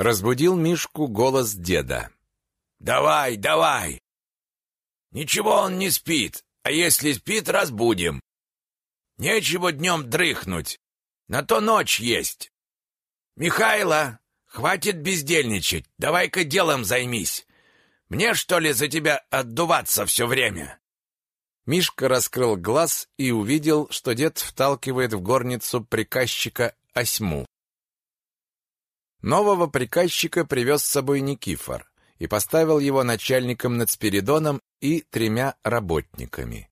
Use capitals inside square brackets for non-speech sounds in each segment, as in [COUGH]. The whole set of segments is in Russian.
Разбудил Мишку голос деда. «Давай, давай!» «Ничего он не спит, а если спит, разбудим. Нечего днем дрыхнуть, на то ночь есть. Михайло, хватит бездельничать, давай-ка делом займись. Мне, что ли, за тебя отдуваться все время?» Мишка раскрыл глаз и увидел, что дед вталкивает в горницу приказчика Осьму. Нового приказчика привез с собой Никифор и поставил его начальником над Спиридоном и тремя работниками.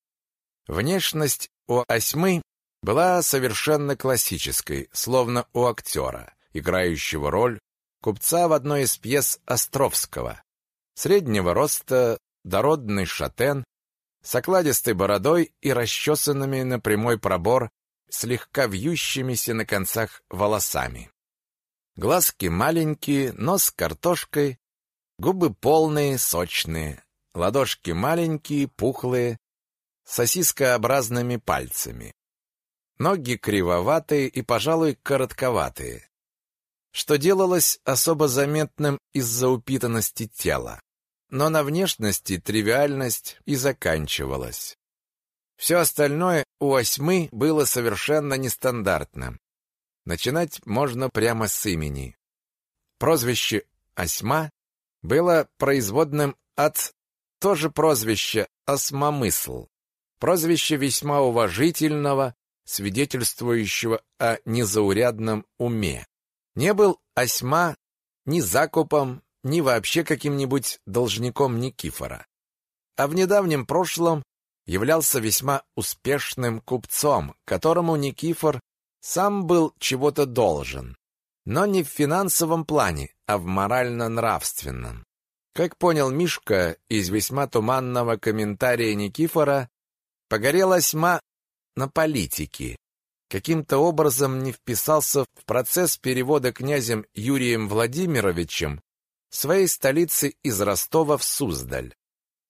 Внешность у Осьмы была совершенно классической, словно у актера, играющего роль купца в одной из пьес Островского. Среднего роста, дородный шатен, с окладистой бородой и расчесанными на прямой пробор, слегка вьющимися на концах волосами. Глазки маленькие, нос картошкой, губы полные, сочные, ладошки маленькие, пухлые, сосискообразными пальцами. Ноги кривоватые и, пожалуй, коротковатые, что делалось особо заметным из-за упитанности тела. Но на внешности тривиальность и заканчивалась. Все остальное у восьмы было совершенно нестандартным. Начинать можно прямо с имени. Прозвище «Осьма» было производным от тоже прозвища «Осмомысл», прозвище весьма уважительного, свидетельствующего о незаурядном уме. Не был Осьма ни закупом, ни вообще каким-нибудь должником Никифора. А в недавнем прошлом являлся весьма успешным купцом, которому Никифор сам был чего-то должен, но не в финансовом плане, а в морально-нравственном. Как понял Мишка из весьма туманного комментария Никифора, погорела тьма на политике. Каким-то образом не вписался в процесс перевода князем Юрием Владимировичем своей столицы из Ростова в Суздаль.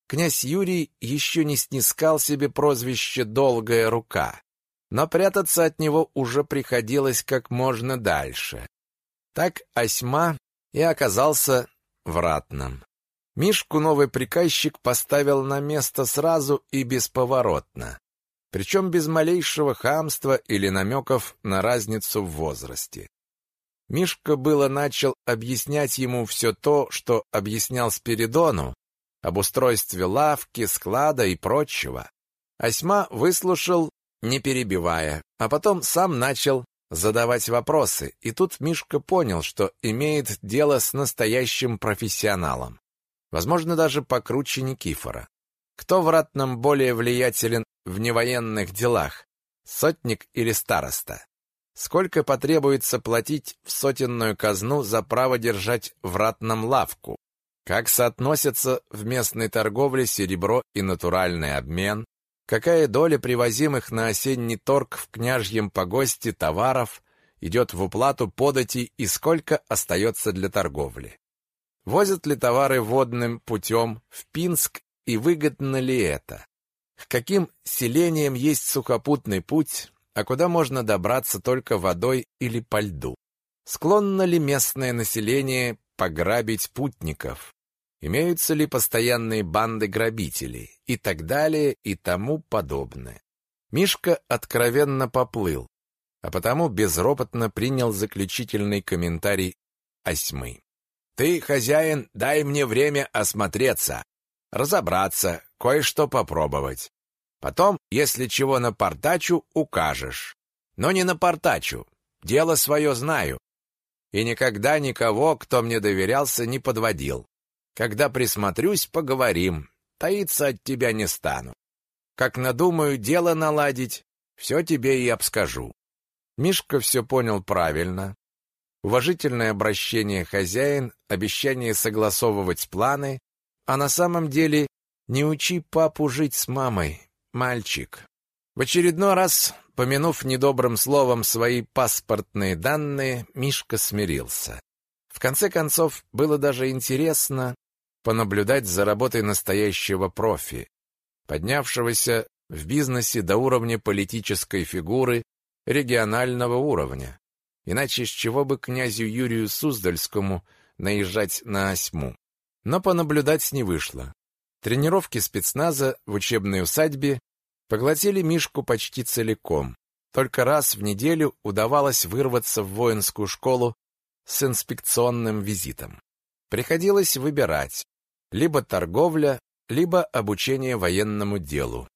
Князь Юрий еще не снискал себе прозвище «Долгая рука», но прятаться от него уже приходилось как можно дальше. Так Осьма и оказался в Ратном. Мишку новый приказчик поставил на место сразу и бесповоротно, причем без малейшего хамства или намеков на разницу в возрасте. Мишка было начал объяснять ему все то, что объяснял Спиридону, об устройстве лавки, склада и прочего. Осьма выслушал не перебивая, а потом сам начал задавать вопросы, и тут Мишка понял, что имеет дело с настоящим профессионалом. Возможно, даже покруче Никифора. Кто в ратном более влиятелен в невоенных делах, сотник или староста? Сколько потребуется платить в сотенную казну за право держать в ратном лавку? Как соотносятся в местной торговле серебро и натуральный обмен? Какая доля привозимых на осенний торг в княжьем погосте товаров идет в уплату подати и сколько остается для торговли. Возят ли товары водным путем в Пинск и выгодно ли это? К каким селениям есть сухопутный путь, а куда можно добраться только водой или по льду? Склонно ли местное население пограбить путников? Имеются ли постоянные банды грабителей и так далее и тому подобное. Мишка откровенно поплыл, а потому безропотно принял заключительный комментарий Осьмы. «Ты, хозяин, дай мне время осмотреться, разобраться, кое-что попробовать. Потом, если чего напортачу, укажешь. Но не напортачу, дело свое знаю. И никогда никого, кто мне доверялся, не подводил. Когда присмотрюсь, поговорим. Таиться от тебя не стану. Как надумаю дело наладить, все тебе и обскажу. Мишка все понял правильно. Уважительное обращение хозяин, обещание согласовывать планы, а на самом деле не учи папу жить с мамой, мальчик. В очередной раз, помянув недобрым словом свои паспортные данные, Мишка смирился. В конце концов, было даже интересно, понаблюдать за работой настоящего профи, поднявшегося в бизнесе до уровня политической фигуры регионального уровня. Иначе с чего бы князю Юрию Суздальскому наезжать на осьму. Но понаблюдать не вышло. Тренировки спецназа в учебной усадьбе поглотили Мишку почти целиком. Только раз в неделю удавалось вырваться в воинскую школу с инспекционным визитом. Приходилось выбирать либо торговля, либо обучение военному делу.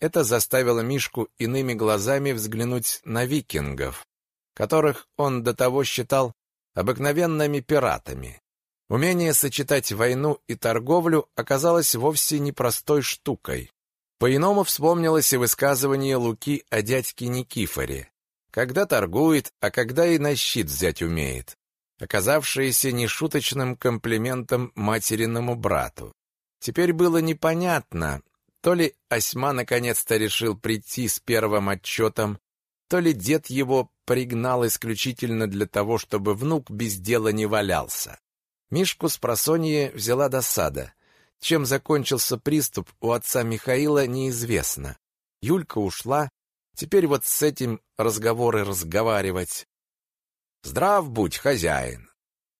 Это заставило Мишку иными глазами взглянуть на викингов, которых он до того считал обыкновенными пиратами. Умение сочетать войну и торговлю оказалось вовсе непростой штукой. По-иному вспомнилось и высказывание Луки о дядьке Никифоре. Когда торгует, а когда и на щит взять умеет. Оказавшееся нешуточным комплиментом материному брату. Теперь было непонятно, то ли Осьма наконец-то решил прийти с первым отчетом, то ли дед его пригнал исключительно для того, чтобы внук без дела не валялся. Мишку с просонья взяла досада. Чем закончился приступ, у отца Михаила неизвестно. Юлька ушла, теперь вот с этим разговоры разговаривать. Здрав будь, хозяин.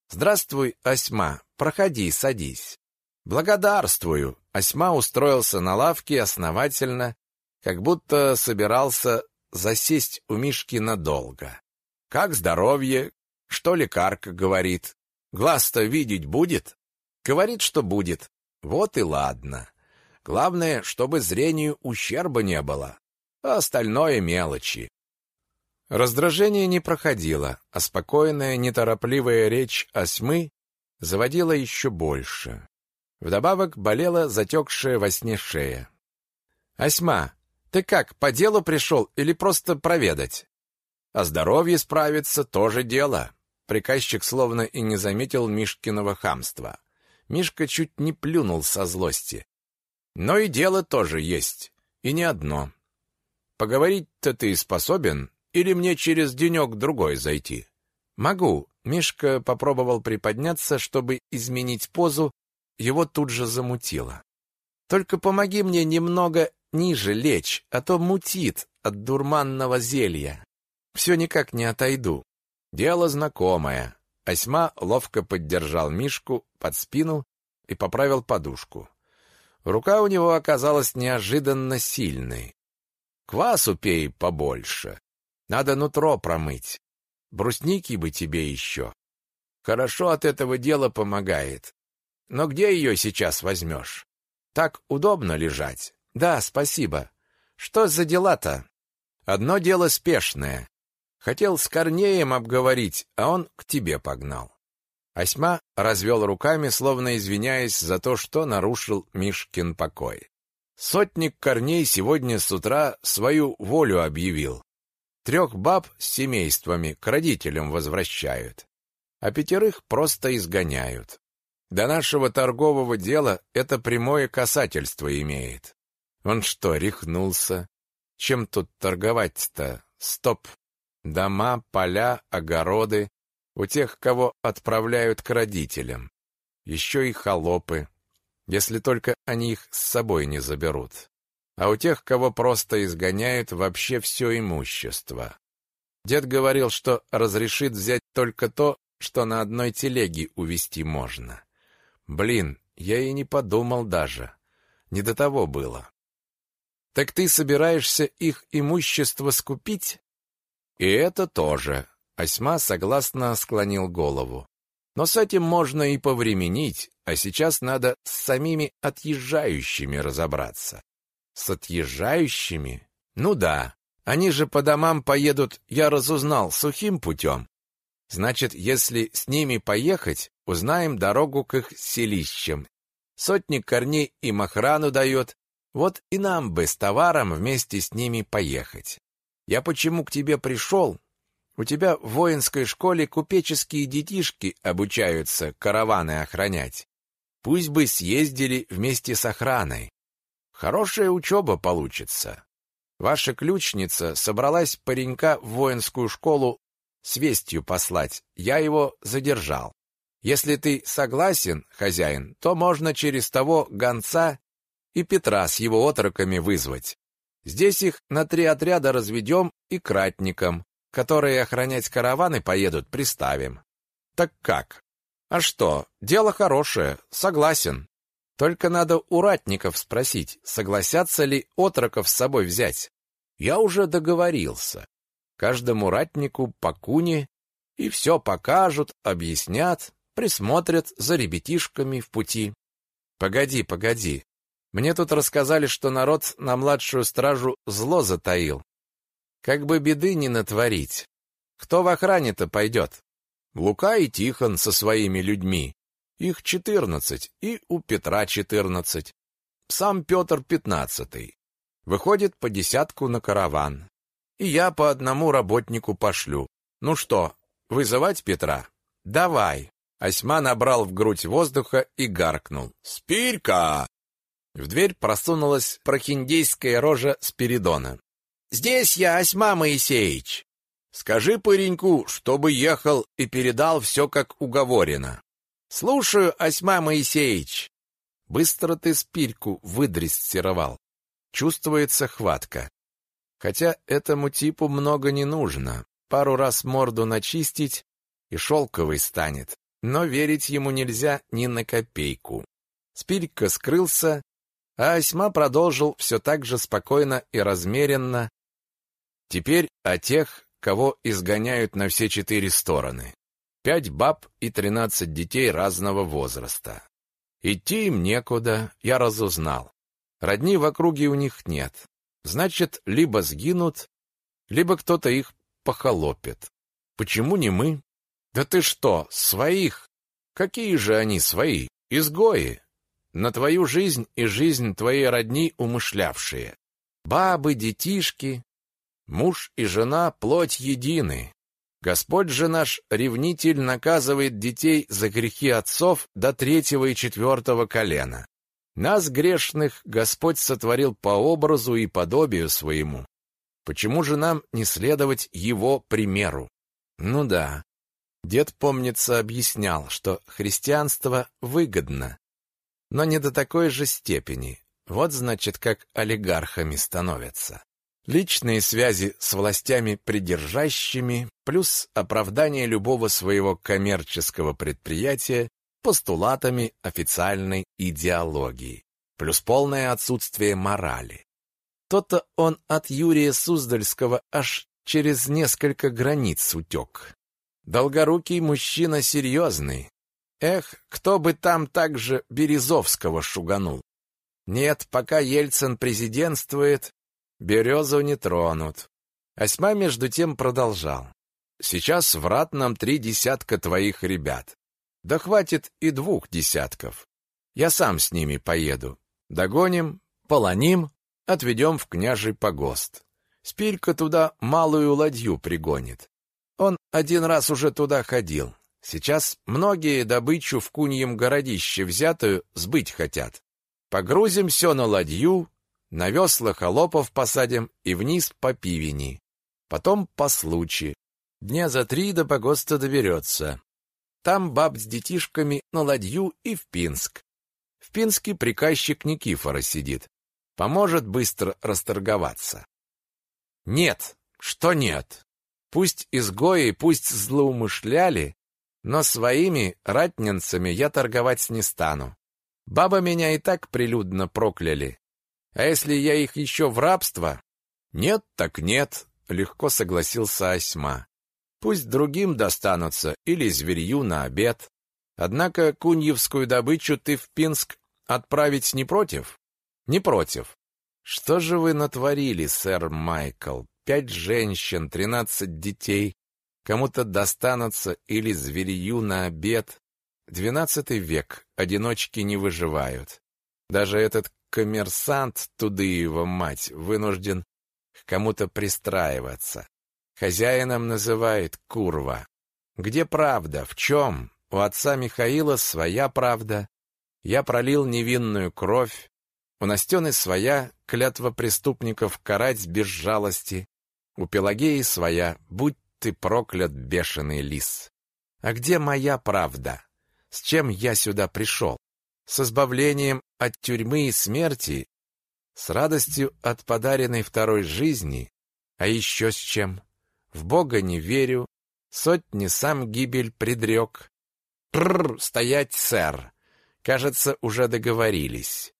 Здравствуй, Осьма, проходи, садись. Благодарствую. Осьма устроился на лавке основательно, как будто собирался засесть у Мишки надолго. Как здоровье? Что лекарка говорит? Глаз-то видеть будет? Говорит, что будет. Вот и ладно. Главное, чтобы зрению ущерба не было. А остальное мелочи. Раздражение не проходило, а спокойная, неторопливая речь осьмы заводила еще больше. Вдобавок болела затекшая во сне шея. «Осьма, ты как, по делу пришел или просто проведать?» «О здоровье справиться тоже дело. Приказчик словно и не заметил Мишкиного хамства. Мишка чуть не плюнул со злости. Но и дело тоже есть, и не одно. Поговорить-то ты способен, или мне через денек-другой зайти? Могу. Мишка попробовал приподняться, чтобы изменить позу, его тут же замутило. Только помоги мне немного ниже лечь, а то мутит от дурманного зелья. Все никак не отойду. Дело знакомое. Осьма ловко поддержал Мишку под спину и поправил подушку. Рука у него оказалась неожиданно сильной. Квасу пей побольше. Надо нутро промыть. Брусники бы тебе еще. Хорошо от этого дела помогает. Но где ее сейчас возьмешь? Так удобно лежать. Да, спасибо. Что за дела-то? Одно дело спешное. Хотел с Корнеем обговорить, а он к тебе погнал. Осьма развел руками, словно извиняясь за то, что нарушил Мишкин покой. Сотник Корней сегодня с утра свою волю объявил. Трех баб с семействами к родителям возвращают, а пятерых просто изгоняют. До нашего торгового дела это прямое касательство имеет. Он что, рехнулся? Чем тут торговать-то? Стоп, Дома, поля, огороды у тех, кого отправляют к родителям. Еще и холопы, если только они их с собой не заберут. А у тех, кого просто изгоняют, вообще все имущество. Дед говорил, что разрешит взять только то, что на одной телеге увезти можно. Блин, я и не подумал даже. Не до того было. Так ты собираешься их имущество скупить? И это тоже. Осьма согласно склонил голову. Но с этим можно и повременить, а сейчас надо с самими отъезжающими разобраться. С отъезжающими? Ну да, они же по домам поедут, я разузнал, сухим путем. Значит, если с ними поехать, узнаем дорогу к их селищам. Сотник корней им охрану дает, вот и нам бы с товаром вместе с ними поехать. Я почему к тебе пришел? У тебя в воинской школе купеческие детишки обучаются караваны охранять. Пусть бы съездили вместе с охраной. Хорошая учеба получится. Ваша ключница собралась паренька в воинскую школу с вестью послать. Я его задержал. Если ты согласен, хозяин, то можно через того гонца и Петра с его отроками вызвать. Здесь их на три отряда разведем и кратникам, которые охранять караваны поедут, приставим. Так как? А что, дело хорошее, согласен. Только надо у ратников спросить, согласятся ли отроков с собой взять. Я уже договорился. Каждому ратнику по куне и все покажут, объяснят, присмотрят за ребятишками в пути. Погоди, погоди. Мне тут рассказали, что народ на младшую стражу зло затаил. Как бы беды не натворить. Кто в охране-то пойдет? Лука и Тихон со своими людьми. Их четырнадцать, и у Петра четырнадцать. Сам Петр пятнадцатый. Выходит по десятку на караван. И я по одному работнику пошлю. Ну что, вызывать Петра? Давай. Осьма набрал в грудь воздуха и гаркнул. «Спирка!» В дверь просунулась прохиндейская рожа Спиридона. «Здесь я, Осьма Моисеевич!» «Скажи пареньку, чтобы ехал и передал все, как уговорено». «Слушаю, Осьма Моисеевич!» Быстро ты спирку выдрессировал. Чувствуется хватка. Хотя этому типу много не нужно. Пару раз морду начистить, и шелковый станет но верить ему нельзя ни на копейку. Спирька скрылся, а Осьма продолжил все так же спокойно и размеренно. Теперь о тех, кого изгоняют на все четыре стороны. Пять баб и тринадцать детей разного возраста. Идти им некуда, я разузнал. Родни в округе у них нет. Значит, либо сгинут, либо кто-то их похолопит. Почему не мы? Да ты что, своих? Какие же они свои? Изгои. На твою жизнь и жизнь твоей родни умышлявшие. Бабы, детишки, муж и жена плоть едины. Господь же наш ревнитель наказывает детей за грехи отцов до третьего и четвертого колена. Нас, грешных, Господь сотворил по образу и подобию своему. Почему же нам не следовать его примеру? Ну да, Дед, помнится, объяснял, что христианство выгодно, но не до такой же степени. Вот, значит, как олигархами становятся. Личные связи с властями придержащими, плюс оправдание любого своего коммерческого предприятия постулатами официальной идеологии, плюс полное отсутствие морали. То-то он от Юрия Суздальского аж через несколько границ утек. Долгорукий мужчина серьезный. Эх, кто бы там также Березовского шуганул. Нет, пока Ельцин президентствует, березу не тронут. Осьма между тем продолжал. Сейчас в ратном три десятка твоих ребят. Да хватит и двух десятков. Я сам с ними поеду. Догоним, полоним, отведем в княжий погост. Спирька туда малую ладью пригонит. Он один раз уже туда ходил. Сейчас многие добычу в куньем городище взятую сбыть хотят. Погрузим все на ладью, на весла холопов посадим и вниз по пивени. Потом по случаю. Дня за три до погоста доберется. Там баб с детишками на ладью и в Пинск. В Пинске приказчик Никифора сидит. Поможет быстро расторговаться. Нет, что нет? Пусть изгои, пусть злоумышляли, но своими ратнинцами я торговать не стану. Баба меня и так прилюдно прокляли. А если я их еще в рабство? Нет, так нет, легко согласился Осьма. Пусть другим достанутся или зверью на обед. Однако куньевскую добычу ты в Пинск отправить не против? Не против. Что же вы натворили, сэр Майкл? пять женщин, тринадцать детей, кому-то достанутся или зверью на обед. Двенадцатый век, одиночки не выживают. Даже этот коммерсант, Тудыева мать, вынужден к кому-то пристраиваться. Хозяином называет курва. Где правда? В чем? У отца Михаила своя правда. Я пролил невинную кровь. У Настены своя клятва преступников карать без жалости. У Пелагеи своя, будь ты проклят, бешеный лис. А где моя правда? С чем я сюда пришел? С избавлением от тюрьмы и смерти? С радостью от подаренной второй жизни? А еще с чем? В Бога не верю, сотни сам гибель предрек. Пррр, стоять, сэр. Кажется, уже договорились.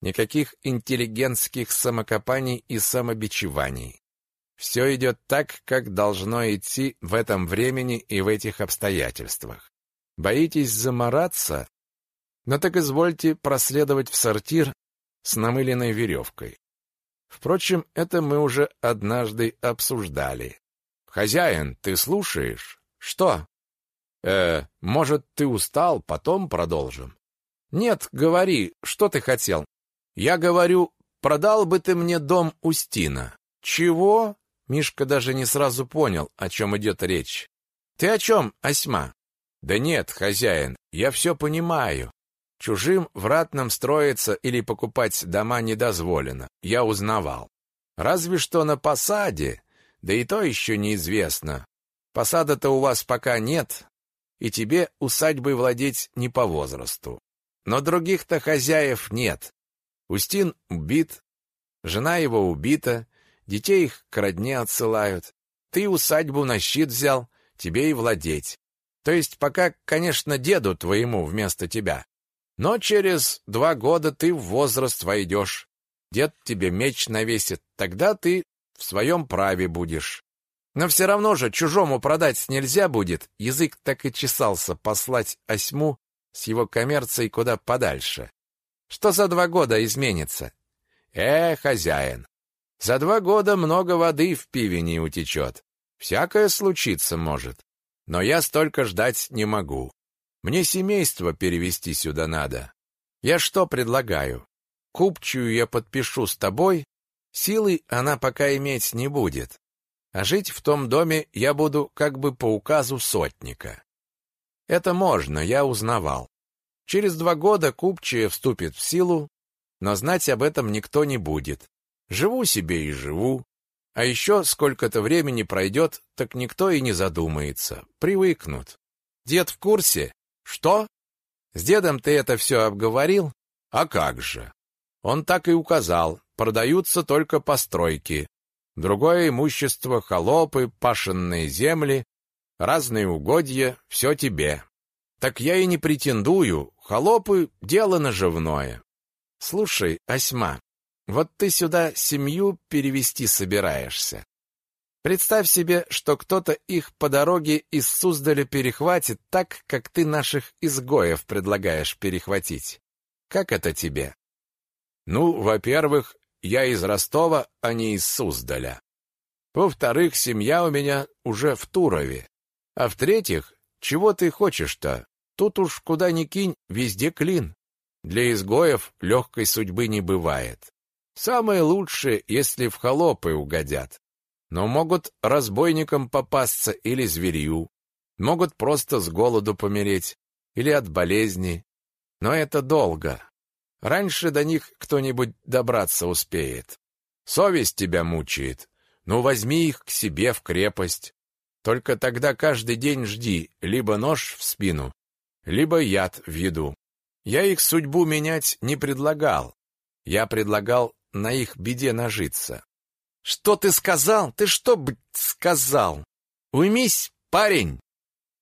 Никаких интеллигентских самокопаний и самобичеваний. Все идет так, как должно идти в этом времени и в этих обстоятельствах. Боитесь замораться? Но так извольте проследовать в сортир с намыленной веревкой. Впрочем, это мы уже однажды обсуждали. Хозяин, ты слушаешь? Что? Э, может, ты устал, потом продолжим. Нет, говори, что ты хотел? Я говорю, продал бы ты мне дом Устина. Чего? Мишка даже не сразу понял, о чем идет речь. Ты о чем, Осьма? Да нет, хозяин, я все понимаю. Чужим в ратном строиться или покупать дома не дозволено, я узнавал. Разве что на посаде, да и то еще неизвестно. Посада-то у вас пока нет, и тебе усадьбой владеть не по возрасту. Но других-то хозяев нет. Устин убит, жена его убита, детей их к родне отсылают. Ты усадьбу на щит взял, тебе и владеть. То есть пока, конечно, деду твоему вместо тебя. Но через два года ты в возраст войдешь. Дед тебе меч навесит, тогда ты в своем праве будешь. Но все равно же чужому продать нельзя будет. Язык так и чесался послать осьму с его коммерцией куда подальше. Что за два года изменится? Э, хозяин, за два года много воды в пиве не утечет. Всякое случиться может. Но я столько ждать не могу. Мне семейство перевести сюда надо. Я что предлагаю? Купчую я подпишу с тобой, силы она пока иметь не будет. А жить в том доме я буду как бы по указу сотника. Это можно, я узнавал. Через два года купчая вступит в силу, но знать об этом никто не будет. Живу себе и живу. А еще сколько-то времени пройдет, так никто и не задумается. Привыкнут. Дед в курсе, что? С дедом ты это все обговорил? А как же? Он так и указал. Продаются только постройки. Другое имущество, холопы, пашенные земли, разные угодья, все тебе. Так я и не претендую. Холопы — дело наживное. Слушай, Осьма, вот ты сюда семью перевести собираешься. Представь себе, что кто-то их по дороге из Суздаля перехватит так, как ты наших изгоев предлагаешь перехватить. Как это тебе? Ну, во-первых, я из Ростова, а не из Суздаля. Во-вторых, семья у меня уже в Турове. А в-третьих, чего ты хочешь-то? Тут уж куда ни кинь, везде клин. Для изгоев легкой судьбы не бывает. Самое лучшее, если в холопы угодят но могут разбойникам попасться или зверью, могут просто с голоду помереть или от болезни, но это долго. Раньше до них кто-нибудь добраться успеет. Совесть тебя мучает. Ну, возьми их к себе в крепость. Только тогда каждый день жди либо нож в спину, либо яд в еду. Я их судьбу менять не предлагал. Я предлагал на их беде нажиться. Что ты сказал? Ты что, бы сказал? Уймись, парень!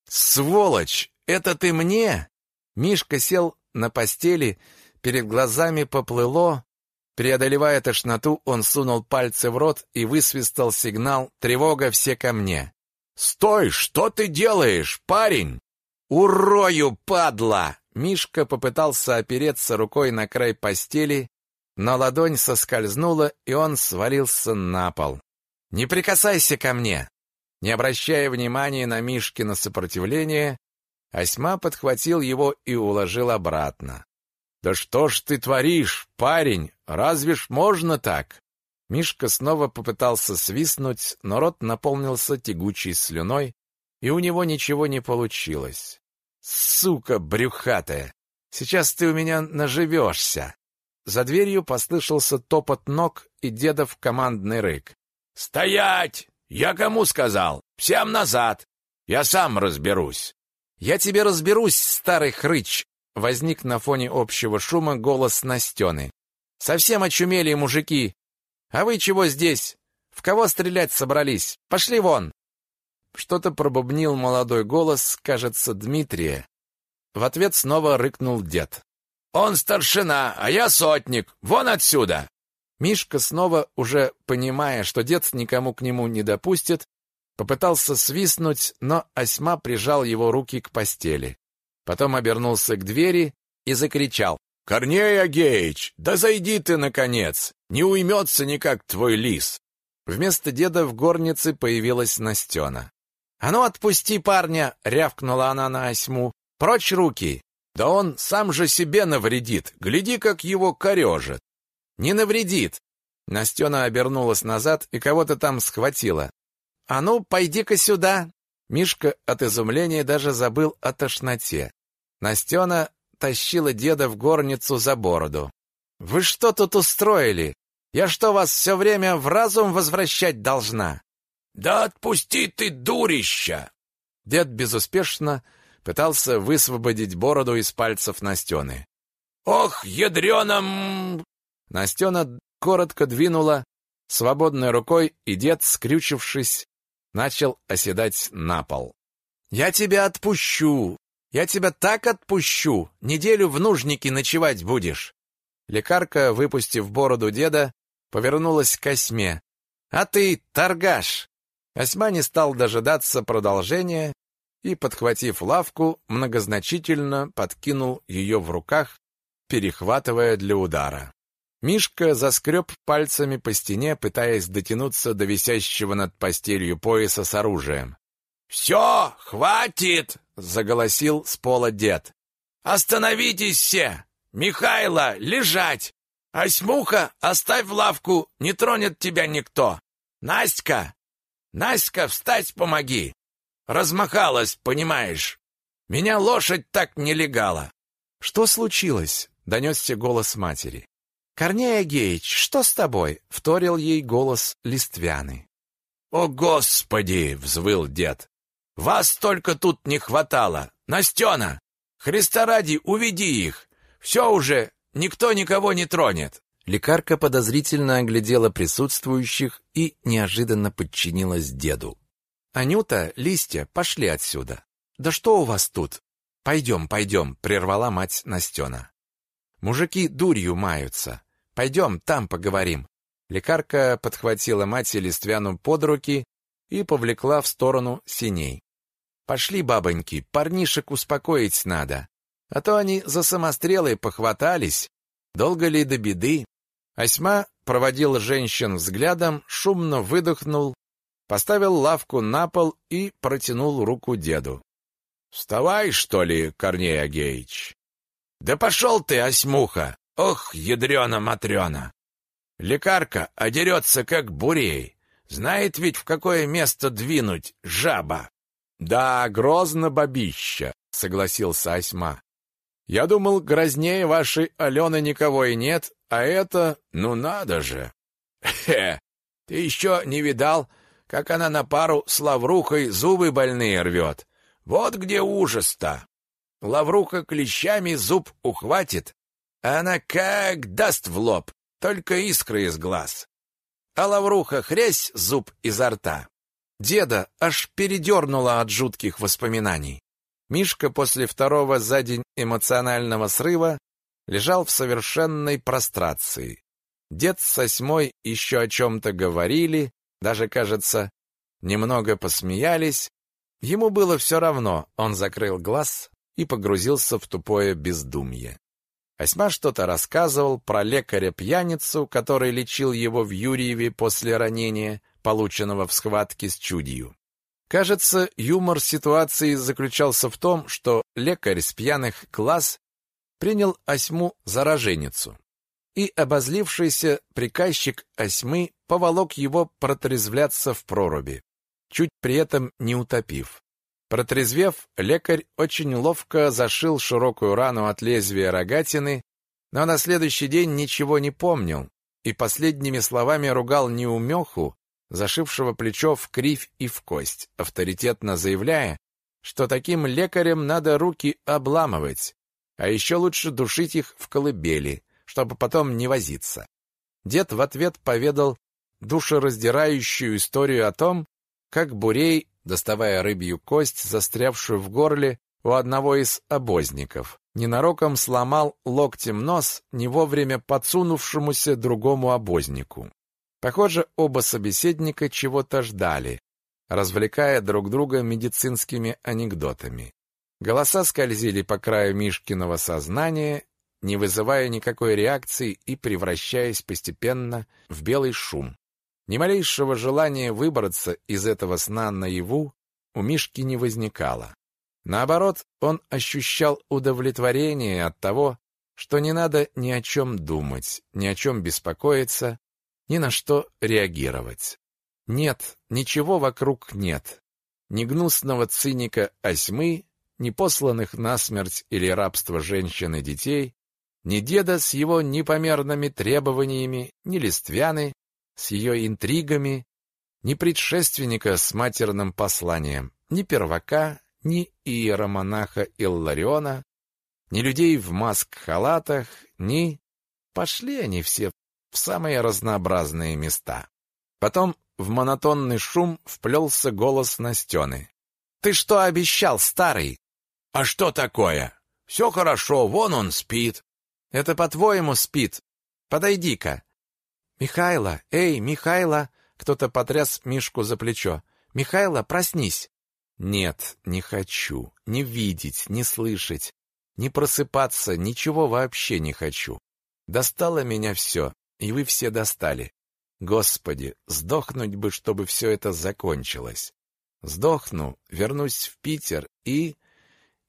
Сволочь! Это ты мне? Мишка сел на постели, перед глазами поплыло. Преодолевая тошноту, он сунул пальцы в рот и высвистал сигнал «Тревога, все ко мне!» «Стой! Что ты делаешь, парень?» «Урою, падла!» Мишка попытался опереться рукой на край постели, но ладонь соскользнула, и он свалился на пол. «Не прикасайся ко мне!» Не обращая внимания на Мишкино сопротивление, Осьма подхватил его и уложил обратно. «Да что ж ты творишь, парень? Разве ж можно так?» Мишка снова попытался свистнуть, но рот наполнился тягучей слюной, и у него ничего не получилось. «Сука брюхатая! Сейчас ты у меня наживешься!» За дверью послышался топот ног и дедов командный рык. «Стоять! Я кому сказал? Всем назад! Я сам разберусь!» «Я тебе разберусь, старый хрыч!» Возник на фоне общего шума голос Настены. «Совсем очумели мужики! А вы чего здесь? В кого стрелять собрались? Пошли вон!» Что-то пробубнил молодой голос, кажется, Дмитрия. в ответ снова рыкнул дед. Он старшина, а я сотник. Вон отсюда. Мишка снова, уже понимая, что дед никому к нему не допустит, попытался свистнуть, но Осьма прижал его руки к постели. Потом обернулся к двери и закричал. «Корней Агеич, да зайди ты, наконец! Не уймется никак твой лис!» Вместо деда в горнице появилась Настена. «А ну отпусти парня!» — рявкнула она на Осьму. «Прочь руки!» «Да он сам же себе навредит! Гляди, как его корежит!» «Не навредит!» Настена обернулась назад и кого-то там схватила. «А ну, пойди-ка сюда!» Мишка от изумления даже забыл о тошноте. Настена тащила деда в горницу за бороду. «Вы что тут устроили? Я что, вас все время в разум возвращать должна?» «Да отпусти ты, дурища!» Дед безуспешно пытался высвободить бороду из пальцев Настены. «Ох, ядреном!» Настена коротко двинула свободной рукой, и дед, скрючившись, начал оседать на пол. «Я тебя отпущу! Я тебя так отпущу! Неделю в нужнике ночевать будешь!» Лекарка, выпустив бороду деда, повернулась к Осьме. «А ты, торгаш!» Осьма не стал дожидаться продолжения и, подхватив лавку, многозначительно подкинул ее в руках, перехватывая для удара. Мишка заскреб пальцами по стене, пытаясь дотянуться до висящего над постелью пояса с оружием. «Все, хватит!» — заголосил с пола дед. «Остановитесь все! Михайло, лежать! Осьмуха, оставь лавку, не тронет тебя никто! Настя! Настя, встать помоги! Размахалась, понимаешь! Меня лошадь так не легала!» «Что случилось?» — донесся голос матери. «Корней Агеич, что с тобой?» — вторил ей голос Листвяны. «О, Господи!» — взвыл дед. «Вас только тут не хватало! Настена! Христа ради, уведи их! Все уже, никто никого не тронет!» Лекарка подозрительно оглядела присутствующих и неожиданно подчинилась деду. «Анюта, Листья, пошли отсюда!» «Да что у вас тут?» «Пойдем, пойдем», — прервала мать Настена. «Мужики дурью маются. Пойдем, там поговорим. Лекарка подхватила мать Листвяну под руки и повлекла в сторону синей. Пошли, бабоньки, парнишек успокоить надо. А то они за самострелой похватались. Долго ли до беды? Осьма проводил женщин взглядом, шумно выдохнул, поставил лавку на пол и протянул руку деду. «Вставай, что ли, Корней Агеич?» «Да пошел ты, осьмуха!» Ох, ядрена-матрена! Лекарка одерется, как бурей. Знает ведь, в какое место двинуть жаба. Да, грозно бабища, согласился Осьма. Я думал, грознее вашей Алены никого и нет, а это, ну надо же. Хе, ты еще не видал, как она на пару с Лаврухой зубы больные рвет? Вот где ужас-то. Лавруха клещами зуб ухватит, она как даст в лоб, только искры из глаз. А лавруха хрясь зуб изо рта. Деда аж передернуло от жутких воспоминаний. Мишка после второго за день эмоционального срыва лежал в совершенной прострации. Дед с осьмой еще о чем-то говорили, даже, кажется, немного посмеялись. Ему было все равно, он закрыл глаз и погрузился в тупое бездумье. Осьма что-то рассказывал про лекаря-пьяницу, который лечил его в Юрьеве после ранения, полученного в схватке с чудью. Кажется, юмор ситуации заключался в том, что лекарь с пьяных глаз принял Осьму за роженицу, и обозлившийся приказчик Осьмы поволок его протрезвляться в проруби, чуть при этом не утопив. Протрезвев, лекарь очень ловко зашил широкую рану от лезвия рогатины, но на следующий день ничего не помнил и последними словами ругал неумеху, зашившего плечо в кривь и в кость, авторитетно заявляя, что таким лекарям надо руки обламывать, а еще лучше душить их в колыбели, чтобы потом не возиться. Дед в ответ поведал душераздирающую историю о том, как Бурей доставая рыбью кость, застрявшую в горле, у одного из обозников. Ненароком сломал локтем нос не вовремя подсунувшемуся другому обознику. Похоже, оба собеседника чего-то ждали, развлекая друг друга медицинскими анекдотами. Голоса скользили по краю Мишкиного сознания, не вызывая никакой реакции и превращаясь постепенно в белый шум. Ни малейшего желания выбраться из этого сна наяву у Мишки не возникало. Наоборот, он ощущал удовлетворение от того, что не надо ни о чем думать, ни о чем беспокоиться, ни на что реагировать. Нет, ничего вокруг нет. Ни гнусного циника осьмы, ни посланных на смерть или рабство женщин и детей, ни деда с его непомерными требованиями, ни листвяны с ее интригами, ни предшественника с матерным посланием, ни первака, ни иеромонаха Иллариона, ни людей в маск-халатах, ни... Пошли они все в самые разнообразные места. Потом в монотонный шум вплелся голос Настены. «Ты что обещал, старый?» «А что такое? Все хорошо, вон он спит». «Это, по-твоему, спит? Подойди-ка». «Михайло! Эй, Михайло!» Кто-то потряс Мишку за плечо. «Михайло, проснись!» «Нет, не хочу. Не видеть, не слышать, не просыпаться, ничего вообще не хочу. Достало меня все, и вы все достали. Господи, сдохнуть бы, чтобы все это закончилось. Сдохну, вернусь в Питер и...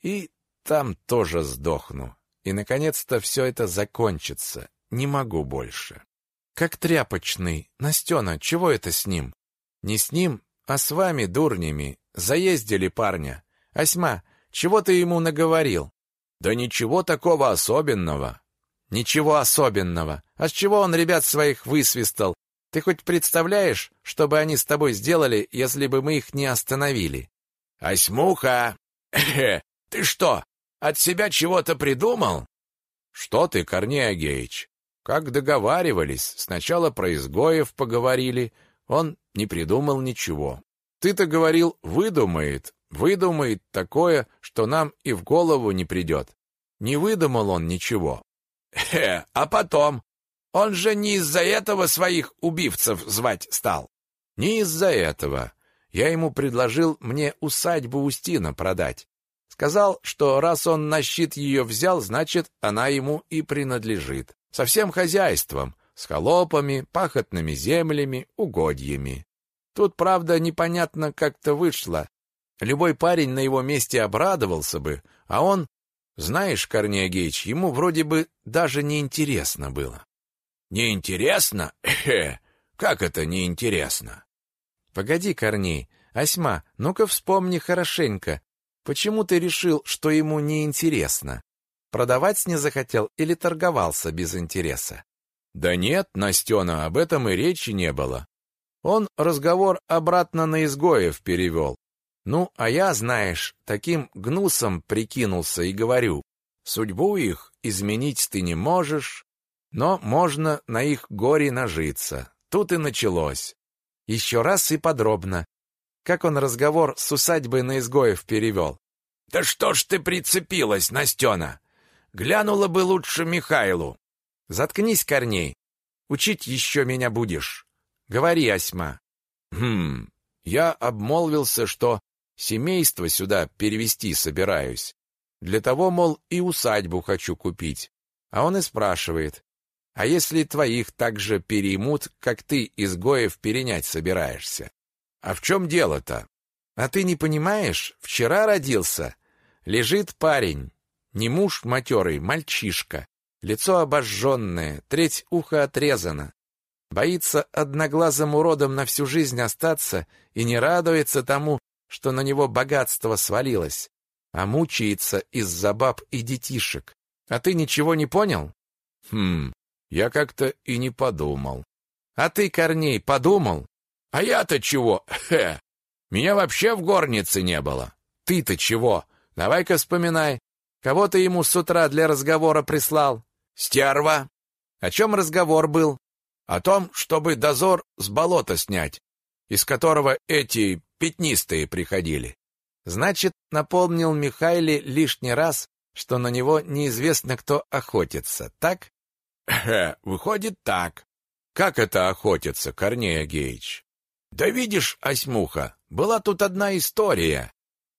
и там тоже сдохну. И, наконец-то, все это закончится. Не могу больше. Как тряпочный. Настена, чего это с ним? Не с ним, а с вами, дурнями. Заездили парня. Осьма, чего ты ему наговорил? Да ничего такого особенного. Ничего особенного. А с чего он ребят своих высвистал? Ты хоть представляешь, что бы они с тобой сделали, если бы мы их не остановили? Осьмуха! Ты что, от себя чего-то придумал? Что ты, Корней Агеич? Как договаривались, сначала про изгоев поговорили, он не придумал ничего. Ты-то говорил, выдумает, выдумает такое, что нам и в голову не придет. Не выдумал он ничего. Хе, а потом? Он же не из-за этого своих убивцев звать стал. Не из-за этого. Я ему предложил мне усадьбу Устина продать. Сказал, что раз он на щит ее взял, значит, она ему и принадлежит. Со всем хозяйством, с холопами, пахотными землями, угодьями. Тут, правда, непонятно как-то вышло. Любой парень на его месте обрадовался бы, а он знаешь, Корней Агеич, ему вроде бы даже не интересно было. Неинтересно? Эхе, как это неинтересно? Погоди, Корней, Осьма, ну-ка вспомни хорошенько. Почему ты решил, что ему неинтересно? Продавать не захотел или торговался без интереса? Да нет, Настена, об этом и речи не было. Он разговор обратно на изгоев перевел. Ну, а я, знаешь, таким гнусом прикинулся и говорю, судьбу их изменить ты не можешь, но можно на их горе нажиться. Тут и началось. Еще раз и подробно. Как он разговор с усадьбой на изгоев перевел. Да что ж ты прицепилась, Настена? Глянула бы лучше Михайлу. Заткнись, Корней. Учить еще меня будешь. Говори, Осьма. Хм, я обмолвился, что Семейство сюда перевести собираюсь. Для того, мол, и усадьбу хочу купить. А он и спрашивает, а если твоих так же переймут, как ты изгоев перенять собираешься? А в чем дело-то? А ты не понимаешь, вчера родился. Лежит парень, не муж матерый, мальчишка. Лицо обожженное, треть уха отрезана. Боится одноглазым уродом на всю жизнь остаться и не радуется тому, что на него богатство свалилось, а мучается из-за баб и детишек. А ты ничего не понял? Хм, я как-то и не подумал. А ты, Корней, подумал? А я-то чего? Хе. Меня вообще в горнице не было. Ты-то чего? Давай-ка вспоминай. Кого ты ему с утра для разговора прислал? Стерва. О чем разговор был? О том, чтобы дозор с болота снять, из которого эти пятнистые приходили. Значит, напомнил Михайле лишний раз, что на него неизвестно кто охотится, так? Выходит так. Как это охотится, Корней Агеич? Да видишь, Осьмуха, была тут одна история.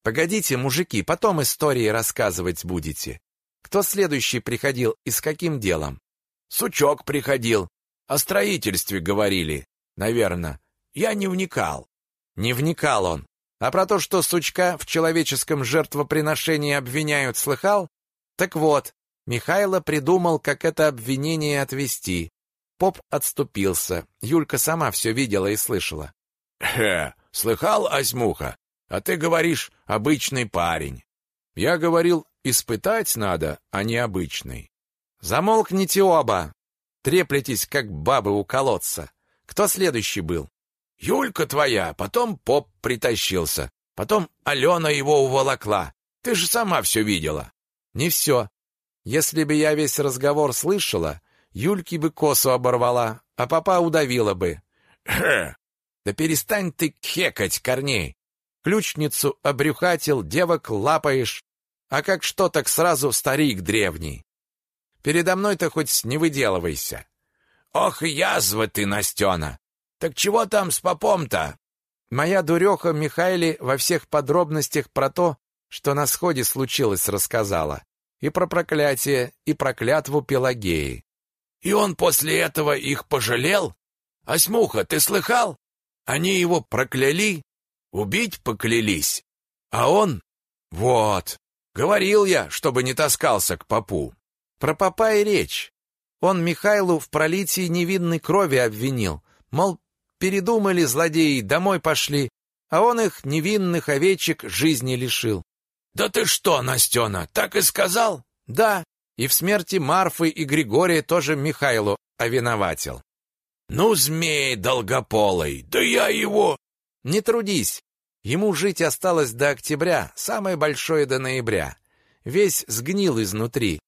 Погодите, мужики, потом истории рассказывать будете. Кто следующий приходил и с каким делом? Сучок приходил. О строительстве говорили, наверное. Я не вникал. Не вникал он. А про то, что сучка в человеческом жертвоприношении обвиняют, слыхал? Так вот, Михайло придумал, как это обвинение отвести. Поп отступился. Юлька сама все видела и слышала. «Хе, слыхал, Осьмуха? А ты говоришь, обычный парень». Я говорил, испытать надо, а не обычный. Замолкните оба. Треплетесь, как бабы у колодца. Кто следующий был? Юлька твоя, потом поп притащился, потом Алена его уволокла. Ты же сама все видела. Не все. Если бы я весь разговор слышала, Юльке бы косу оборвала, а папа удавила бы. Хе! Да перестань ты кхекать, Корней. Ключницу обрюхатил, девок лапаешь. А как что, так сразу старик древний. Передо мной-то хоть не выделывайся. Ох, язва ты, Настена! Так чего там с попом-то? Моя дуреха Михайле во всех подробностях про то, что на сходе случилось, рассказала. И про проклятие, и про клятву Пелагеи. И он после этого их пожалел? Осьмуха, ты слыхал? Они его прокляли, убить поклялись. А он... Вот, говорил я, чтобы не таскался к попу. Про попа и речь. Он Михайлу в пролитии невинной крови обвинил, мол, Передумали злодеи, домой пошли, а он их, невинных овечек, жизни лишил. «Да ты что, Настена, так и сказал?» «Да, и в смерти Марфы и Григория тоже Михайлу овиноватил». «Ну, змей долгополый, да я его...» «Не трудись, ему жить осталось до октября, самое большое до ноября. Весь сгнил изнутри.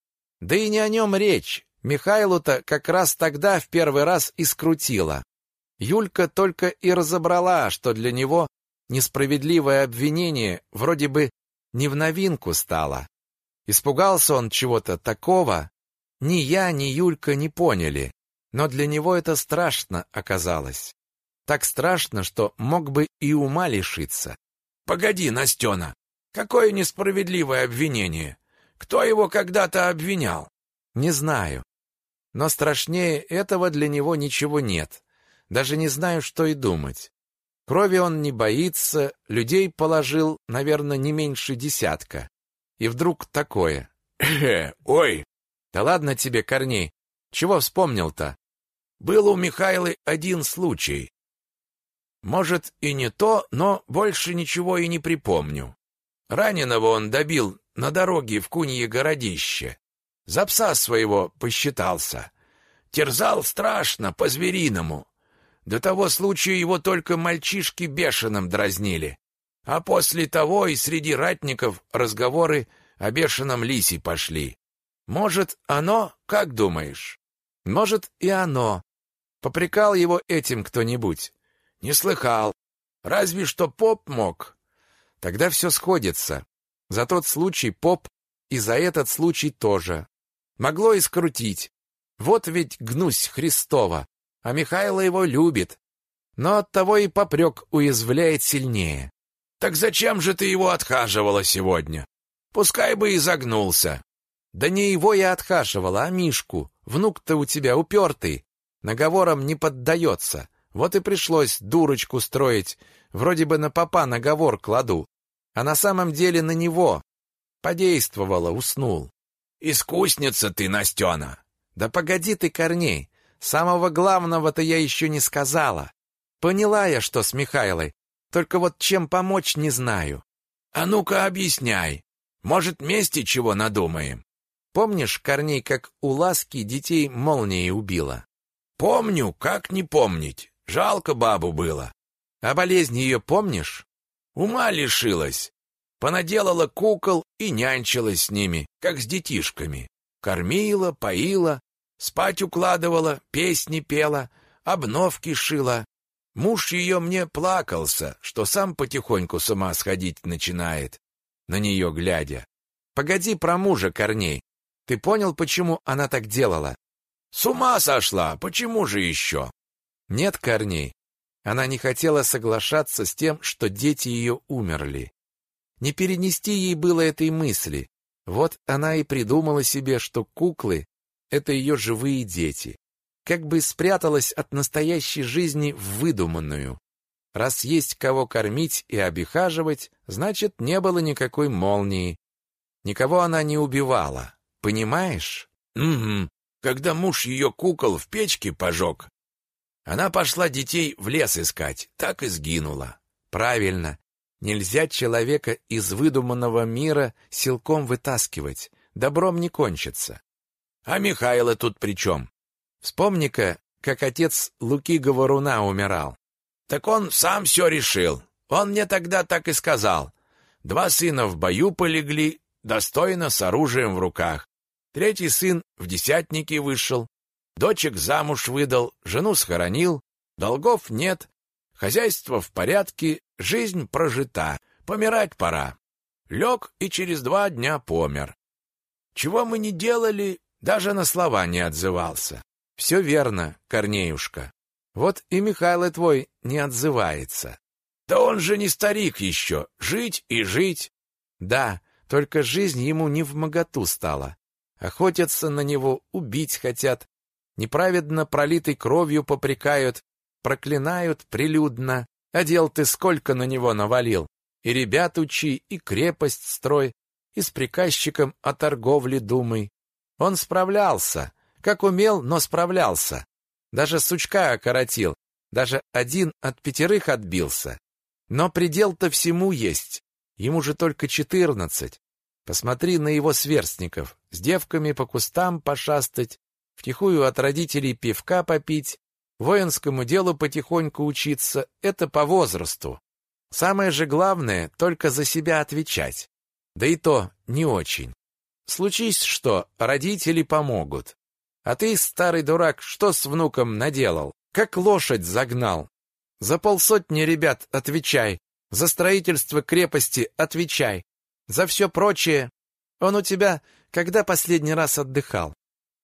Да и не о нем речь. Михайлу-то как раз тогда в первый раз и скрутило. Юлька только и разобрала, что для него несправедливое обвинение вроде бы не в новинку стало. Испугался он чего-то такого, ни я, ни Юлька не поняли, но для него это страшно оказалось. Так страшно, что мог бы и ума лишиться. «Погоди, Настена, какое несправедливое обвинение! Кто его когда-то обвинял?» «Не знаю. Но страшнее этого для него ничего нет. Даже не знаю, что и думать. Крови он не боится, людей положил, наверное, не меньше десятка. И вдруг такое. Ой! Да ладно тебе, Корней. Чего вспомнил-то? Был у Михайлы один случай. Может, и не то, но больше ничего и не припомню. Раненого он добил на дороге в Кунье городище. За пса своего посчитался. Терзал страшно, по-звериному. До того случая его только мальчишки бешеным дразнили. А после того и среди ратников разговоры о бешеном лисе пошли. Может, оно, как думаешь? Может, и оно. Попрекал его этим кто-нибудь? Не слыхал. Разве что поп мог. Тогда все сходится. За тот случай поп и за этот случай тоже. Могло и скрутить. Вот ведь гнусь Христова а Михайло его любит. Но оттого и попрек уязвляет сильнее. Так зачем же ты его отхаживала сегодня? Пускай бы и загнулся. Да не его я отхаживала, а Мишку. Внук-то у тебя упертый. Наговорам не поддается. Вот и пришлось дурочку строить. Вроде бы на папа наговор кладу. А на самом деле на него. Подействовало, уснул. Искусница ты, Настена. Да погоди ты, Корней. Самого главного-то я еще не сказала. Поняла я, что с Михайлой, только вот чем помочь не знаю. А ну-ка объясняй. Может, вместе чего надумаем? Помнишь, Корней, как у Ласки детей молнией убила? Помню, как не помнить. Жалко бабу было. А болезнь ее помнишь? Ума лишилась. Понаделала кукол и нянчилась с ними, как с детишками. Кормила, поила, Спать укладывала, песни пела, обновки шила. Муж ее мне плакался, что сам потихоньку с ума сходить начинает, на нее глядя. Погоди про мужа, Корней. Ты понял, почему она так делала? С ума сошла, почему же еще? Нет, Корней. Она не хотела соглашаться с тем, что дети ее умерли. Не перенести ей было этой мысли. Вот она и придумала себе, что куклы — это ее живые дети как бы спряталась от настоящей жизни в выдуманную. Раз есть кого кормить и обихаживать, значит, не было никакой молнии. Никого она не убивала. Понимаешь? Угу. Когда муж ее кукол в печке пожег, она пошла детей в лес искать, так и сгинула. Правильно. Нельзя человека из выдуманного мира силком вытаскивать. Добром не кончится. А Михайло тут при чем? Вспомни-ка, как отец Луки Говоруна умирал. Так он сам все решил. Он мне тогда так и сказал. Два сына в бою полегли, достойно с оружием в руках. Третий сын в десятники вышел. Дочек замуж выдал, жену схоронил. Долгов нет. Хозяйство в порядке, жизнь прожита. Помирать пора. Лег и через два дня помер. Чего мы не делали, даже на слова не отзывался. Все верно, Корнеюшка. Вот и Михайло твой не отзывается. Да он же не старик еще. Жить и жить. Да, только жизнь ему не в моготу стала. Охотятся на него, убить хотят. Неправедно пролитой кровью попрекают, проклинают прилюдно. А дел ты сколько на него навалил? И ребят учи, и крепость строй, и с приказчиком о торговле думай. Он справлялся, как умел, но справлялся. Даже сучка окоротил, даже один от пятерых отбился. Но предел-то всему есть. Ему же только четырнадцать. Посмотри на его сверстников. С девками по кустам пошастать, втихую от родителей пивка попить, воинскому делу потихоньку учиться — это по возрасту. Самое же главное — только за себя отвечать. Да и то не очень. Случись что, родители помогут. А ты, старый дурак, что с внуком наделал? Как лошадь загнал? За полсотни ребят отвечай. За строительство крепости отвечай. За все прочее. Он у тебя когда последний раз отдыхал?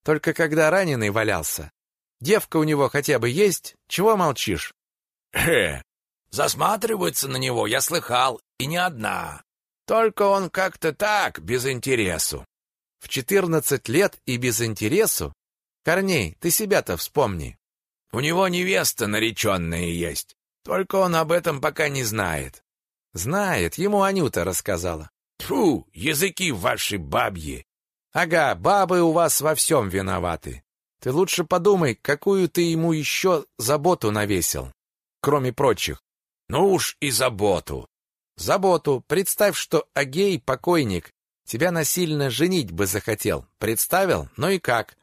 Только когда раненый валялся. Девка у него хотя бы есть? Чего молчишь? Э, засматриваются на него, я слыхал, и не одна. Только он как-то так, без интересу. В четырнадцать лет и без интересу? Корней, ты себя-то вспомни. У него невеста нареченная есть. Только он об этом пока не знает. Знает, ему Анюта рассказала. Фу, языки ваши бабьи. Ага, бабы у вас во всем виноваты. Ты лучше подумай, какую ты ему еще заботу навесил, кроме прочих. Ну уж и заботу. Заботу. Представь, что Агей, покойник, тебя насильно женить бы захотел. Представил? Ну и как?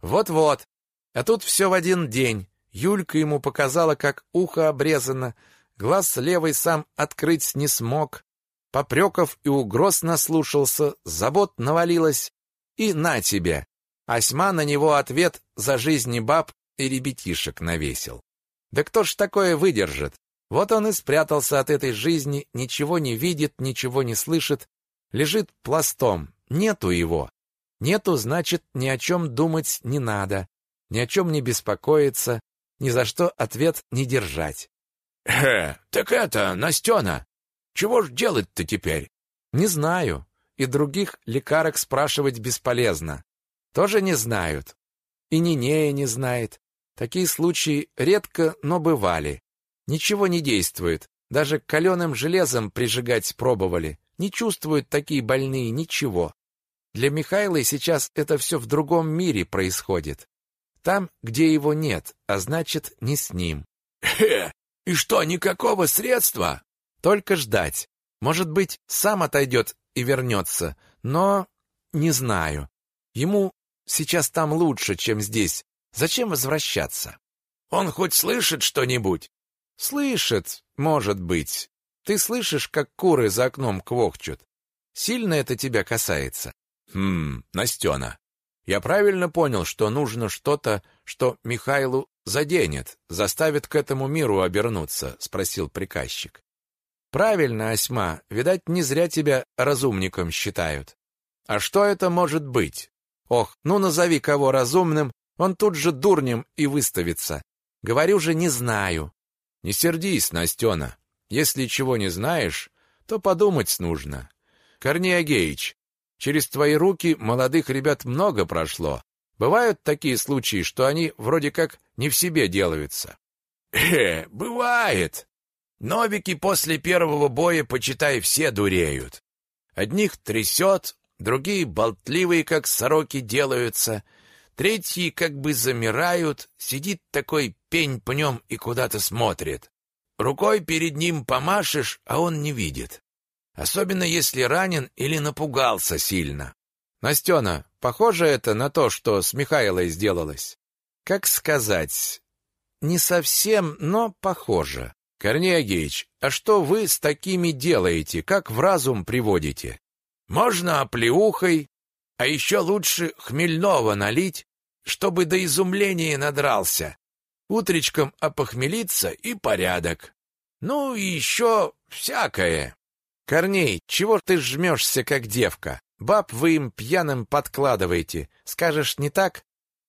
Вот-вот. А тут все в один день. Юлька ему показала, как ухо обрезано, глаз левый сам открыть не смог. Попреков и угроз наслушался, забот навалилось. И на тебе. Осьма на него ответ за жизни баб и ребятишек навесил. Да кто ж такое выдержит? Вот он и спрятался от этой жизни, ничего не видит, ничего не слышит, лежит пластом, нету его. Нету, значит, ни о чем думать не надо, ни о чем не беспокоиться, ни за что ответ не держать. «Э, так это, Настена, чего ж делать-то теперь?» «Не знаю. И других лекарок спрашивать бесполезно. Тоже не знают. И Нинея не знает. Такие случаи редко, но бывали. Ничего не действует. Даже каленым железом прижигать пробовали. Не чувствуют такие больные ничего. Для Михаила сейчас это все в другом мире происходит. Там, где его нет, а значит, не с ним. Хе, и что, никакого средства? Только ждать. Может быть, сам отойдет и вернется, но не знаю. Ему сейчас там лучше, чем здесь. Зачем возвращаться? Он хоть слышит что-нибудь? Слышит, может быть. Ты слышишь, как куры за окном квохчут? Сильно это тебя касается? Хм, Настена, я правильно понял, что нужно что-то, что Михайлу заденет, заставит к этому миру обернуться, спросил приказчик. Правильно, Осьма, видать, не зря тебя разумником считают. А что это может быть? Ох, ну назови кого разумным, он тут же дурнем и выставится. Говорю же, не знаю. Не сердись, Настена. Если чего не знаешь, то подумать нужно. Корней Агеич, через твои руки молодых ребят много прошло. Бывают такие случаи, что они вроде как не в себе делаются. Э, бывает. Новики после первого боя, почитай, все дуреют. Одних трясет, другие болтливые, как сороки, делаются, третьи как бы замирают, сидит такой пень пнем и куда-то смотрит. Рукой перед ним помашешь, а он не видит. Особенно если ранен или напугался сильно. Настена, похоже это на то, что с Михайлой сделалось? Как сказать? Не совсем, но похоже. Корней Агеич, а что вы с такими делаете? Как в разум приводите? Можно оплеухой, а еще лучше хмельного налить, чтобы до изумления надрался. Утречком опохмелиться и порядок. Ну и еще всякое. Корней, чего ты жмешься, как девка? Баб вы им пьяным подкладываете. Скажешь, не так?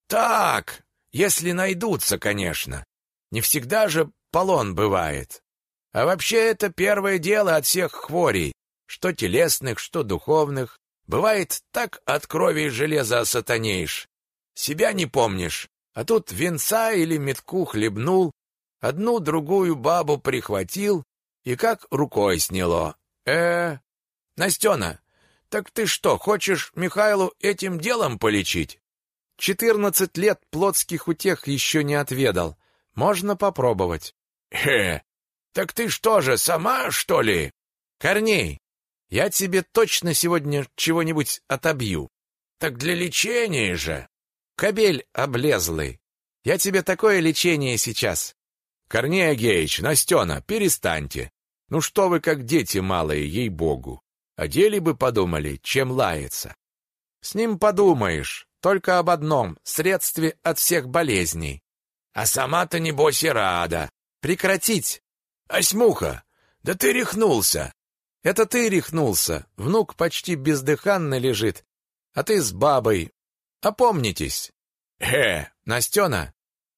Так, если найдутся, конечно. Не всегда же полон бывает. А вообще это первое дело от всех хворей, что телесных, что духовных. Бывает, так от крови и железа осатанеешь. Себя не помнишь, а тут венца или метку хлебнул, одну другую бабу прихватил и как рукой сняло. Э, Настена, так ты что, хочешь Михайлу этим делом полечить? Четырнадцать лет плотских утех еще не отведал. Можно попробовать. Э, так ты что же, сама, что ли? Корней, я тебе точно сегодня чего-нибудь отобью. Так для лечения же. Кобель облезлый. Я тебе такое лечение сейчас. Корней Агеич, Настена, перестаньте. Ну что вы как дети малые, ей-богу. О деле бы подумали, чем лаяться. С ним подумаешь, только об одном — средстве от всех болезней. А сама-то, небось, и рада. Прекратить. Осьмуха, да ты рехнулся. Это ты рехнулся. Внук почти бездыханно лежит, а ты с бабой. Опомнитесь. Э, Настена,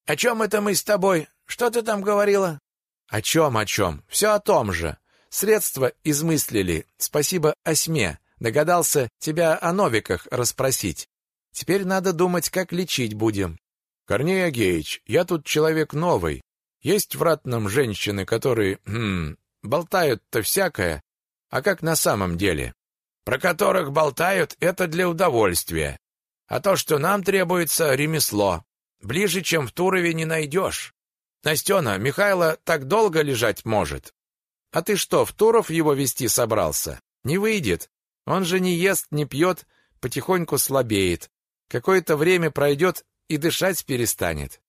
о чем это мы с тобой? Что ты там говорила? О чем, о чем? Все о том же. Средства измыслили. Спасибо Осьме. Догадался тебя о новиках расспросить. Теперь надо думать, как лечить будем. Корней Агеич, я тут человек новый. Есть в ратном женщины, которые, хм, болтают-то всякое, а как на самом деле? Про которых болтают, это для удовольствия. А то, что нам требуется, ремесло. Ближе, чем в Турове, не найдешь. Настена, Михайло так долго лежать может. А ты что, в Туров его вести собрался? Не выйдет. Он же не ест, не пьет, потихоньку слабеет. Какое-то время пройдет и дышать перестанет.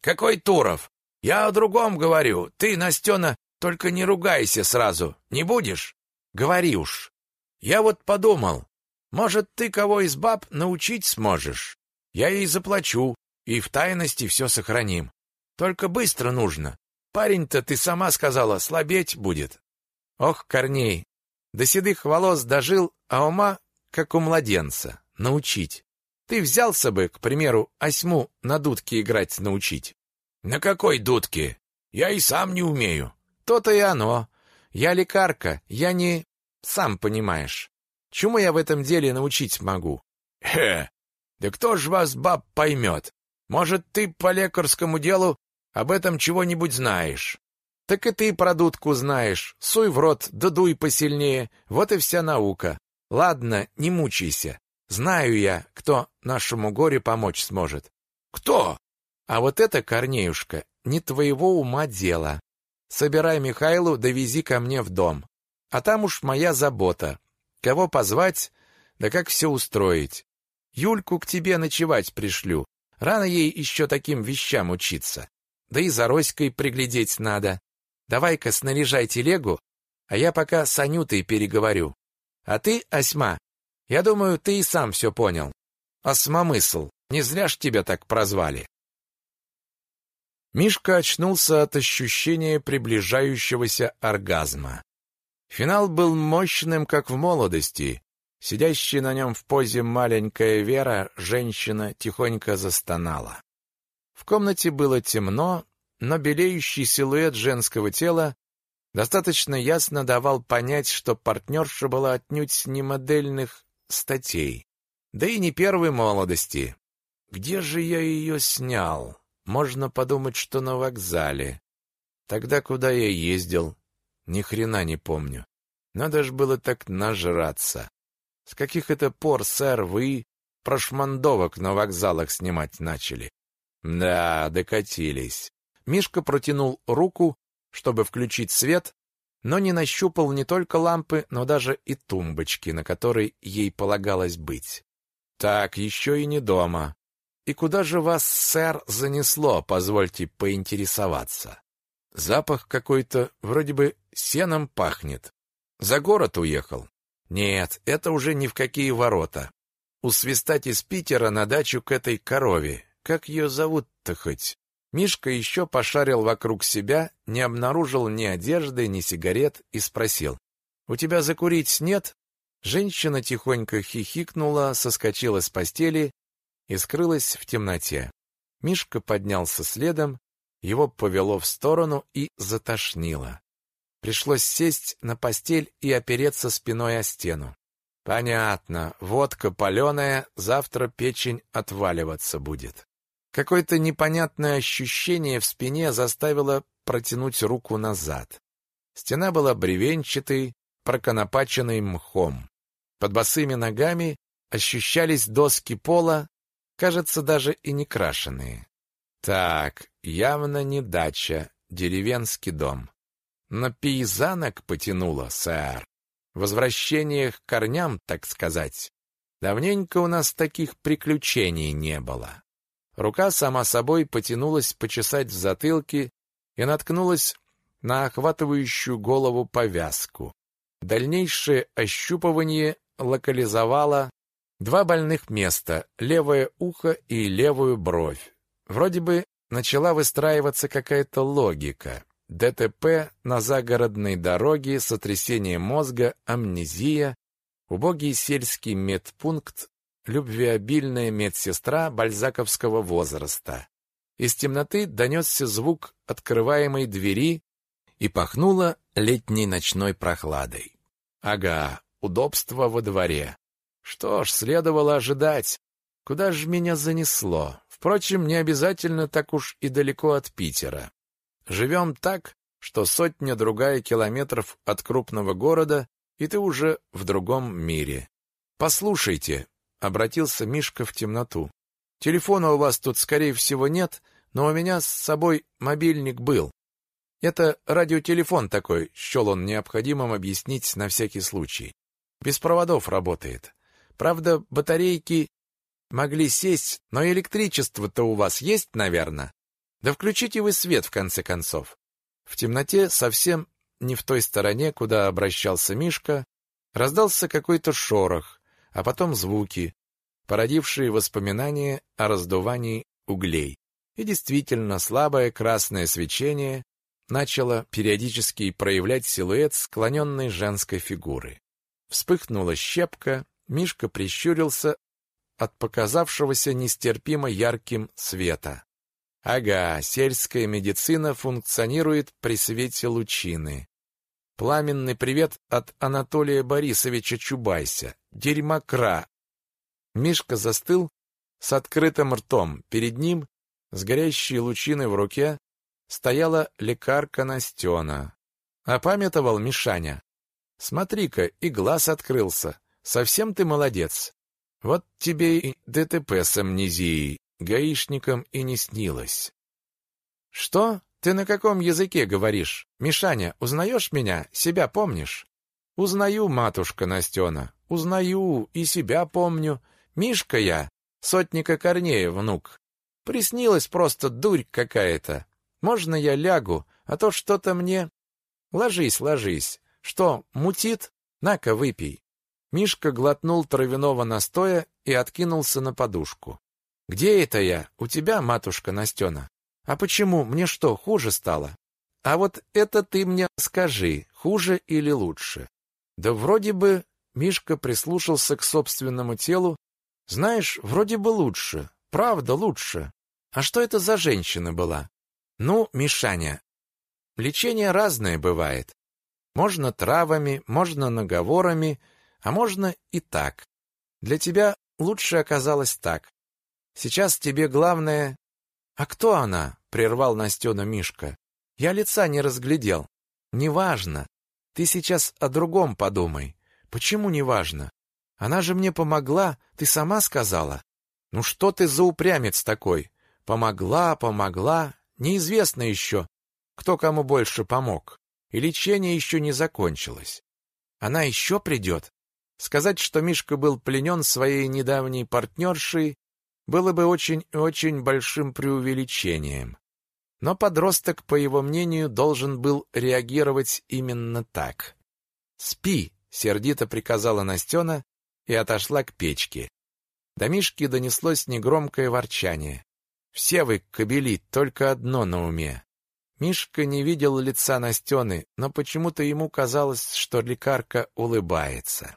Какой Туров? Я о другом говорю. Ты, Настена, только не ругайся сразу. Не будешь? Говори уж. Я вот подумал, может, ты кого из баб научить сможешь? Я ей заплачу, и в тайности все сохраним. Только быстро нужно. Парень-то, ты сама сказала, слабеть будет. Ох, Корней, до седых волос дожил, а ума, как у младенца. Научить. Ты взялся бы, к примеру, осьму на дудке играть научить. На какой дудке? Я и сам не умею. То-то и оно. Я лекарка, я не... Сам понимаешь. Чему я в этом деле научить могу? Хе, да кто ж вас, баб, поймет? Может, ты по лекарскому делу об этом чего-нибудь знаешь. Так и ты про дудку знаешь. Суй в рот, да дуй посильнее. Вот и вся наука. Ладно, не мучайся. Знаю я, кто нашему горе помочь сможет. Кто? А вот это, Корнеюшка, не твоего ума дело. Собирай Михайлу, довези ко мне в дом. А там уж моя забота. Кого позвать, да как все устроить. Юльку к тебе ночевать пришлю. Рано ей еще таким вещам учиться. Да и за Роськой приглядеть надо. Давай-ка снаряжай телегу, а я пока с Анютой переговорю. А ты, Осьма, я думаю, ты и сам все понял. Осмомысл, не зря ж тебя так прозвали. Мишка очнулся от ощущения приближающегося оргазма. Финал был мощным, как в молодости. Сидящая на нем в позе маленькая Вера, женщина, тихонько застонала. В комнате было темно, но белеющий силуэт женского тела достаточно ясно давал понять, что партнерша была отнюдь не модельных статей, да и не первой молодости. Где же я ее снял? Можно подумать, что на вокзале. Тогда куда я ездил? Ни хрена не помню. Надо ж было так нажраться. С каких это пор, сэр, вы прошмандовок на вокзалах снимать начали? Да, докатились. Мишка протянул руку, чтобы включить свет, но не нащупал не только лампы, но даже и тумбочки, на которой ей полагалось быть. Так, еще и не дома. И куда же вас, сэр, занесло, позвольте поинтересоваться? Запах какой-то, вроде бы сеном пахнет. За город уехал? Нет, это уже ни в какие ворота. Усвистать из Питера на дачу к этой корове. Как ее зовут-то хоть? Мишка еще пошарил вокруг себя, не обнаружил ни одежды, ни сигарет и спросил. «У тебя закурить нет?» Женщина тихонько хихикнула, соскочила с постели и скрылась в темноте. Мишка поднялся следом, его повело в сторону и затошнило. Пришлось сесть на постель и опереться спиной о стену. Понятно, водка паленая, завтра печень отваливаться будет. Какое-то непонятное ощущение в спине заставило протянуть руку назад. Стена была бревенчатой, проконопаченной мхом. Под босыми ногами ощущались доски пола, кажется, даже и не крашеные. Так, явно не дача, деревенский дом. На пейзанок потянуло, сэр. Возвращение к корням, так сказать. Давненько у нас таких приключений не было. Рука сама собой потянулась почесать в затылке и наткнулась на охватывающую голову повязку. Дальнейшее ощупывание локализовало Два больных места, левое ухо и левую бровь. Вроде бы начала выстраиваться какая-то логика. ДТП на загородной дороге, сотрясение мозга, амнезия, убогий сельский медпункт, любвеобильная медсестра бальзаковского возраста. Из темноты донесся звук открываемой двери и пахнуло летней ночной прохладой. Ага, удобство во дворе. Что ж, следовало ожидать. Куда же меня занесло? Впрочем, не обязательно так уж и далеко от Питера. Живем так, что сотня-другая километров от крупного города, и ты уже в другом мире. «Послушайте», — обратился Мишка в темноту, — «телефона у вас тут, скорее всего, нет, но у меня с собой мобильник был. Это радиотелефон такой, счел он необходимым объяснить на всякий случай. Без проводов работает. Правда, батарейки могли сесть, но электричество-то у вас есть, наверное. Да включите вы свет, в конце концов. В темноте, совсем не в той стороне, куда обращался Мишка, раздался какой-то шорох, а потом звуки, породившие воспоминания о раздувании углей. И действительно, слабое красное свечение начало периодически проявлять силуэт склоненной женской фигуры. Вспыхнула щепка, Мишка прищурился от показавшегося нестерпимо ярким света. Ага, сельская медицина функционирует при свете лучины. Пламенный привет от Анатолия Борисовича Чубайся. Дерьмокра. Мишка застыл с открытым ртом. Перед ним, с горящей лучиной в руке, стояла лекарка Настена. Опамятовал Мишаня. Смотри-ка, и глаз открылся. Совсем ты молодец. Вот тебе и ДТП с амнезией, гаишникам и не снилось. Что? Ты на каком языке говоришь? Мишаня, узнаешь меня? Себя помнишь? Узнаю, матушка Настена, узнаю и себя помню. Мишка я, сотника Корнея внук. Приснилась просто дурь какая-то. Можно я лягу, а то что-то мне... Ложись, ложись. Что, мутит? На-ка, выпей. Мишка глотнул травяного настоя и откинулся на подушку. «Где это я? У тебя, матушка Настена?» А почему? Мне что, хуже стало? А вот это ты мне скажи, хуже или лучше? Да вроде бы Мишка прислушался к собственному телу. Знаешь, вроде бы лучше. Правда, лучше. А что это за женщина была? Ну, Мишаня, лечение разное бывает. Можно травами, можно наговорами, а можно и так. Для тебя лучше оказалось так. Сейчас тебе главное... А кто она? прервал Настена Мишка. Я лица не разглядел. Неважно. Ты сейчас о другом подумай. Почему неважно? Она же мне помогла, ты сама сказала. Ну что ты за упрямец такой? Помогла, помогла. Неизвестно еще, кто кому больше помог. И лечение еще не закончилось. Она еще придет. Сказать, что Мишка был пленен своей недавней партнершей, было бы очень-очень большим преувеличением. Но подросток, по его мнению, должен был реагировать именно так. «Спи!» — сердито приказала Настена и отошла к печке. До Мишки донеслось негромкое ворчание. «Все вы, кобели, только одно на уме». Мишка не видел лица Настены, но почему-то ему казалось, что лекарка улыбается.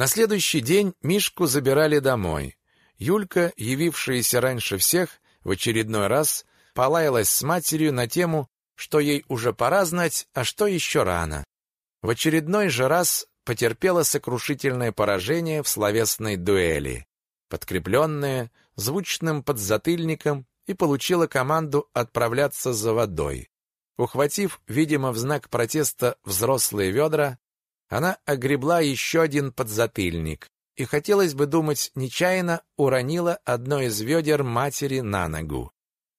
На следующий день Мишку забирали домой. Юлька, явившаяся раньше всех, в очередной раз полаялась с матерью на тему, что ей уже пора знать, а что еще рано. В очередной же раз потерпела сокрушительное поражение в словесной дуэли, подкрепленное звучным подзатыльником и получила команду отправляться за водой. Ухватив, видимо, в знак протеста взрослые ведра, она огребла еще один подзатыльник и, хотелось бы думать, нечаянно уронила одно из ведер матери на ногу.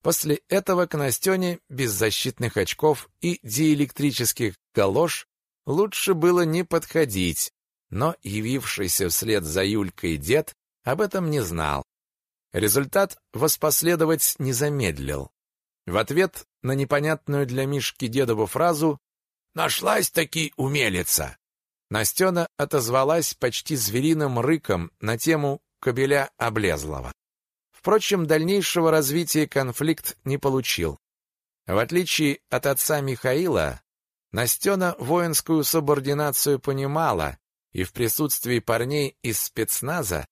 После этого к Настене без защитных очков и диэлектрических галош лучше было не подходить, но явившийся вслед за Юлькой дед об этом не знал. Результат воспоследовать не замедлил. В ответ на непонятную для Мишки дедову фразу «Нашлась-таки умелица!» Настена отозвалась почти звериным рыком на тему кобеля облезлого. Впрочем, дальнейшего развития конфликт не получил. В отличие от отца Михаила, Настена воинскую субординацию понимала и в присутствии парней из спецназа,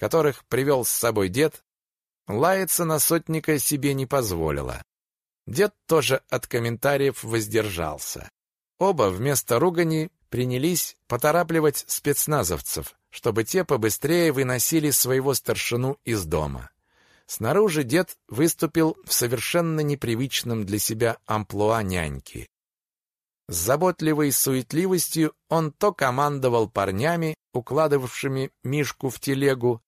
которых привел с собой дед, лаяться на сотника себе не позволила. Дед тоже от комментариев воздержался. Оба вместо ругани принялись поторапливать спецназовцев, чтобы те побыстрее выносили своего старшину из дома. Снаружи дед выступил в совершенно непривычном для себя амплуа няньки. С заботливой суетливостью он то командовал парнями, укладывавшими Мишку в телегу,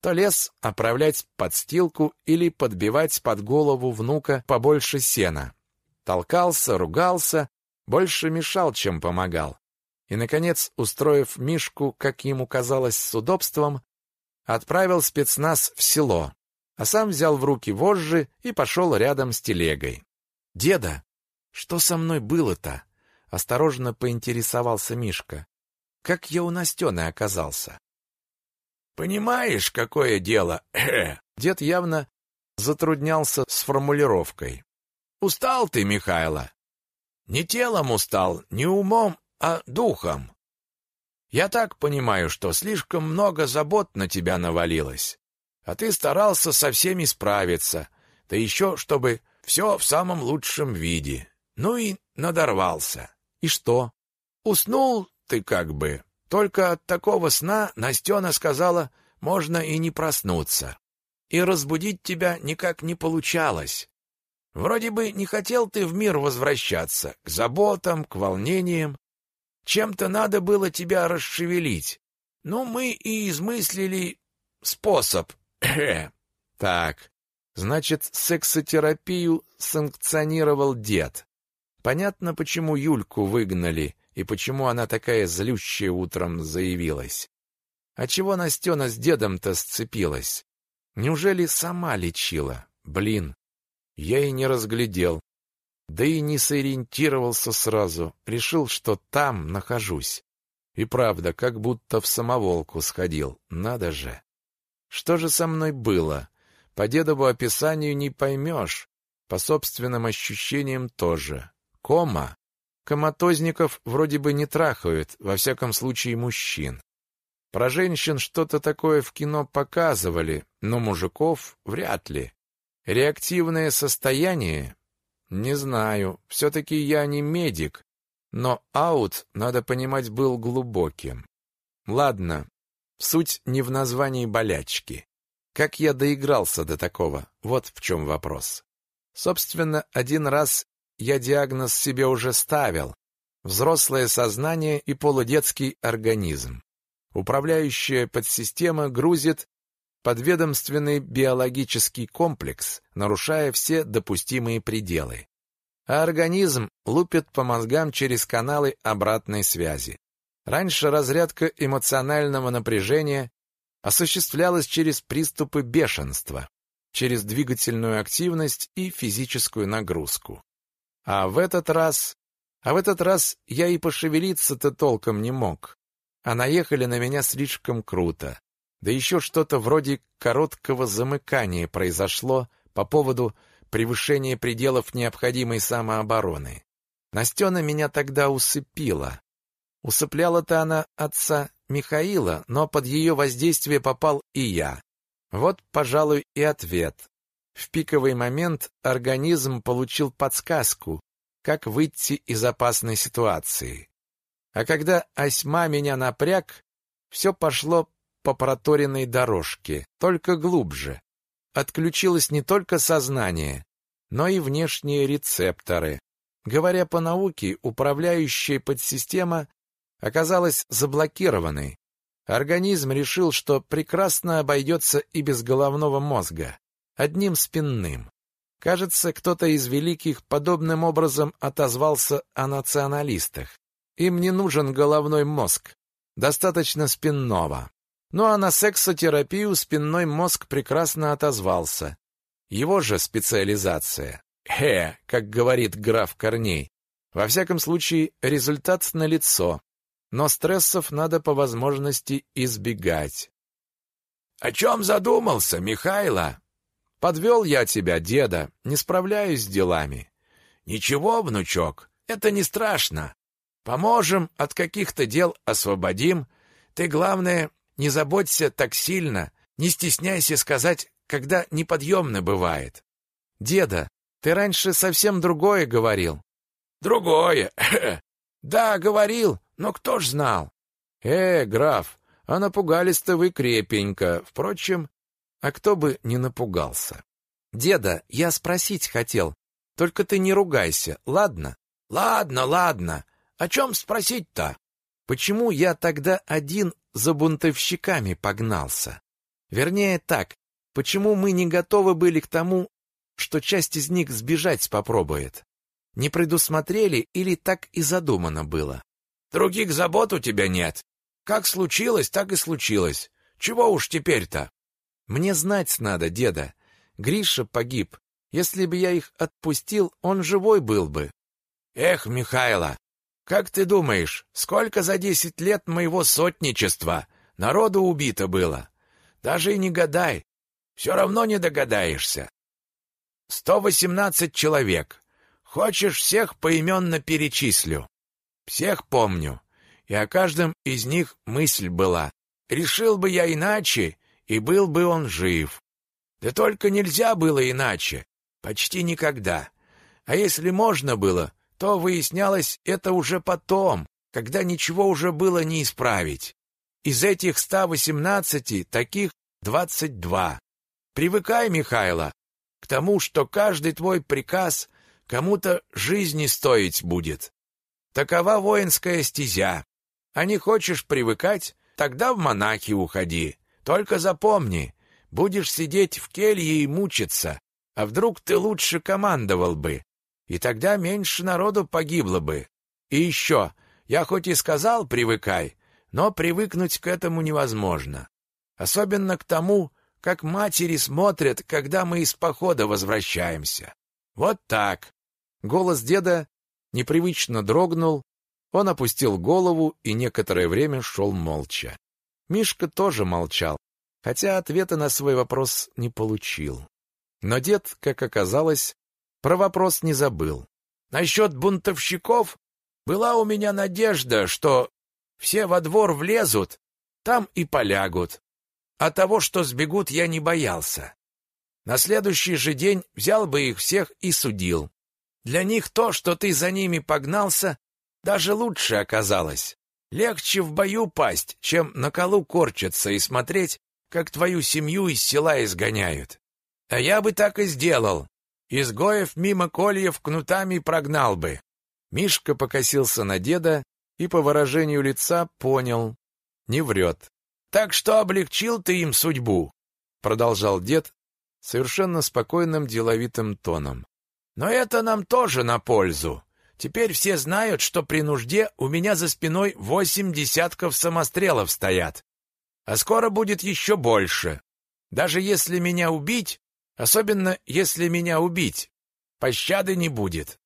то лез оправлять подстилку или подбивать под голову внука побольше сена. Толкался, ругался, больше мешал, чем помогал. И, наконец, устроив Мишку, как ему казалось, с удобством, отправил спецназ в село, а сам взял в руки вожжи и пошел рядом с телегой. «Деда, что со мной было-то?» — осторожно поинтересовался Мишка. «Как я у Настены оказался?» «Понимаешь, какое дело?» [CLEARS THROAT] Дед явно затруднялся с формулировкой. «Устал ты, Михайло. Не телом устал, не умом, а духом. Я так понимаю, что слишком много забот на тебя навалилось а ты старался со всеми справиться, да еще чтобы все в самом лучшем виде. Ну и надорвался. И что? Уснул ты как бы. Только от такого сна Настена сказала, можно и не проснуться. И разбудить тебя никак не получалось. Вроде бы не хотел ты в мир возвращаться, к заботам, к волнениям. Чем-то надо было тебя расшевелить. Ну, мы и измыслили способ, [CLEARS THROAT] Так, значит, сексотерапию санкционировал дед. Понятно, почему Юльку выгнали и почему она такая злющая утром заявилась. А чего Настена с дедом-то сцепилась? Неужели сама лечила? Блин, я и не разглядел. Да и не сориентировался сразу, решил, что там нахожусь. И правда, как будто в самоволку сходил, надо же. Что же со мной было? по дедову описанию не поймешь, по собственным ощущениям тоже. Кома. Коматозников вроде бы не трахают, во всяком случае мужчин. Про женщин что-то такое в кино показывали, но мужиков вряд ли. Реактивное состояние? Не знаю, все-таки я не медик, но аут, надо понимать, был глубоким. Ладно, суть не в названии болячки. Как я доигрался до такого? Вот в чем вопрос. Собственно, один раз я диагноз себе уже ставил. Взрослое сознание и полудетский организм. Управляющая подсистема грузит подведомственный биологический комплекс, нарушая все допустимые пределы. А организм лупит по мозгам через каналы обратной связи. Раньше разрядка эмоционального напряжения осуществлялась через приступы бешенства, через двигательную активность и физическую нагрузку. А в этот раз... А в этот раз я и пошевелиться-то толком не мог а наехали на меня слишком круто. Да еще что-то вроде короткого замыкания произошло по поводу превышения пределов необходимой самообороны. Настена меня тогда усыпила. Усыпляла-то она отца Михаила, но под ее воздействие попал и я. Вот, пожалуй, и ответ. В пиковый момент организм получил подсказку, как выйти из опасной ситуации. А когда осьма меня напряг, все пошло по проторенной дорожке, только глубже. Отключилось не только сознание, но и внешние рецепторы. Говоря по науке, управляющая подсистема оказалась заблокированной. Организм решил, что прекрасно обойдется и без головного мозга, одним спинным. Кажется, кто-то из великих подобным образом отозвался о националистах. Им не нужен головной мозг, достаточно спинного. Ну а на сексотерапию спинной мозг прекрасно отозвался. Его же специализация. Хе, как говорит граф Корней. Во всяком случае, результат налицо. Но стрессов надо по возможности избегать. «О чем задумался, Михайло?» «Подвел я тебя, деда, не справляюсь с делами». «Ничего, внучок, это не страшно. Поможем, от каких-то дел освободим. Ты, главное, не заботься так сильно, не стесняйся сказать, когда неподъемно бывает. Деда, ты раньше совсем другое говорил. Другое? [CLEARS THROAT] Да, говорил, но кто ж знал? Э, граф, а напугались-то вы крепенько. Впрочем, а кто бы не напугался? Деда, я спросить хотел. Только ты не ругайся, ладно? Ладно, ладно. О чем спросить-то? Почему я тогда один за бунтовщиками погнался? Вернее так, почему мы не готовы были к тому, что часть из них сбежать попробует? Не предусмотрели или так и задумано было? Других забот у тебя нет. Как случилось, так и случилось. Чего уж теперь-то? Мне знать надо, деда. Гриша погиб. Если бы я их отпустил, он живой был бы. Эх, Михайло, как ты думаешь, сколько за десять лет моего сотничества народу убито было? Даже и не гадай, все равно не догадаешься. Сто восемнадцать человек. Хочешь, всех поименно перечислю? Всех помню, и о каждом из них мысль была. Решил бы я иначе, и был бы он жив. Да только нельзя было иначе, почти никогда. А если можно было, то выяснялось это уже потом, когда ничего уже было не исправить. Из этих 118 таких 22. Привыкай, Михайло, к тому, что каждый твой приказ кому-то жизни стоить будет. Такова воинская стезя. А не хочешь привыкать, тогда в монахи уходи. Только запомни, будешь сидеть в келье и мучиться, а вдруг ты лучше командовал бы, и тогда меньше народу погибло бы. И еще, я хоть и сказал «привыкай», но привыкнуть к этому невозможно. Особенно к тому, как матери смотрят, когда мы из похода возвращаемся. Вот так. Голос деда непривычно дрогнул, он опустил голову и некоторое время шел молча. Мишка тоже молчал. хотя ответа на свой вопрос не получил. Но дед, как оказалось, про вопрос не забыл. Насчет бунтовщиков была у меня надежда, что все во двор влезут, там и полягут. А того, что сбегут, я не боялся. На следующий же день взял бы их всех и судил. Для них то, что ты за ними погнался, даже лучше оказалось. Легче в бою пасть, чем на колу корчиться и смотреть, как твою семью из села изгоняют. А я бы так и сделал. Изгоев мимо кольев кнутами прогнал бы. Мишка покосился на деда и по выражению лица понял. Не врет. Так что облегчил ты им судьбу, продолжал дед совершенно спокойным деловитым тоном. Но это нам тоже на пользу. Теперь все знают, что при нужде у меня за спиной восемь десятков самострелов стоят. А скоро будет еще больше. Даже если меня убить, особенно если меня убить, пощады не будет.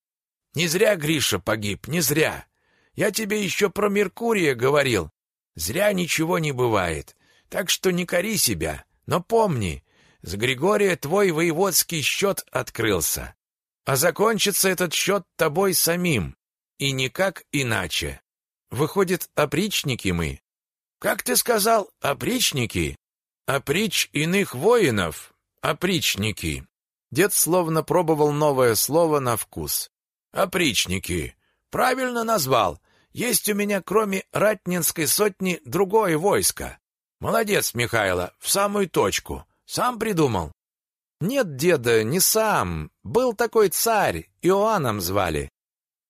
Не зря Гриша погиб, не зря. Я тебе еще про Меркурия говорил. Зря ничего не бывает. Так что не кори себя, но помни, с Григория твой воеводский счет открылся. А закончится этот счет тобой самим, и никак иначе. Выходит, опричники мы. Как ты сказал, опричники? Оприч иных воинов, опричники. Дед словно пробовал новое слово на вкус. Опричники. Правильно назвал. Есть у меня, кроме Ратнинской сотни, другое войско. Молодец, Михайло, в самую точку. Сам придумал. Нет, деда, не сам. Был такой царь, Иоанном звали.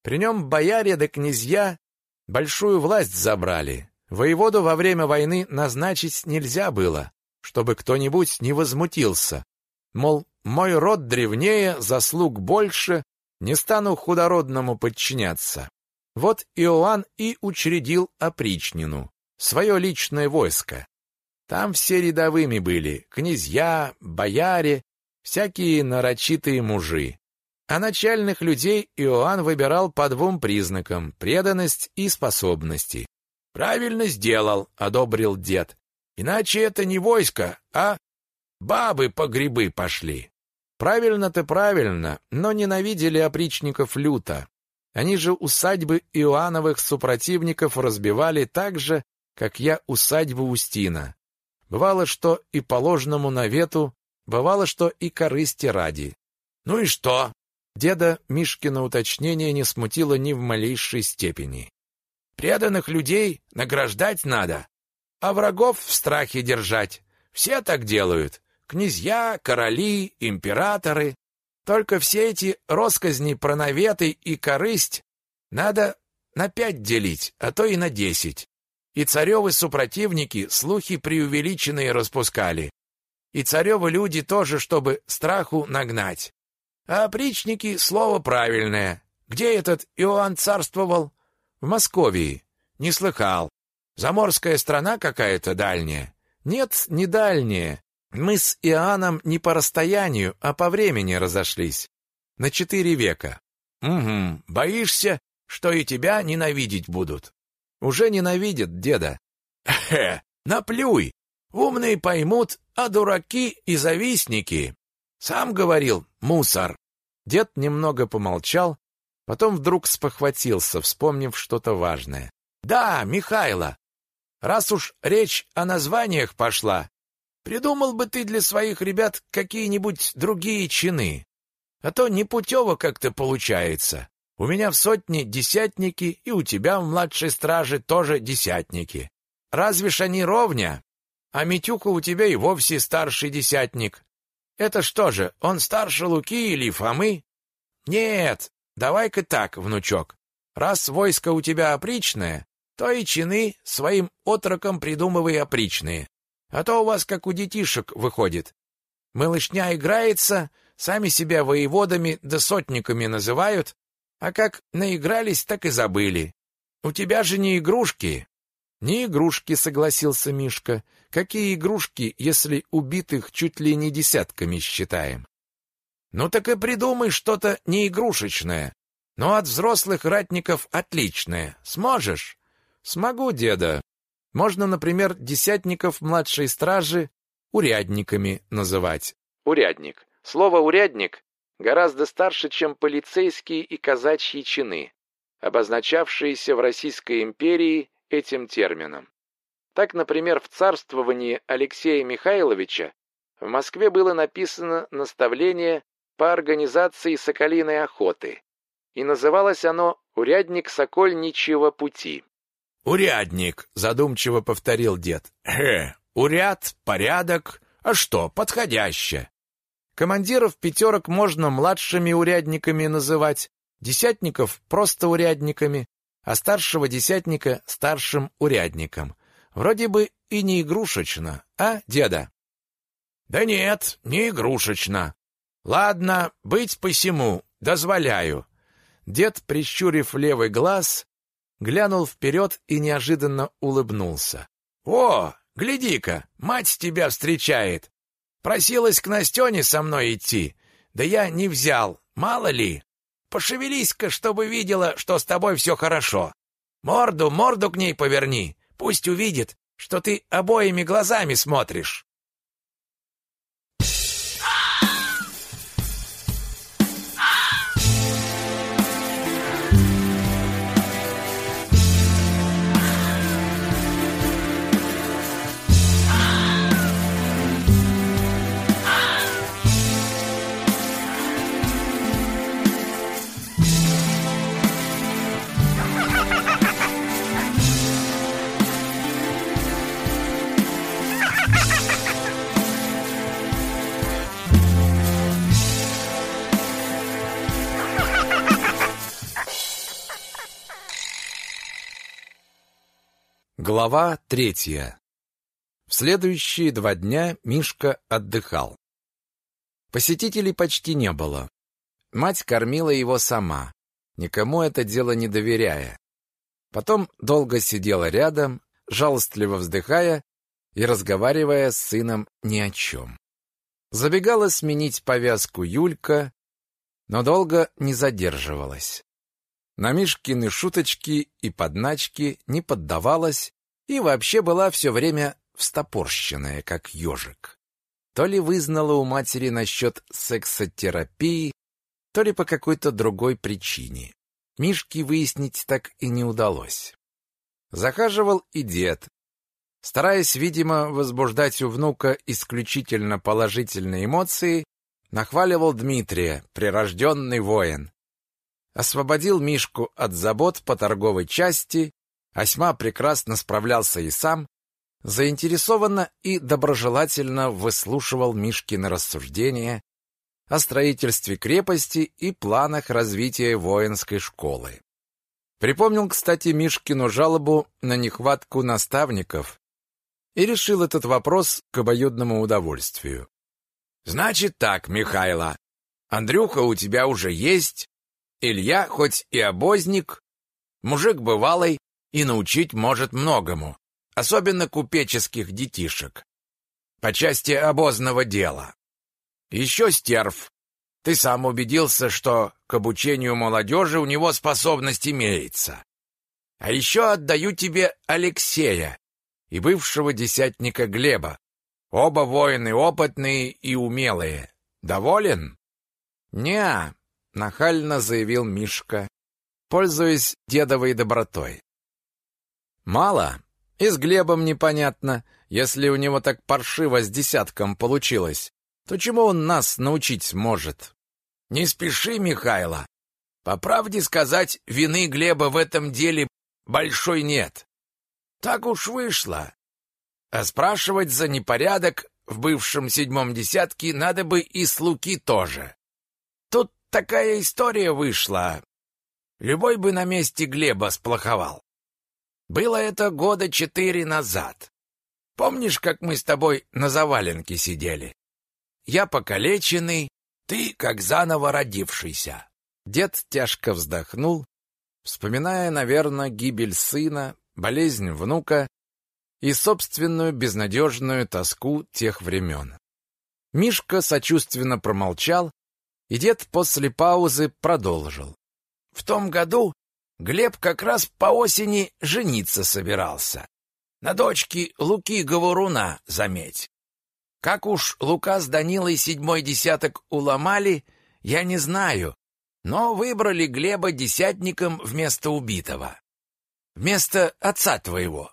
При нем бояре да князья большую власть забрали. Воеводу во время войны назначить нельзя было, чтобы кто-нибудь не возмутился. Мол, мой род древнее, заслуг больше, не стану худородному подчиняться. Вот Иоанн и учредил опричнину, свое личное войско. Там все рядовыми были, князья, бояре, всякие нарочитые мужи. А начальных людей Иоанн выбирал по двум признакам – преданность и способности. «Правильно сделал», — одобрил дед. «Иначе это не войско, а бабы по грибы пошли». «Правильно-то правильно, но ненавидели опричников люто. Они же усадьбы Иоанновых супротивников разбивали так же, как я усадьбу Устина. Бывало, что и по ложному навету Бывало, что и корысти ради. Ну и что? Деда Мишкино уточнение не смутило ни в малейшей степени. Преданных людей награждать надо, а врагов в страхе держать. Все так делают. Князья, короли, императоры. Только все эти росказни про наветы и корысть надо на пять делить, а то и на десять. И царевы супротивники слухи преувеличенные распускали. И царевы люди тоже, чтобы страху нагнать. А опричники — слово правильное. Где этот Иоанн царствовал? В Московии. Не слыхал. Заморская страна какая-то дальняя? Нет, не дальняя. Мы с Иоанном не по расстоянию, а по времени разошлись. На четыре века. Угу. Боишься, что и тебя ненавидеть будут? Уже ненавидят, деда. Хе, наплюй. Умные поймут, а дураки и завистники. Сам говорил, мусор. Дед немного помолчал, потом вдруг спохватился, вспомнив что-то важное. Да, Михайло, раз уж речь о названиях пошла, придумал бы ты для своих ребят какие-нибудь другие чины. А то непутево как-то получается. У меня в сотне десятники, и у тебя в младшей страже тоже десятники. Разве ж они ровня? А Митюка у тебя и вовсе старший десятник. Это что же, он старше Луки или Фомы? Нет, давай-ка так, внучок. Раз войско у тебя опричное, то и чины своим отрокам придумывай опричные. А то у вас как у детишек выходит. Малышня играется, сами себя воеводами да сотниками называют, а как наигрались, так и забыли. У тебя же не игрушки. Не игрушки, согласился Мишка. Какие игрушки, если убитых чуть ли не десятками считаем? Ну так и придумай что-то не игрушечное, но от взрослых ратников отличное. Сможешь? Смогу, деда. Можно, например, десятников младшей стражи урядниками называть. Урядник. Слово «урядник» гораздо старше, чем полицейские и казачьи чины, обозначавшиеся в Российской империи этим термином. Так, например, в царствовании Алексея Михайловича в Москве было написано наставление по организации соколиной охоты, и называлось оно «Урядник Сокольничьего пути». «Урядник», — задумчиво повторил дед. «Э, уряд, порядок, а что, подходяще. Командиров пятерок можно младшими урядниками называть, десятников просто урядниками, а старшего десятника старшим урядником. Вроде бы и не игрушечно, а, деда? Да нет, не игрушечно. Ладно, быть посему, дозволяю. Дед, прищурив левый глаз, глянул вперед и неожиданно улыбнулся. О, гляди-ка, мать тебя встречает. Просилась к Настене со мной идти. Да я не взял, мало ли. Пошевелись-ка, чтобы видела, что с тобой все хорошо. Морду, морду к ней поверни. Пусть увидит, что ты обоими глазами смотришь. Глава третья. В следующие два дня Мишка отдыхал. Посетителей почти не было. Мать кормила его сама, никому это дело не доверяя. Потом долго сидела рядом, жалостливо вздыхая и разговаривая с сыном ни о чем. Забегала сменить повязку Юлька, но долго не задерживалась. На Мишкины шуточки и подначки не поддавалась и вообще была все время встопорщенная, как ежик. То ли вызнала у матери насчет сексотерапии, то ли по какой-то другой причине. Мишке выяснить так и не удалось. Захаживал и дед. Стараясь, видимо, возбуждать у внука исключительно положительные эмоции, нахваливал Дмитрия, прирожденный воин, освободил Мишку от забот по торговой части, Осьма прекрасно справлялся и сам, заинтересованно и доброжелательно выслушивал Мишкины рассуждения о строительстве крепости и планах развития воинской школы. Припомнил, кстати, Мишкину жалобу на нехватку наставников и решил этот вопрос к обоюдному удовольствию. «Значит так, Михайло, Андрюха у тебя уже есть, Илья хоть и обозник, мужик бывалый и научить может многому, особенно купеческих детишек, по части обозного дела. Еще стерв. Ты сам убедился, что к обучению молодежи у него способность имеется. А еще отдаю тебе Алексея и бывшего десятника Глеба. Оба воины опытные и умелые. Доволен? Не, нахально заявил Мишка, пользуясь дедовой добротой. Мало. И с Глебом непонятно. Если у него так паршиво с десятком получилось, то чему он нас научить может? Не спеши, Михайло. По правде сказать, вины Глеба в этом деле большой нет. Так уж вышло. А спрашивать за непорядок в бывшем седьмом десятке надо бы и с Луки тоже. Такая история вышла. Любой бы на месте Глеба сплоховал. Было это года четыре назад. Помнишь, как мы с тобой на заваленке сидели? Я покалеченный, ты как заново родившийся. Дед тяжко вздохнул, вспоминая, наверное, гибель сына, болезнь внука и собственную безнадежную тоску тех времен. Мишка сочувственно промолчал, и дед после паузы продолжил. В том году Глеб как раз по осени жениться собирался. На дочке Луки Говоруна, заметь. Как уж Лука с Данилой седьмой десяток уломали, я не знаю, но выбрали Глеба десятником вместо убитого. Вместо отца твоего.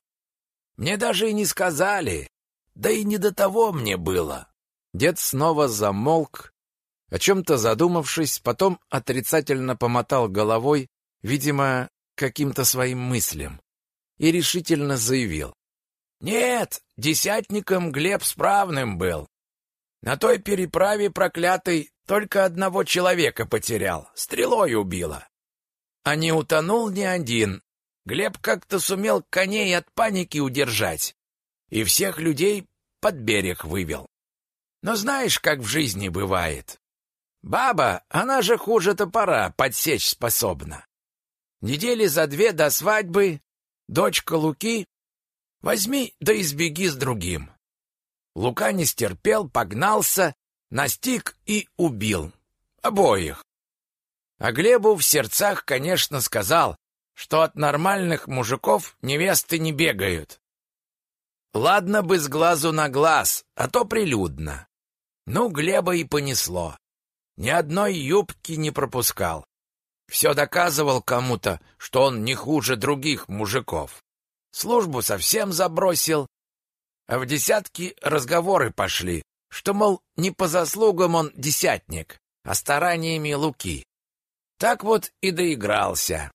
Мне даже и не сказали, да и не до того мне было. Дед снова замолк, о чем-то задумавшись, потом отрицательно помотал головой, видимо, каким-то своим мыслям, и решительно заявил. «Нет, десятником Глеб справным был. На той переправе проклятый только одного человека потерял, стрелой убило. А не утонул ни один. Глеб как-то сумел коней от паники удержать и всех людей под берег вывел. Но знаешь, как в жизни бывает. Баба, она же хуже топора, подсечь способна. Недели за две до свадьбы дочка Луки возьми да избеги с другим. Лука не стерпел, погнался, настиг и убил. Обоих. А Глебу в сердцах, конечно, сказал, что от нормальных мужиков невесты не бегают. Ладно бы с глазу на глаз, а то прилюдно. Ну, Глеба и понесло. Ни одной юбки не пропускал. Все доказывал кому-то, что он не хуже других мужиков. Службу совсем забросил. А в десятки разговоры пошли, что, мол, не по заслугам он десятник, а стараниями Луки. Так вот и доигрался.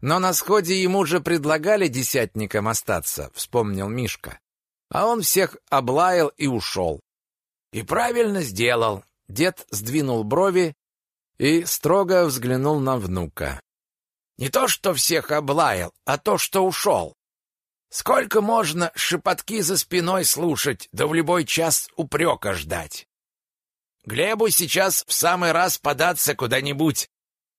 Но на сходе ему же предлагали десятникам остаться, вспомнил Мишка. А он всех облаял и ушел. И правильно сделал. Дед сдвинул брови и строго взглянул на внука. Не то, что всех облаял, а то, что ушел. Сколько можно шепотки за спиной слушать, да в любой час упрека ждать? Глебу сейчас в самый раз податься куда-нибудь,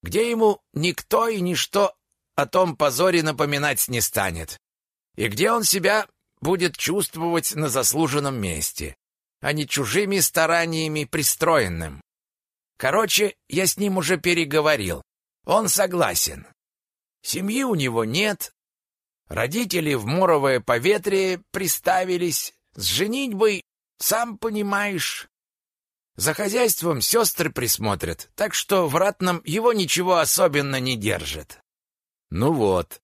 где ему никто и ничто о том позоре напоминать не станет, и где он себя будет чувствовать на заслуженном месте а не чужими стараниями пристроенным. Короче, я с ним уже переговорил. Он согласен. Семьи у него нет. Родители в моровое поветрие приставились. С женитьбой, сам понимаешь. За хозяйством сестры присмотрят, так что в ратном его ничего особенно не держит. Ну вот,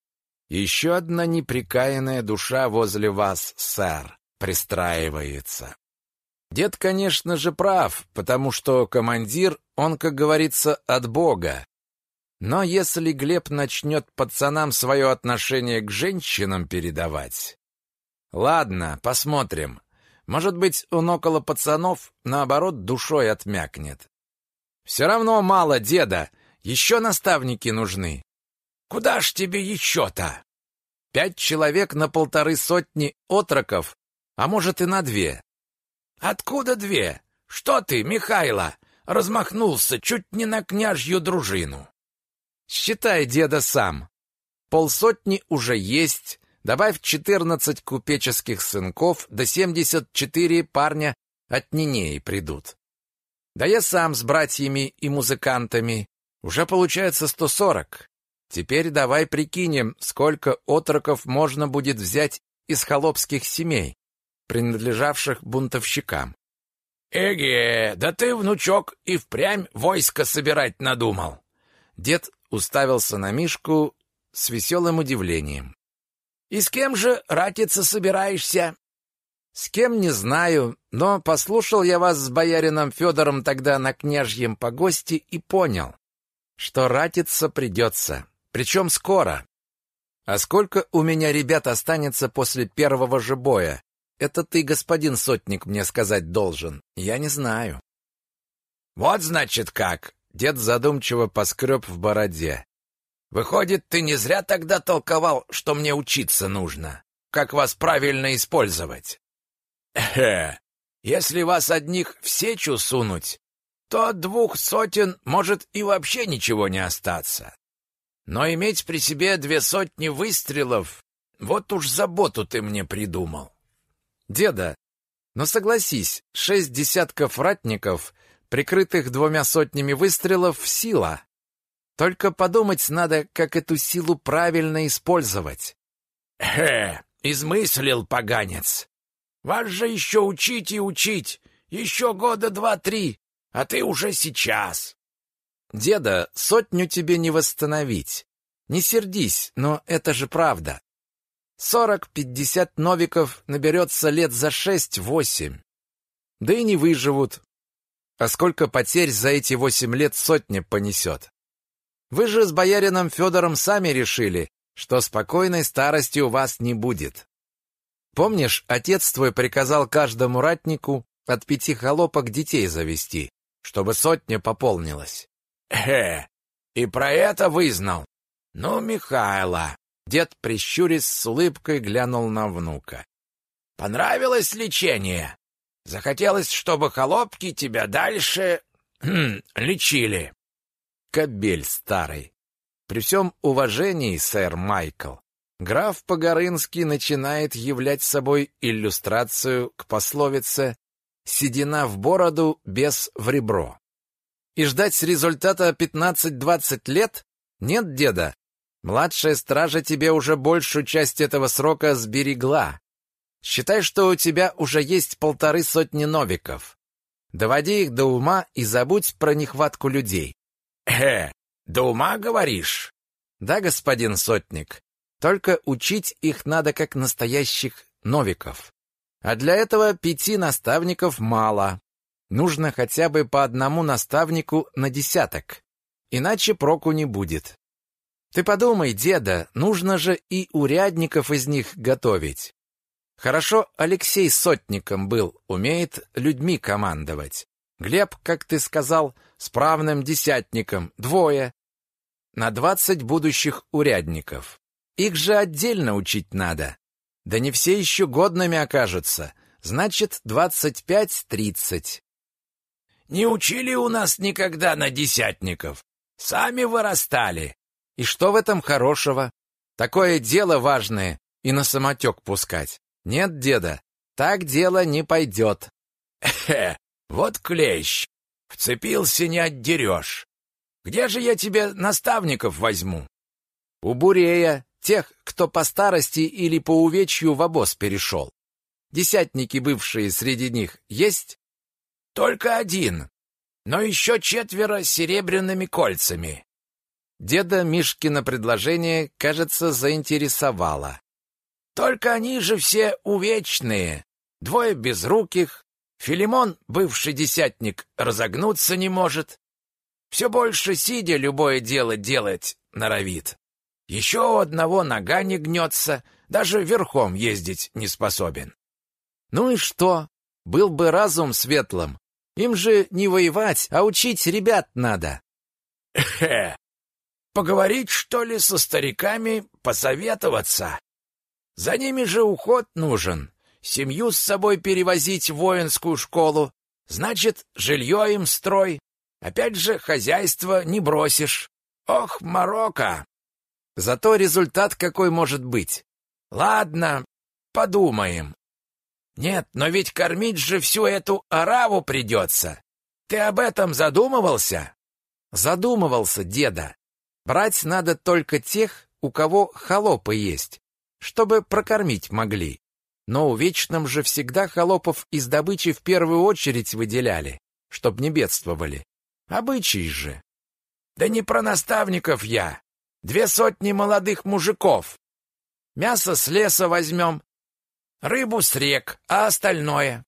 еще одна неприкаянная душа возле вас, сэр, пристраивается. Дед, конечно же, прав, потому что командир, он, как говорится, от Бога. Но если Глеб начнет пацанам свое отношение к женщинам передавать... Ладно, посмотрим. Может быть, он около пацанов, наоборот, душой отмякнет. Все равно мало деда, еще наставники нужны. Куда ж тебе еще-то? Пять человек на полторы сотни отроков, а может и на две. Откуда две? Что ты, Михайло, размахнулся чуть не на княжью дружину? Считай, деда, сам. Полсотни уже есть, добавь четырнадцать купеческих сынков, да семьдесят четыре парня от Нинеи придут. Да я сам с братьями и музыкантами. Уже получается сто сорок. Теперь давай прикинем, сколько отроков можно будет взять из холопских семей принадлежавших бунтовщикам. «Эге, да ты, внучок, и впрямь войско собирать надумал!» Дед уставился на Мишку с веселым удивлением. «И с кем же ратиться собираешься?» «С кем, не знаю, но послушал я вас с боярином Федором тогда на княжьем погосте и понял, что ратиться придется, причем скоро. А сколько у меня ребят останется после первого же боя, это ты, господин сотник, мне сказать должен. Я не знаю. Вот значит как. Дед задумчиво поскреб в бороде. Выходит, ты не зря тогда толковал, что мне учиться нужно. Как вас правильно использовать. Если вас одних в сечу сунуть, то от двух сотен может и вообще ничего не остаться. Но иметь при себе две сотни выстрелов, вот уж заботу ты мне придумал. Деда, но согласись, шесть десятков ратников, прикрытых двумя сотнями выстрелов, сила. Только подумать надо, как эту силу правильно использовать. Хе, измыслил поганец. Вас же еще учить и учить. Еще года два-три, а ты уже сейчас. Деда, сотню тебе не восстановить. Не сердись, но это же правда. Сорок-пятьдесят новиков наберется лет за шесть-восемь. Да и не выживут. А сколько потерь за эти восемь лет сотня понесет? Вы же с боярином Федором сами решили, что спокойной старости у вас не будет. Помнишь, отец твой приказал каждому ратнику от пяти холопок детей завести, чтобы сотня пополнилась? Э, и про это вызнал. Ну, Михайло, дед прищурясь с улыбкой глянул на внука. Понравилось лечение? Захотелось, чтобы холопки тебя дальше хм, лечили. Кобель старый. При всем уважении, сэр Майкл, граф Погорынский начинает являть собой иллюстрацию к пословице «седина в бороду, без в ребро». И ждать результата 15-20 лет? Нет, деда. Младшая стража тебе уже большую часть этого срока сберегла. Считай, что у тебя уже есть полторы сотни новиков. Доводи их до ума и забудь про нехватку людей. Э, до ума говоришь? Да, господин сотник. Только учить их надо как настоящих новиков. А для этого пяти наставников мало. Нужно хотя бы по одному наставнику на десяток. Иначе проку не будет. Ты подумай, деда, нужно же и урядников из них готовить. Хорошо, Алексей сотником был, умеет людьми командовать. Глеб, как ты сказал, справным десятником, двое. На двадцать будущих урядников. Их же отдельно учить надо. Да не все еще годными окажутся. Значит, двадцать пять-тридцать. Не учили у нас никогда на десятников. Сами вырастали. И что в этом хорошего? Такое дело важное и на самотек пускать. Нет, деда, так дело не пойдет. Эхе, вот клещ. Вцепился не отдерешь. Где же я тебе наставников возьму? У Бурея, тех, кто по старости или по увечью в обоз перешел. Десятники бывшие среди них есть? Только один, но еще четверо серебряными кольцами. Деда Мишкино предложение, кажется, заинтересовало. Только они же все увечные, двое безруких, Филимон, бывший десятник, разогнуться не может. Все больше сидя любое дело делать норовит. Еще у одного нога не гнется, даже верхом ездить не способен. Ну и что? Был бы разум светлым. Им же не воевать, а учить ребят надо. Хе, поговорить, что ли, со стариками, посоветоваться? За ними же уход нужен семью с собой перевозить в воинскую школу, значит, жилье им строй. Опять же, хозяйство не бросишь. Ох, Марокко! Зато результат какой может быть? Ладно, подумаем. Нет, но ведь кормить же всю эту ораву придется. Ты об этом задумывался? Задумывался, деда. Брать надо только тех, у кого холопы есть, чтобы прокормить могли. Но у Вечном же всегда холопов из добычи в первую очередь выделяли, чтоб не бедствовали. Обычай же. Да не про наставников я. Две сотни молодых мужиков. Мясо с леса возьмем, рыбу с рек, а остальное?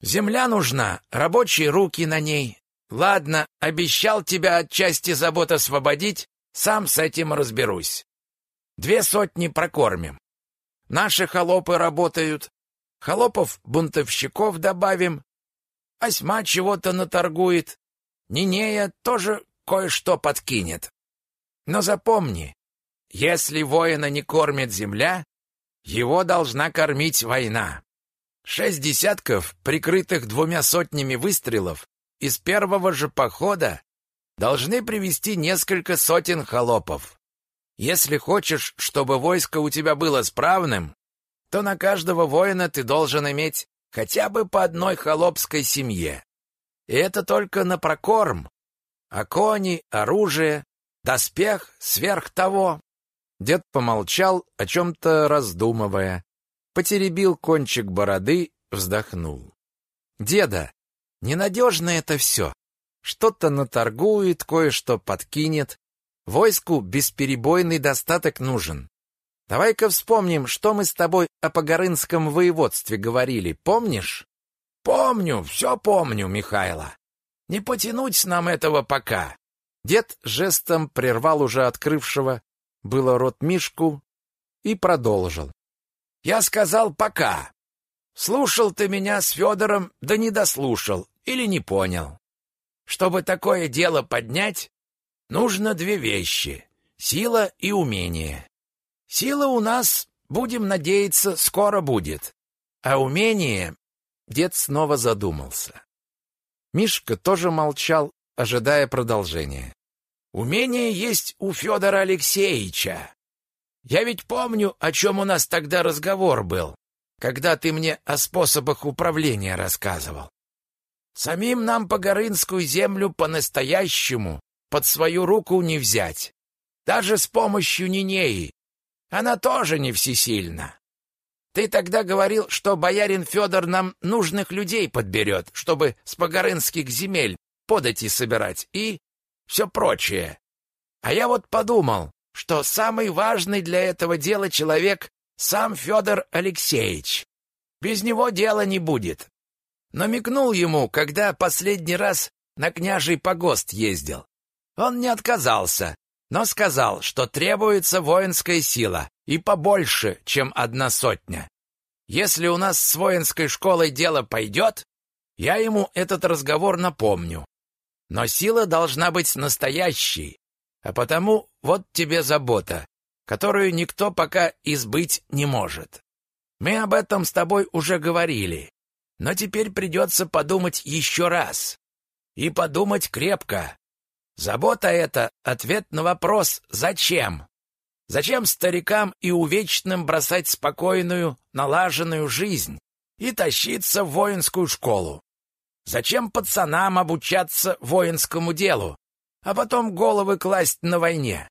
Земля нужна, рабочие руки на ней. Ладно, обещал тебя от части забот освободить, сам с этим разберусь. Две сотни прокормим. Наши холопы работают. Холопов-бунтовщиков добавим. Осьма чего-то наторгует. Нинея тоже кое-что подкинет. Но запомни, если воина не кормит земля, его должна кормить война. Шесть десятков, прикрытых двумя сотнями выстрелов, из первого же похода должны привести несколько сотен холопов. Если хочешь, чтобы войско у тебя было справным, то на каждого воина ты должен иметь хотя бы по одной холопской семье. И это только на прокорм. А кони, оружие, доспех сверх того. Дед помолчал, о чем-то раздумывая, потеребил кончик бороды, вздохнул. «Деда, Ненадежно это все. Что-то наторгует, кое-что подкинет. Войску бесперебойный достаток нужен. Давай-ка вспомним, что мы с тобой о Погорынском воеводстве говорили, помнишь? Помню, все помню, Михайло. Не потянуть нам этого пока. Дед жестом прервал уже открывшего было рот Мишку и продолжил. Я сказал пока. Слушал ты меня с Федором, да не дослушал или не понял. Чтобы такое дело поднять, нужно две вещи — сила и умение. Сила у нас, будем надеяться, скоро будет. А умение... Дед снова задумался. Мишка тоже молчал, ожидая продолжения. Умение есть у Федора Алексеевича. Я ведь помню, о чем у нас тогда разговор был, когда ты мне о способах управления рассказывал. Самим нам Погорынскую землю по-настоящему под свою руку не взять. Даже с помощью Нинеи. Она тоже не всесильна. Ты тогда говорил, что боярин Федор нам нужных людей подберет, чтобы с погорынских земель подати собирать и все прочее. А я вот подумал, что самый важный для этого дела человек сам Федор Алексеевич. Без него дела не будет. Намекнул ему, когда последний раз на княжий погост ездил. Он не отказался, но сказал, что требуется воинская сила, и побольше, чем одна сотня. Если у нас с воинской школой дело пойдет, я ему этот разговор напомню. Но сила должна быть настоящей, а потому вот тебе забота, которую никто пока избыть не может. Мы об этом с тобой уже говорили, но теперь придется подумать еще раз. И подумать крепко. Забота — это ответ на вопрос «Зачем?». Зачем старикам и увечным бросать спокойную, налаженную жизнь и тащиться в воинскую школу? Зачем пацанам обучаться воинскому делу, а потом головы класть на войне.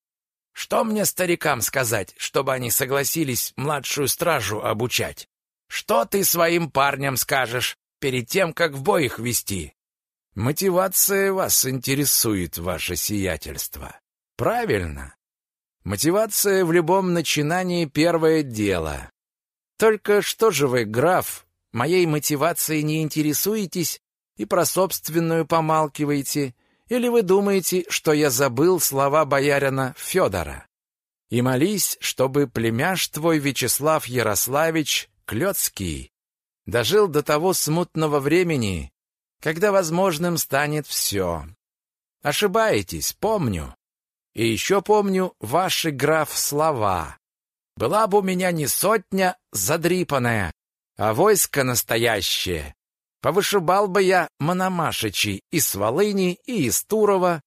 Что мне старикам сказать, чтобы они согласились младшую стражу обучать? Что ты своим парням скажешь перед тем, как в бой их вести? Мотивация вас интересует, ваше сиятельство. Правильно. Мотивация в любом начинании первое дело. Только что же вы, граф, моей мотивацией не интересуетесь и про собственную помалкиваете, или вы думаете, что я забыл слова боярина Федора? И молись, чтобы племяш твой Вячеслав Ярославич Клёцкий дожил до того смутного времени, когда возможным станет все. Ошибаетесь, помню. И еще помню ваши, граф, слова. Была бы у меня не сотня задрипанная, а войско настоящее, Повышибал бы я Мономашичей из Волыни и из Турова,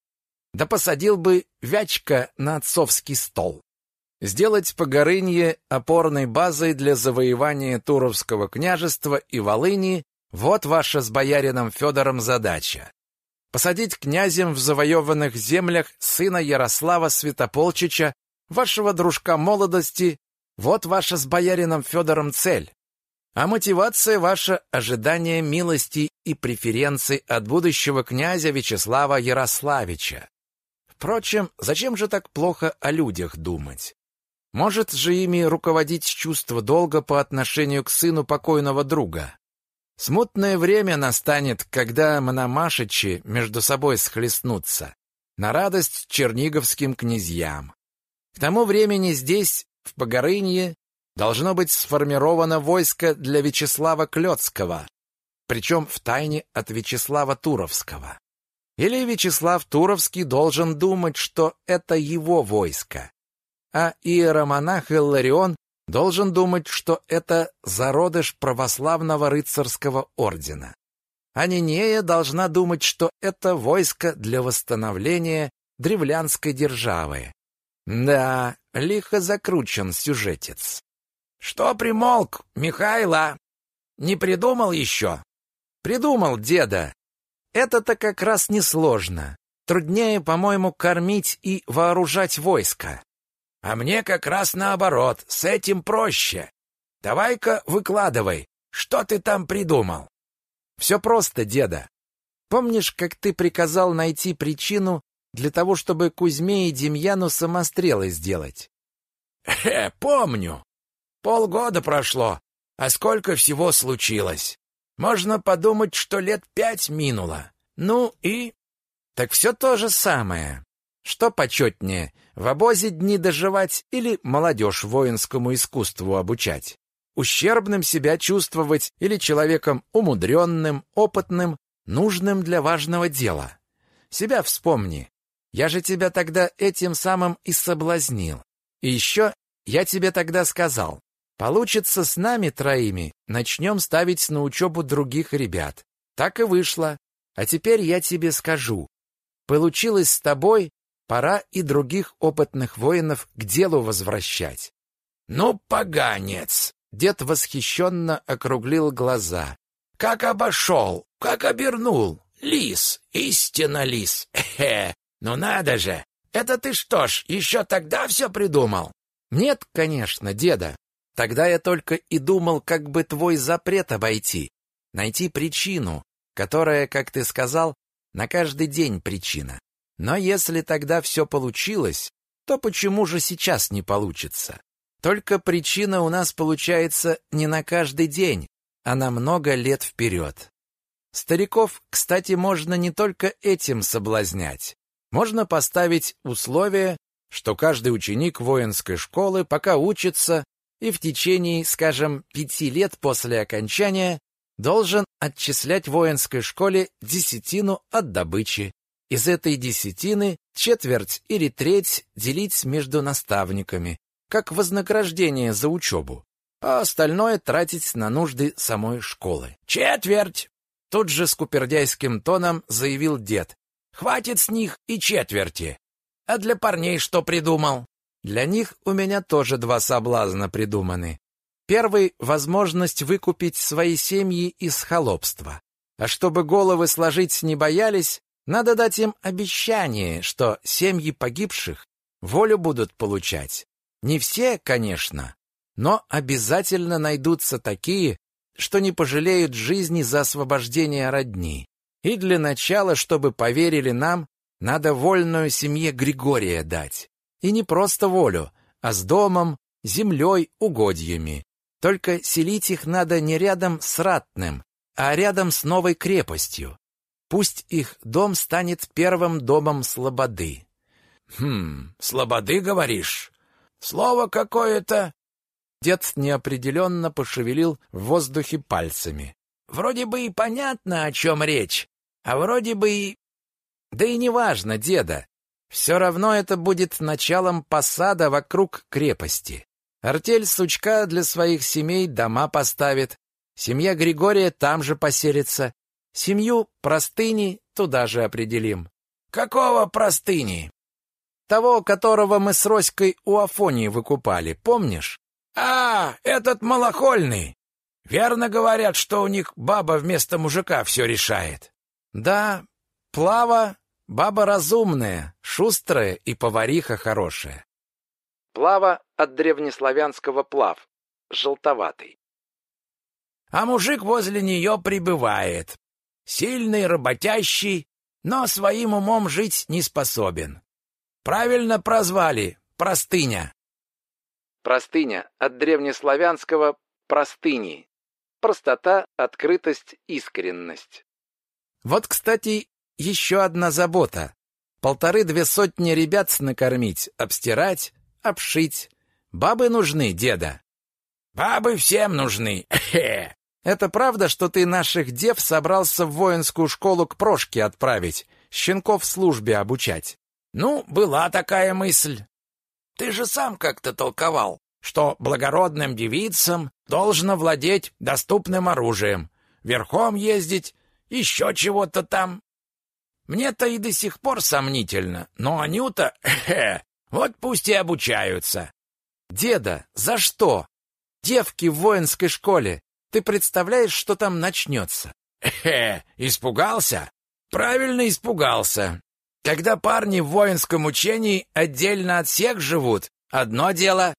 да посадил бы Вячка на отцовский стол. Сделать Погорынье опорной базой для завоевания Туровского княжества и Волыни – вот ваша с боярином Федором задача. Посадить князем в завоеванных землях сына Ярослава Святополчича, вашего дружка молодости – вот ваша с боярином Федором цель. А мотивация ваша – ожидание милости и преференций от будущего князя Вячеслава Ярославича. Впрочем, зачем же так плохо о людях думать? Может же ими руководить чувство долга по отношению к сыну покойного друга? Смутное время настанет, когда мономашичи между собой схлестнутся, на радость черниговским князьям. К тому времени здесь, в Погорынье, должно быть сформировано войско для Вячеслава Клёцкого, причем в тайне от Вячеслава Туровского. Или Вячеслав Туровский должен думать, что это его войско, а иеромонах Илларион должен думать, что это зародыш православного рыцарского ордена. А Нинея должна думать, что это войско для восстановления древлянской державы. Да, лихо закручен сюжетец. Что примолк, Михайла? Не придумал еще? Придумал, деда. Это-то как раз несложно. Труднее, по-моему, кормить и вооружать войско. А мне как раз наоборот, с этим проще. Давай-ка выкладывай, что ты там придумал? Все просто, деда. Помнишь, как ты приказал найти причину для того, чтобы Кузьме и Демьяну самострелы сделать? Э, помню. Полгода прошло, а сколько всего случилось. Можно подумать, что лет пять минуло. Ну и... Так все то же самое. Что почетнее, в обозе дни доживать или молодежь воинскому искусству обучать? Ущербным себя чувствовать или человеком умудренным, опытным, нужным для важного дела? Себя вспомни. Я же тебя тогда этим самым и соблазнил. И еще я тебе тогда сказал, получится с нами троими, начнем ставить на учебу других ребят. Так и вышло. А теперь я тебе скажу. Получилось с тобой, Пора и других опытных воинов к делу возвращать. «Ну, поганец!» Дед восхищенно округлил глаза. «Как обошел! Как обернул! Лис! Истинно лис! Хе! Ну надо же! Это ты что ж, еще тогда все придумал?» «Нет, конечно, деда. Тогда я только и думал, как бы твой запрет обойти. Найти причину, которая, как ты сказал, на каждый день причина. Но если тогда все получилось, то почему же сейчас не получится? Только причина у нас получается не на каждый день, а на много лет вперед. Стариков, кстати, можно не только этим соблазнять. Можно поставить условие, что каждый ученик воинской школы пока учится и в течение, скажем, пяти лет после окончания должен отчислять воинской школе десятину от добычи. Из этой десятины четверть или треть делить между наставниками, как вознаграждение за учебу, а остальное тратить на нужды самой школы. «Четверть!» Тут же скупердяйским тоном заявил дед. «Хватит с них и четверти. А для парней что придумал?» Для них у меня тоже два соблазна придуманы. Первый — возможность выкупить свои семьи из холопства. А чтобы головы сложить не боялись, надо дать им обещание, что семьи погибших волю будут получать. Не все, конечно, но обязательно найдутся такие, что не пожалеют жизни за освобождение родни. И для начала, чтобы поверили нам, надо вольную семье Григория дать. И не просто волю, а с домом, землей, угодьями. Только селить их надо не рядом с ратным, а рядом с новой крепостью. Пусть их дом станет первым домом Слободы. Хм, Слободы, говоришь? Слово какое-то. Дед неопределенно пошевелил в воздухе пальцами. Вроде бы и понятно, о чем речь, а вроде бы и... Да и неважно, деда. Все равно это будет началом посада вокруг крепости. Артель Сучка для своих семей дома поставит. Семья Григория там же поселится. Семью простыни туда же определим. Какого простыни? Того, которого мы с Роськой у Афонии выкупали, помнишь? А, этот малохольный. Верно говорят, что у них баба вместо мужика все решает. Да, Плава — баба разумная, шустрая и повариха хорошая. Плава от древнеславянского плав, желтоватый. А мужик возле нее прибывает, Сильный, работящий, но своим умом жить не способен. Правильно прозвали простыня. Простыня от древнеславянского простыни. Простота, открытость, искренность. Вот, кстати, еще одна забота. Полторы-две сотни ребят накормить, обстирать, обшить. Бабы нужны, деда. Бабы всем нужны. [LAUGHS] Это правда, что ты наших дев собрался в воинскую школу к Прошке отправить, щенков службе обучать? Ну, была такая мысль. Ты же сам как-то толковал, что благородным девицам должно владеть доступным оружием, верхом ездить, еще чего-то там. Мне-то и до сих пор сомнительно, но Анюта, [LAUGHS] хе, вот пусть и обучаются. Деда, за что? Девки в воинской школе ты представляешь, что там начнется?» «Хе, испугался?» «Правильно испугался. Когда парни в воинском учении отдельно от всех живут, одно дело.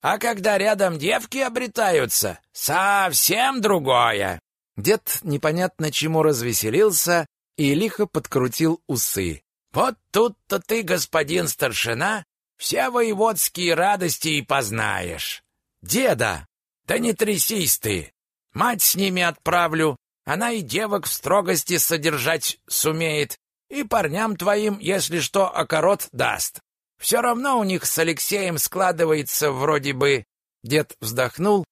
А когда рядом девки обретаются, совсем другое». Дед непонятно чему развеселился и лихо подкрутил усы. «Вот тут-то ты, господин старшина, все воеводские радости и познаешь. Деда! Да не трясись ты! Мать с ними отправлю, она и девок в строгости содержать сумеет, и парням твоим, если что, окорот даст. Все равно у них с Алексеем складывается вроде бы...» Дед вздохнул,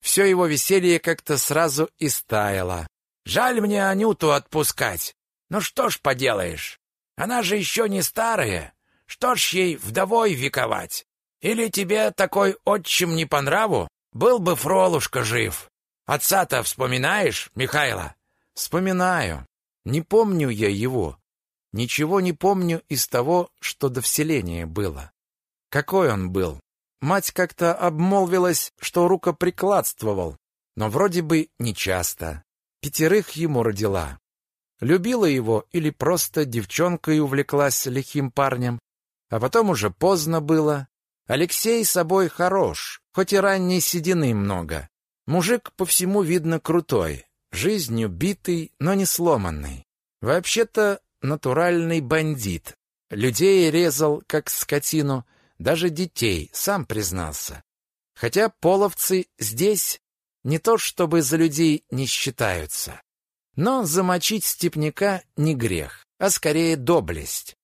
все его веселье как-то сразу истаяло. «Жаль мне Анюту отпускать. Ну что ж поделаешь, она же еще не старая. Что ж ей вдовой вековать? Или тебе такой отчим не по нраву? Был бы Фролушка жив. Отца-то вспоминаешь, Михайло? Вспоминаю. Не помню я его. Ничего не помню из того, что до вселения было. Какой он был? Мать как-то обмолвилась, что рукоприкладствовал, но вроде бы нечасто. Пятерых ему родила. Любила его или просто девчонкой увлеклась лихим парнем, а потом уже поздно было. Алексей собой хорош, хоть и ранней седины много. Мужик по всему видно крутой, жизнью битый, но не сломанный. Вообще-то натуральный бандит. Людей резал, как скотину, даже детей, сам признался. Хотя половцы здесь не то чтобы за людей не считаются. Но замочить степняка не грех, а скорее доблесть.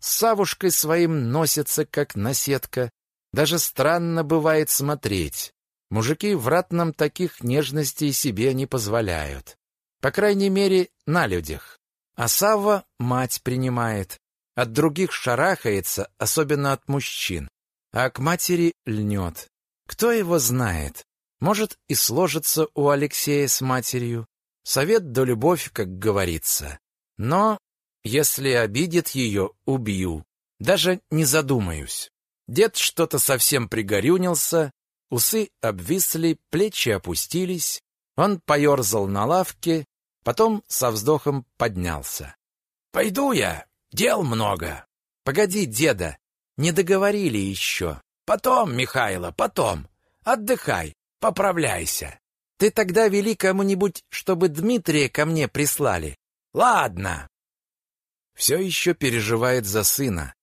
С Савушкой своим носится, как наседка. Даже странно бывает смотреть. Мужики в ратном таких нежностей себе не позволяют. По крайней мере, на людях. А Савва мать принимает. От других шарахается, особенно от мужчин. А к матери льнет. Кто его знает? Может, и сложится у Алексея с матерью. Совет да любовь, как говорится. Но если обидит ее, убью. Даже не задумаюсь. Дед что-то совсем пригорюнился, усы обвисли, плечи опустились. Он поерзал на лавке, потом со вздохом поднялся. «Пойду я, дел много». «Погоди, деда, не договорили еще». «Потом, Михайло, потом. Отдыхай, поправляйся». «Ты тогда вели кому-нибудь, чтобы Дмитрия ко мне прислали». «Ладно». Все еще переживает за сына,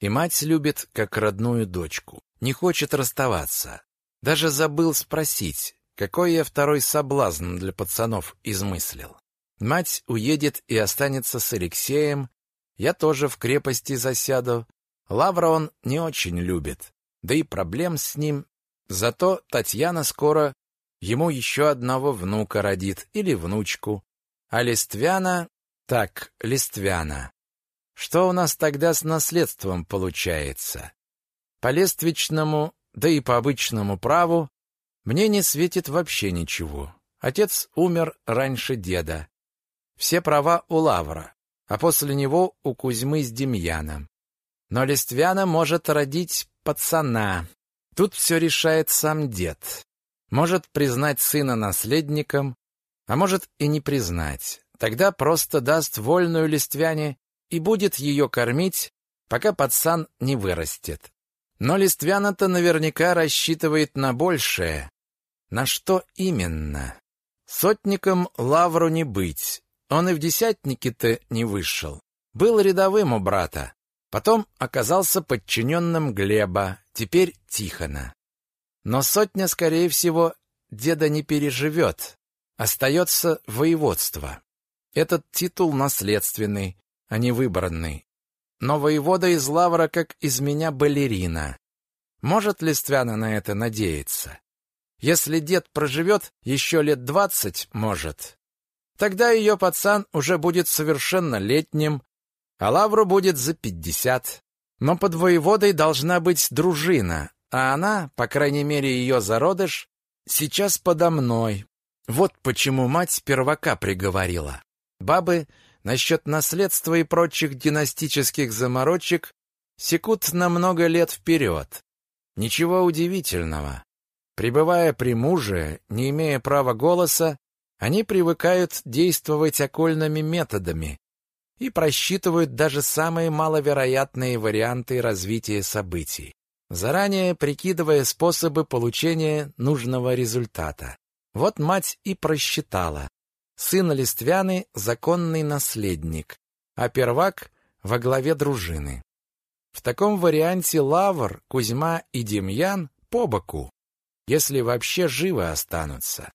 и мать любит как родную дочку, не хочет расставаться. Даже забыл спросить, какой я второй соблазн для пацанов измыслил. Мать уедет и останется с Алексеем, я тоже в крепости засяду. Лавра он не очень любит, да и проблем с ним. Зато Татьяна скоро ему еще одного внука родит или внучку. А Листвяна... Так, Листвяна. Что у нас тогда с наследством получается? По лествичному да и по обычному праву мне не светит вообще ничего. Отец умер раньше деда. Все права у Лавра, а после него у Кузьмы с Демьяном. Но Листвяна может родить пацана. Тут все решает сам дед. Может признать сына наследником, а может и не признать. Тогда просто даст вольную Листвяне и будет ее кормить, пока пацан не вырастет. Но Листвяна-то наверняка рассчитывает на большее. На что именно? Сотником Лавру не быть. Он и в десятники-то не вышел. Был рядовым у брата. Потом оказался подчиненным Глеба, теперь Тихона. Но сотня, скорее всего, деда не переживет. Остается воеводство. Этот титул наследственный, а не выбранный но воевода из Лавра как из меня балерина. Может ли Ствяна на это надеяться? Если дед проживет еще лет двадцать, может. Тогда ее пацан уже будет совершеннолетним, а Лавру будет за пятьдесят. Но под воеводой должна быть дружина, а она, по крайней мере ее зародыш, сейчас подо мной. Вот почему мать первака приговорила. Бабы насчет наследства и прочих династических заморочек секут на много лет вперед. Ничего удивительного. Пребывая при муже, не имея права голоса, они привыкают действовать окольными методами и просчитывают даже самые маловероятные варианты развития событий, заранее прикидывая способы получения нужного результата. Вот мать и просчитала. Сын Листвяны – законный наследник, а первак – во главе дружины. В таком варианте Лавр, Кузьма и Демьян по боку, если вообще живы останутся.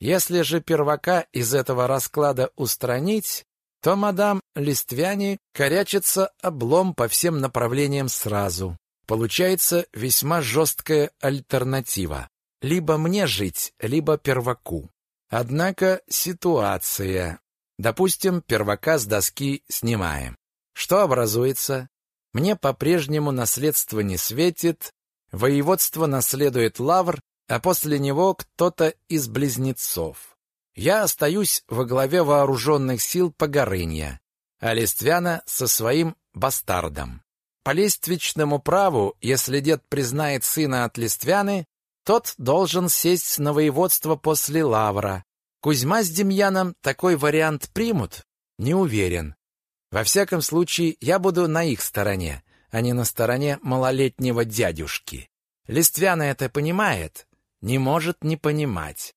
Если же первака из этого расклада устранить, то мадам Листвяне корячится облом по всем направлениям сразу. Получается весьма жесткая альтернатива. Либо мне жить, либо перваку. Однако ситуация. Допустим, первака с доски снимаем. Что образуется? Мне по-прежнему наследство не светит, воеводство наследует Лавр, а после него кто-то из близнецов. Я остаюсь во главе вооруженных сил Погорынья, а Листвяна со своим бастардом. По листвичному праву, если дед признает сына от Листвяны, тот должен сесть на воеводство после Лавра. Кузьма с Демьяном такой вариант примут? Не уверен. Во всяком случае, я буду на их стороне, а не на стороне малолетнего дядюшки. Листвяна это понимает, не может не понимать.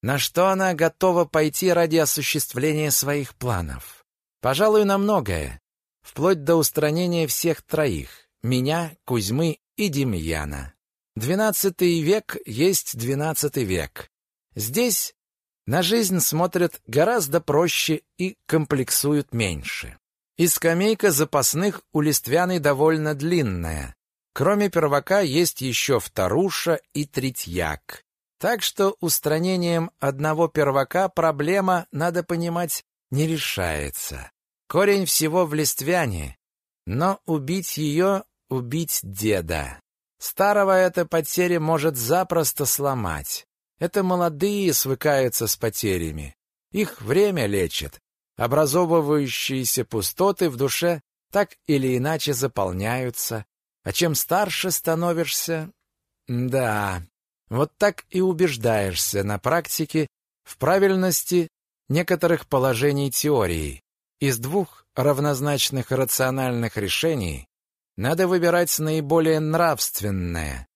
На что она готова пойти ради осуществления своих планов? Пожалуй, на многое, вплоть до устранения всех троих, меня, Кузьмы и Демьяна. Двенадцатый век есть двенадцатый век. Здесь на жизнь смотрят гораздо проще и комплексуют меньше. И скамейка запасных у Листвяны довольно длинная. Кроме первака есть еще вторуша и третьяк. Так что устранением одного первака проблема, надо понимать, не решается. Корень всего в Листвяне. Но убить ее — убить деда. Старого эта потеря может запросто сломать. Это молодые свыкаются с потерями. Их время лечит, Образовывающиеся пустоты в душе так или иначе заполняются, а чем старше становишься... Да, вот так и убеждаешься на практике в правильности некоторых положений теории. Из двух равнозначных рациональных решений надо выбирать наиболее нравственное,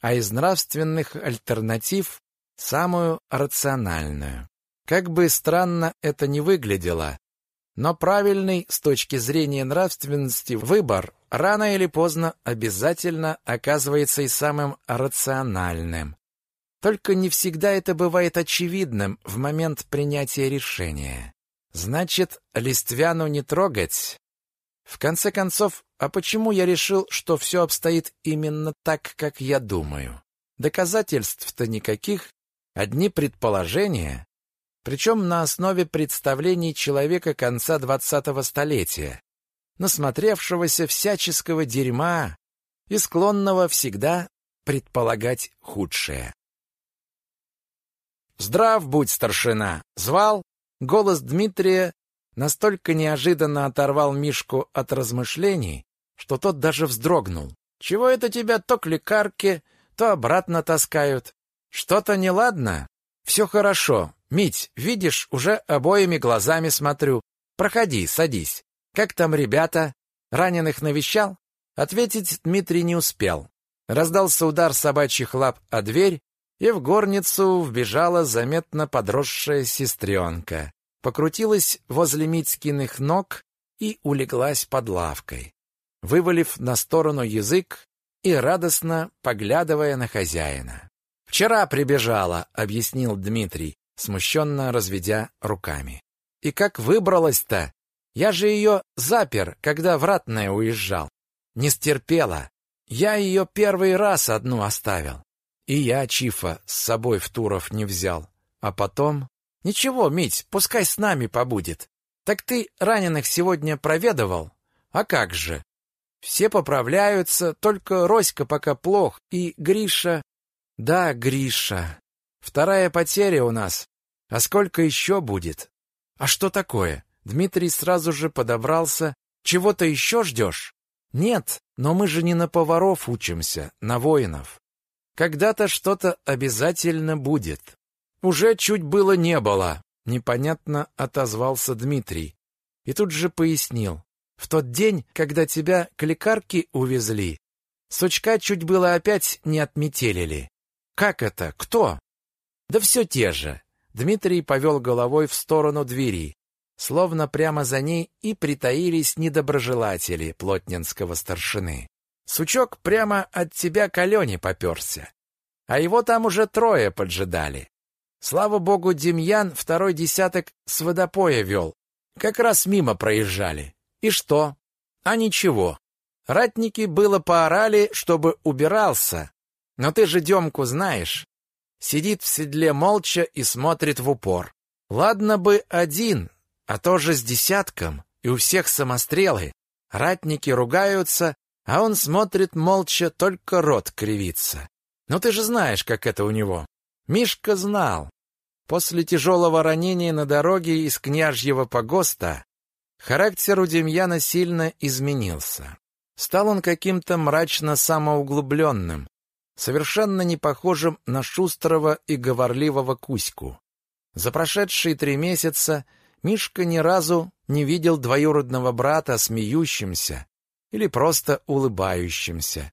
а из нравственных альтернатив – самую рациональную. Как бы странно это ни выглядело, но правильный с точки зрения нравственности выбор рано или поздно обязательно оказывается и самым рациональным. Только не всегда это бывает очевидным в момент принятия решения. Значит, Листвяну не трогать? В конце концов, а почему я решил, что все обстоит именно так, как я думаю? Доказательств-то никаких, одни предположения причем на основе представлений человека конца двадцатого столетия, насмотревшегося всяческого дерьма и склонного всегда предполагать худшее. «Здрав будь, старшина!» — звал. Голос Дмитрия настолько неожиданно оторвал Мишку от размышлений, что тот даже вздрогнул. «Чего это тебя то к лекарке, то обратно таскают? Что-то неладно?» «Все хорошо. Мить, видишь, уже обоими глазами смотрю. Проходи, садись. Как там ребята? Раненых навещал? Ответить Дмитрий не успел. Раздался удар собачьих лап о дверь, и в горницу вбежала заметно подросшая сестренка. Покрутилась возле Митькиных ног и улеглась под лавкой, вывалив на сторону язык и радостно поглядывая на хозяина. «Вчера прибежала», — объяснил Дмитрий смущенно разведя руками. «И как выбралась-то? Я же ее запер, когда в Ратное уезжал. Не стерпела. Я ее первый раз одну оставил. И я Чифа с собой в Туров не взял. А потом... Ничего, Мить, пускай с нами побудет. Так ты раненых сегодня проведывал? А как же? Все поправляются, только Роська пока плох, и Гриша... Да, Гриша. Вторая потеря у нас. А сколько еще будет? А что такое? Дмитрий сразу же подобрался. Чего-то еще ждешь? Нет, но мы же не на поваров учимся, на воинов. Когда-то что-то обязательно будет. Уже чуть было не было, непонятно отозвался Дмитрий. И тут же пояснил. В тот день, когда тебя к лекарке увезли, сучка чуть было опять не отметелили. Как это? Кто? Да все те же. Дмитрий повел головой в сторону двери, словно прямо за ней и притаились недоброжелатели плотнинского старшины. Сучок прямо от тебя к Алене поперся, а его там уже трое поджидали. Слава богу, Демьян второй десяток с водопоя вел. Как раз мимо проезжали. И что? А ничего. Ратники было поорали, чтобы убирался. Но ты же Демку знаешь. Сидит в седле молча и смотрит в упор. Ладно бы один, а то же с десятком, и у всех самострелы. Ратники ругаются, а он смотрит молча, только рот кривится. Ну ты же знаешь, как это у него. Мишка знал. После тяжелого ранения на дороге из княжьего погоста характер у Демьяна сильно изменился. Стал он каким-то мрачно самоуглубленным, совершенно не похожим на шустрого и говорливого Кузьку. За прошедшие три месяца Мишка ни разу не видел двоюродного брата смеющимся или просто улыбающимся.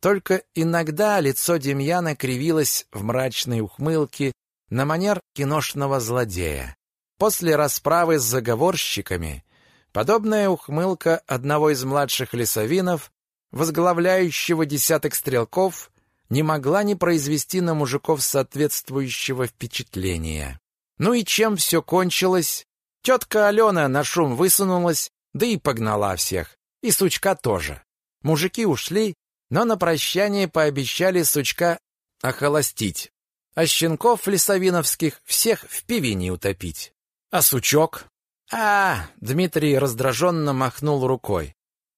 Только иногда лицо Демьяна кривилось в мрачной ухмылке на манер киношного злодея. После расправы с заговорщиками подобная ухмылка одного из младших лесовинов, возглавляющего десяток стрелков, не могла не произвести на мужиков соответствующего впечатления. Ну и чем все кончилось? Тетка Алена на шум высунулась, да и погнала всех. И сучка тоже. Мужики ушли, но на прощание пообещали сучка охолостить а щенков лесовиновских всех в пивине утопить. А сучок? А, Дмитрий раздраженно махнул рукой.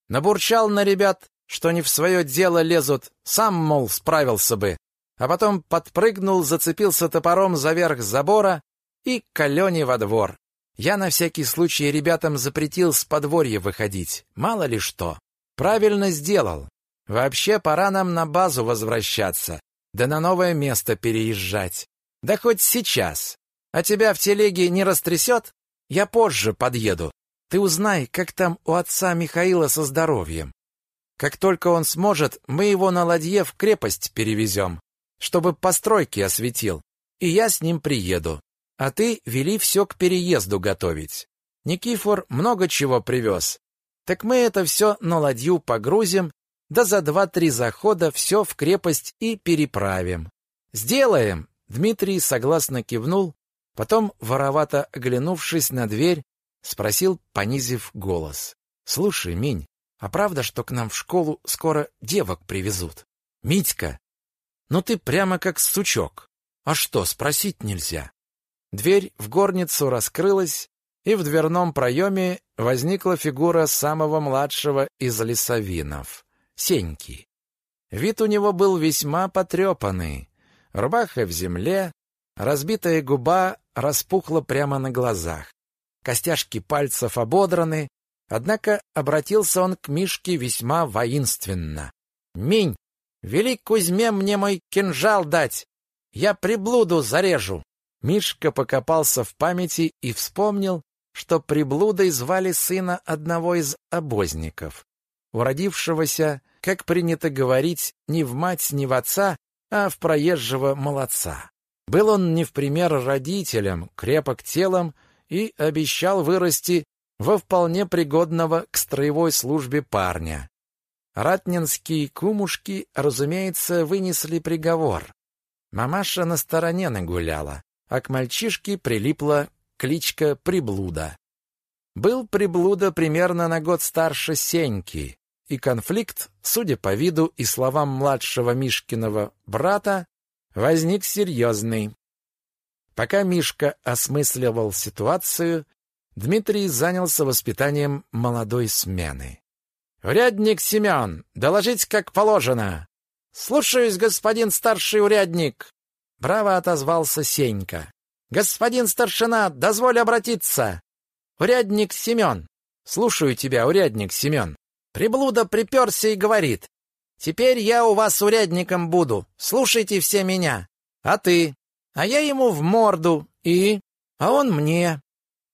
Набурчал на ребят, что не в свое дело лезут, сам, мол, справился бы. А потом подпрыгнул, зацепился топором за верх забора и к Алене во двор. Я на всякий случай ребятам запретил с подворья выходить, мало ли что. Правильно сделал. Вообще пора нам на базу возвращаться да на новое место переезжать. Да хоть сейчас. А тебя в телеге не растрясет? Я позже подъеду. Ты узнай, как там у отца Михаила со здоровьем. Как только он сможет, мы его на ладье в крепость перевезем, чтобы постройки осветил, и я с ним приеду. А ты вели все к переезду готовить. Никифор много чего привез. Так мы это все на ладью погрузим да за два-три захода все в крепость и переправим. Сделаем. Дмитрий согласно кивнул, потом воровато оглянувшись на дверь, спросил, понизив голос: "Слушай, Минь, а правда, что к нам в школу скоро девок привезут? Митька, ну ты прямо как сучок. А что, спросить нельзя?" Дверь в горницу раскрылась, и в дверном проеме возникла фигура самого младшего из лесовинов. Сеньки. Вид у него был весьма потрепанный. Рубаха в земле, разбитая губа распухла прямо на глазах. Костяшки пальцев ободраны, однако обратился он к Мишке весьма воинственно. «Минь, вели Кузьме мне мой кинжал дать! Я приблуду зарежу!» Мишка покопался в памяти и вспомнил, что приблудой звали сына одного из обозников уродившегося, как принято говорить, не в мать, не в отца, а в проезжего молодца. Был он не в пример родителям, крепок телом и обещал вырасти во вполне пригодного к строевой службе парня. Ратнинские кумушки, разумеется, вынесли приговор. Мамаша на стороне нагуляла, а к мальчишке прилипла кличка Приблуда. Был Приблуда примерно на год старше Сеньки, и конфликт, судя по виду и словам младшего Мишкиного брата, возник серьезный. Пока Мишка осмысливал ситуацию, Дмитрий занялся воспитанием молодой смены. «Урядник Семен, доложить как положено!» «Слушаюсь, господин старший урядник!» Браво отозвался Сенька. «Господин старшина, дозволь обратиться!» «Урядник Семен!» «Слушаю тебя, урядник Семен!» Приблуда приперся и говорит, «Теперь я у вас урядником буду, слушайте все меня. А ты?» А я ему в морду, и... А он мне.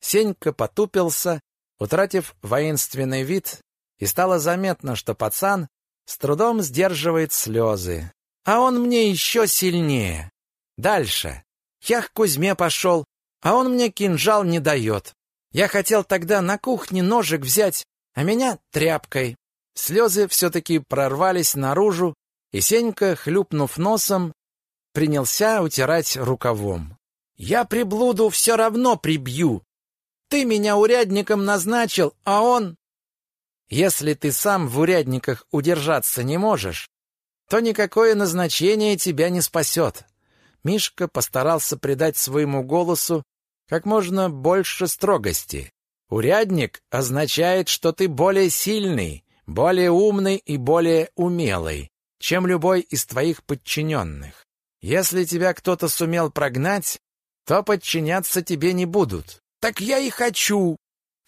Сенька потупился, утратив воинственный вид, и стало заметно, что пацан с трудом сдерживает слезы. А он мне еще сильнее. Дальше. Я к Кузьме пошел, а он мне кинжал не дает. Я хотел тогда на кухне ножик взять, а меня тряпкой. Слезы все-таки прорвались наружу, и Сенька, хлюпнув носом, принялся утирать рукавом. «Я приблуду все равно прибью. Ты меня урядником назначил, а он...» «Если ты сам в урядниках удержаться не можешь, то никакое назначение тебя не спасет». Мишка постарался придать своему голосу как можно больше строгости. Урядник означает, что ты более сильный, более умный и более умелый, чем любой из твоих подчиненных. Если тебя кто-то сумел прогнать, то подчиняться тебе не будут. Так я и хочу.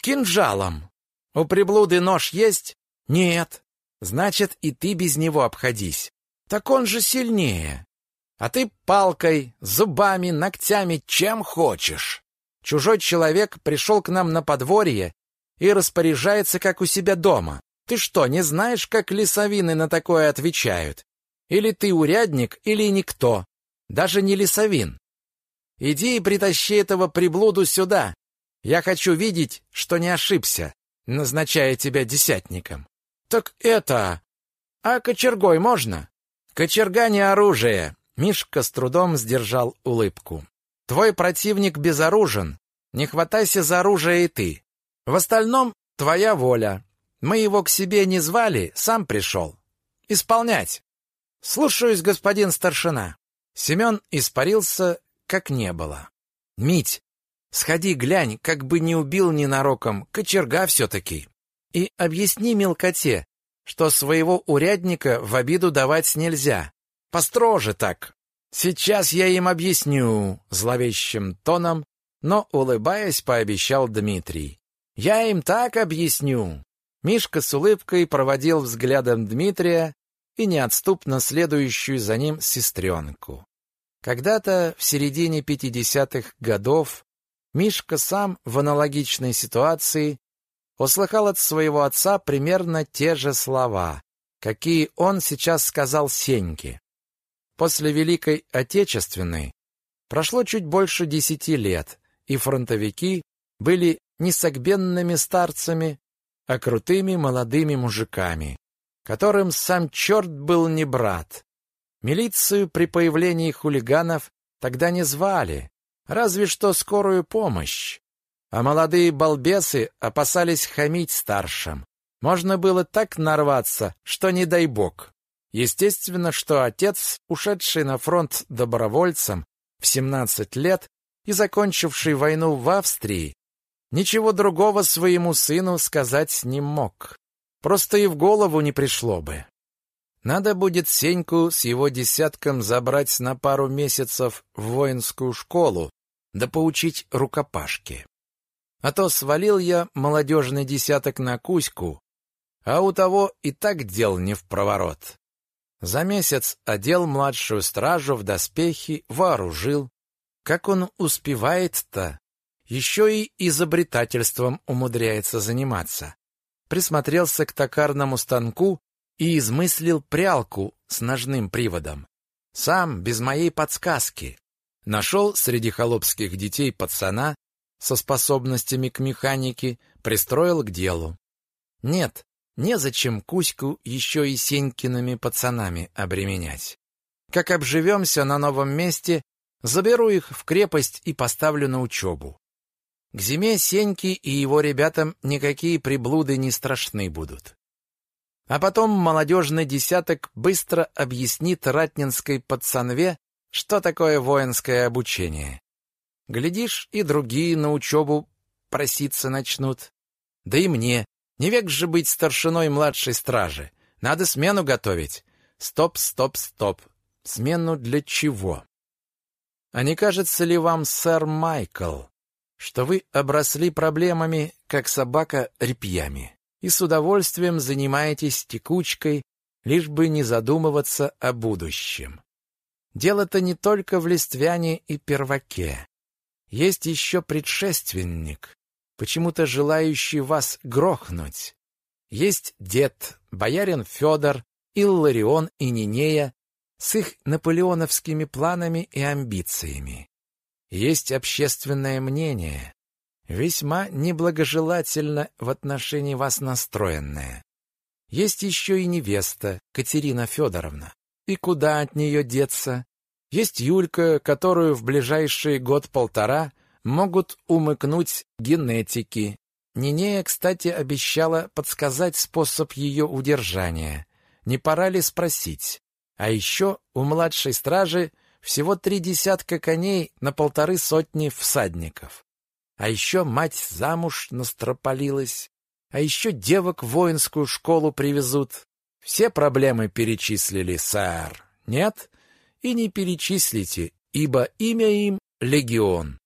Кинжалом. У приблуды нож есть? Нет. Значит, и ты без него обходись. Так он же сильнее. А ты палкой, зубами, ногтями, чем хочешь. Чужой человек пришел к нам на подворье и распоряжается, как у себя дома. Ты что, не знаешь, как лесовины на такое отвечают? Или ты урядник, или никто. Даже не лесовин. Иди и притащи этого приблуду сюда. Я хочу видеть, что не ошибся, назначая тебя десятником. Так это... А кочергой можно? Кочерга не оружие. Мишка с трудом сдержал улыбку. Твой противник безоружен. Не хватайся за оружие и ты. В остальном твоя воля. Мы его к себе не звали, сам пришел. Исполнять. Слушаюсь, господин старшина. Семен испарился, как не было. Мить, сходи глянь, как бы не убил ненароком, кочерга все-таки. И объясни мелкоте, что своего урядника в обиду давать нельзя. Построже так. Сейчас я им объясню, зловещим тоном, но улыбаясь, пообещал Дмитрий. Я им так объясню. Мишка с улыбкой проводил взглядом Дмитрия и неотступно следующую за ним сестренку. Когда-то в середине пятидесятых годов Мишка сам в аналогичной ситуации услыхал от своего отца примерно те же слова, какие он сейчас сказал Сеньке. После Великой Отечественной прошло чуть больше десяти лет, и фронтовики были не согбенными старцами, а крутыми молодыми мужиками, которым сам черт был не брат. Милицию при появлении хулиганов тогда не звали, разве что скорую помощь. А молодые балбесы опасались хамить старшим. Можно было так нарваться, что не дай бог. Естественно, что отец, ушедший на фронт добровольцем в 17 лет и закончивший войну в Австрии, ничего другого своему сыну сказать не мог. Просто и в голову не пришло бы. Надо будет Сеньку с его десятком забрать на пару месяцев в воинскую школу, да поучить рукопашке. А то свалил я молодежный десяток на Кузьку, а у того и так дел не в проворот. За месяц одел младшую стражу в доспехи, вооружил. Как он успевает-то? Еще и изобретательством умудряется заниматься. Присмотрелся к токарному станку и измыслил прялку с ножным приводом. Сам, без моей подсказки. Нашел среди холопских детей пацана со способностями к механике, пристроил к делу. Нет, Незачем Кузьку еще и Сенькиными пацанами обременять. Как обживемся на новом месте, заберу их в крепость и поставлю на учебу. К зиме Сеньки и его ребятам никакие приблуды не страшны будут. А потом молодежный десяток быстро объяснит ратнинской пацанве, что такое воинское обучение. Глядишь, и другие на учебу проситься начнут. Да и мне не век же быть старшиной младшей стражи. Надо смену готовить. Стоп, стоп, стоп. Смену для чего? А не кажется ли вам, сэр Майкл, что вы обросли проблемами, как собака репьями, и с удовольствием занимаетесь текучкой, лишь бы не задумываться о будущем? Дело-то не только в листвяне и перваке. Есть еще предшественник, почему-то желающий вас грохнуть. Есть дед, боярин Федор, Илларион и Нинея с их наполеоновскими планами и амбициями. есть общественное мнение, весьма неблагожелательно в отношении вас настроенное. Есть еще и невеста, Катерина Федоровна. И куда от нее деться? Есть Юлька, которую в ближайший год-полтора могут умыкнуть генетики. Нинея, кстати, обещала подсказать способ ее удержания. Не пора ли спросить? А еще у младшей стражи всего три десятка коней на полторы сотни всадников. А еще мать замуж настропалилась. А еще девок в воинскую школу привезут. Все проблемы перечислили, сэр. Нет? И не перечислите, ибо имя им — Легион.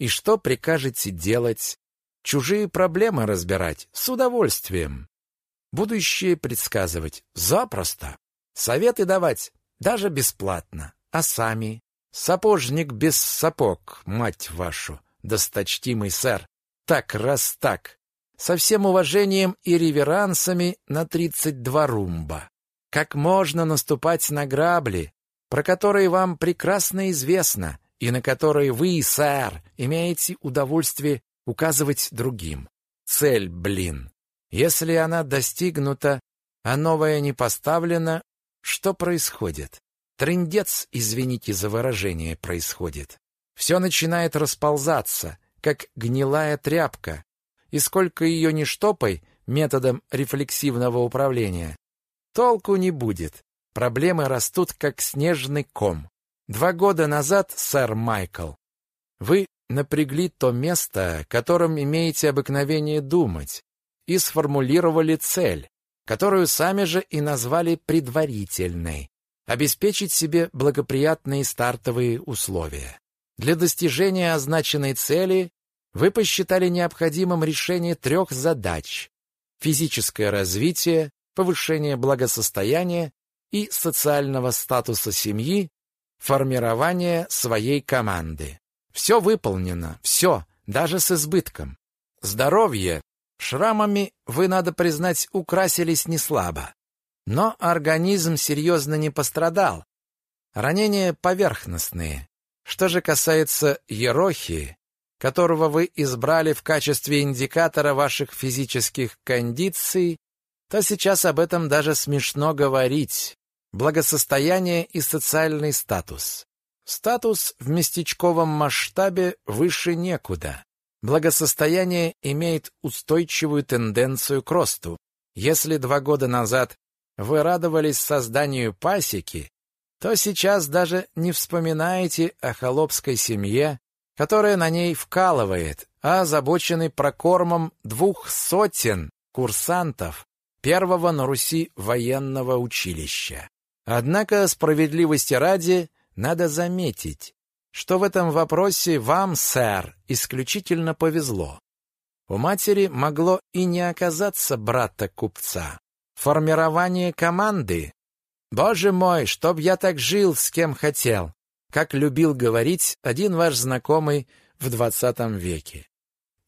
И что прикажете делать? Чужие проблемы разбирать с удовольствием. Будущее предсказывать запросто. Советы давать даже бесплатно. А сами? Сапожник без сапог, мать вашу, досточтимый сэр. Так раз так. Со всем уважением и реверансами на тридцать два румба. Как можно наступать на грабли, про которые вам прекрасно известно, и на которые вы, сэр, имеете удовольствие указывать другим. Цель, блин. Если она достигнута, а новая не поставлена, что происходит? Трындец, извините за выражение, происходит. Все начинает расползаться, как гнилая тряпка, и сколько ее ни штопай методом рефлексивного управления, толку не будет. Проблемы растут, как снежный ком. Два года назад, сэр Майкл, вы напрягли то место, которым имеете обыкновение думать, и сформулировали цель, которую сами же и назвали предварительной обеспечить себе благоприятные стартовые условия. Для достижения означенной цели вы посчитали необходимым решение трех задач: физическое развитие, повышение благосостояния и социального статуса семьи, формирование своей команды. Все выполнено, все, даже с избытком. Здоровье шрамами вы, надо признать, украсились не слабо. Но организм серьезно не пострадал. Ранения поверхностные. Что же касается ерохии, которого вы избрали в качестве индикатора ваших физических кондиций, то сейчас об этом даже смешно говорить. Благосостояние и социальный статус. Статус в местечковом масштабе выше некуда. Благосостояние имеет устойчивую тенденцию к росту. Если два года назад вы радовались созданию пасеки, то сейчас даже не вспоминаете о холопской семье, которая на ней вкалывает, а озабочены прокормом двух сотен курсантов первого на Руси военного училища. Однако справедливости ради надо заметить, что в этом вопросе вам, сэр, исключительно повезло. У матери могло и не оказаться брата купца. Формирование команды. Боже мой, чтоб я так жил, с кем хотел, как любил говорить один ваш знакомый в двадцатом веке.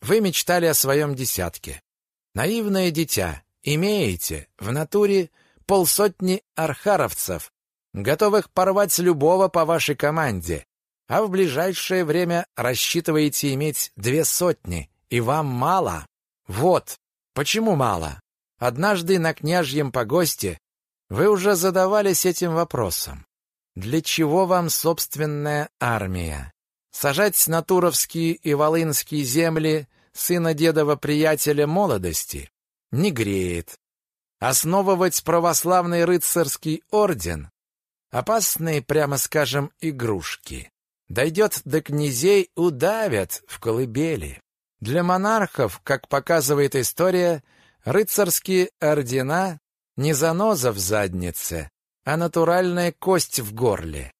Вы мечтали о своем десятке. Наивное дитя, имеете в натуре полсотни архаровцев, готовых порвать любого по вашей команде, а в ближайшее время рассчитываете иметь две сотни, и вам мало. Вот, почему мало? Однажды на княжьем погосте вы уже задавались этим вопросом. Для чего вам собственная армия? Сажать на Туровские и Волынские земли сына дедова приятеля молодости? Не греет. Основывать православный рыцарский орден? Опасные, прямо скажем, игрушки. Дойдет до князей, удавят в колыбели. Для монархов, как показывает история, Рыцарские ордена не заноза в заднице, а натуральная кость в горле.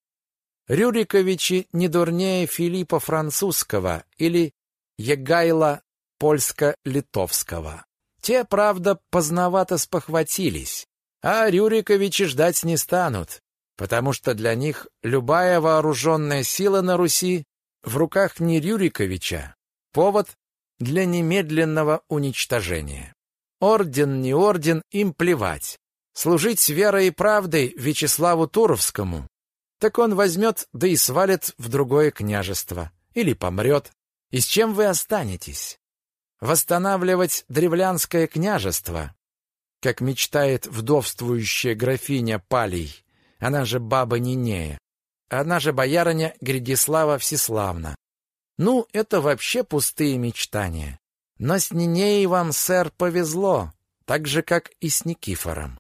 Рюриковичи не дурнее Филиппа Французского или Егайла Польско-Литовского. Те, правда, поздновато спохватились, а Рюриковичи ждать не станут, потому что для них любая вооруженная сила на Руси в руках не Рюриковича, повод для немедленного уничтожения. Орден, не орден, им плевать. Служить верой и правдой Вячеславу Туровскому, так он возьмет, да и свалит в другое княжество. или помрет. И с чем вы останетесь? Восстанавливать древлянское княжество, как мечтает вдовствующая графиня Палий, она же баба Нинея, она же боярыня Гридислава Всеславна. Ну, это вообще пустые мечтания. Но с Нинеей вам, сэр, повезло, так же, как и с Никифором.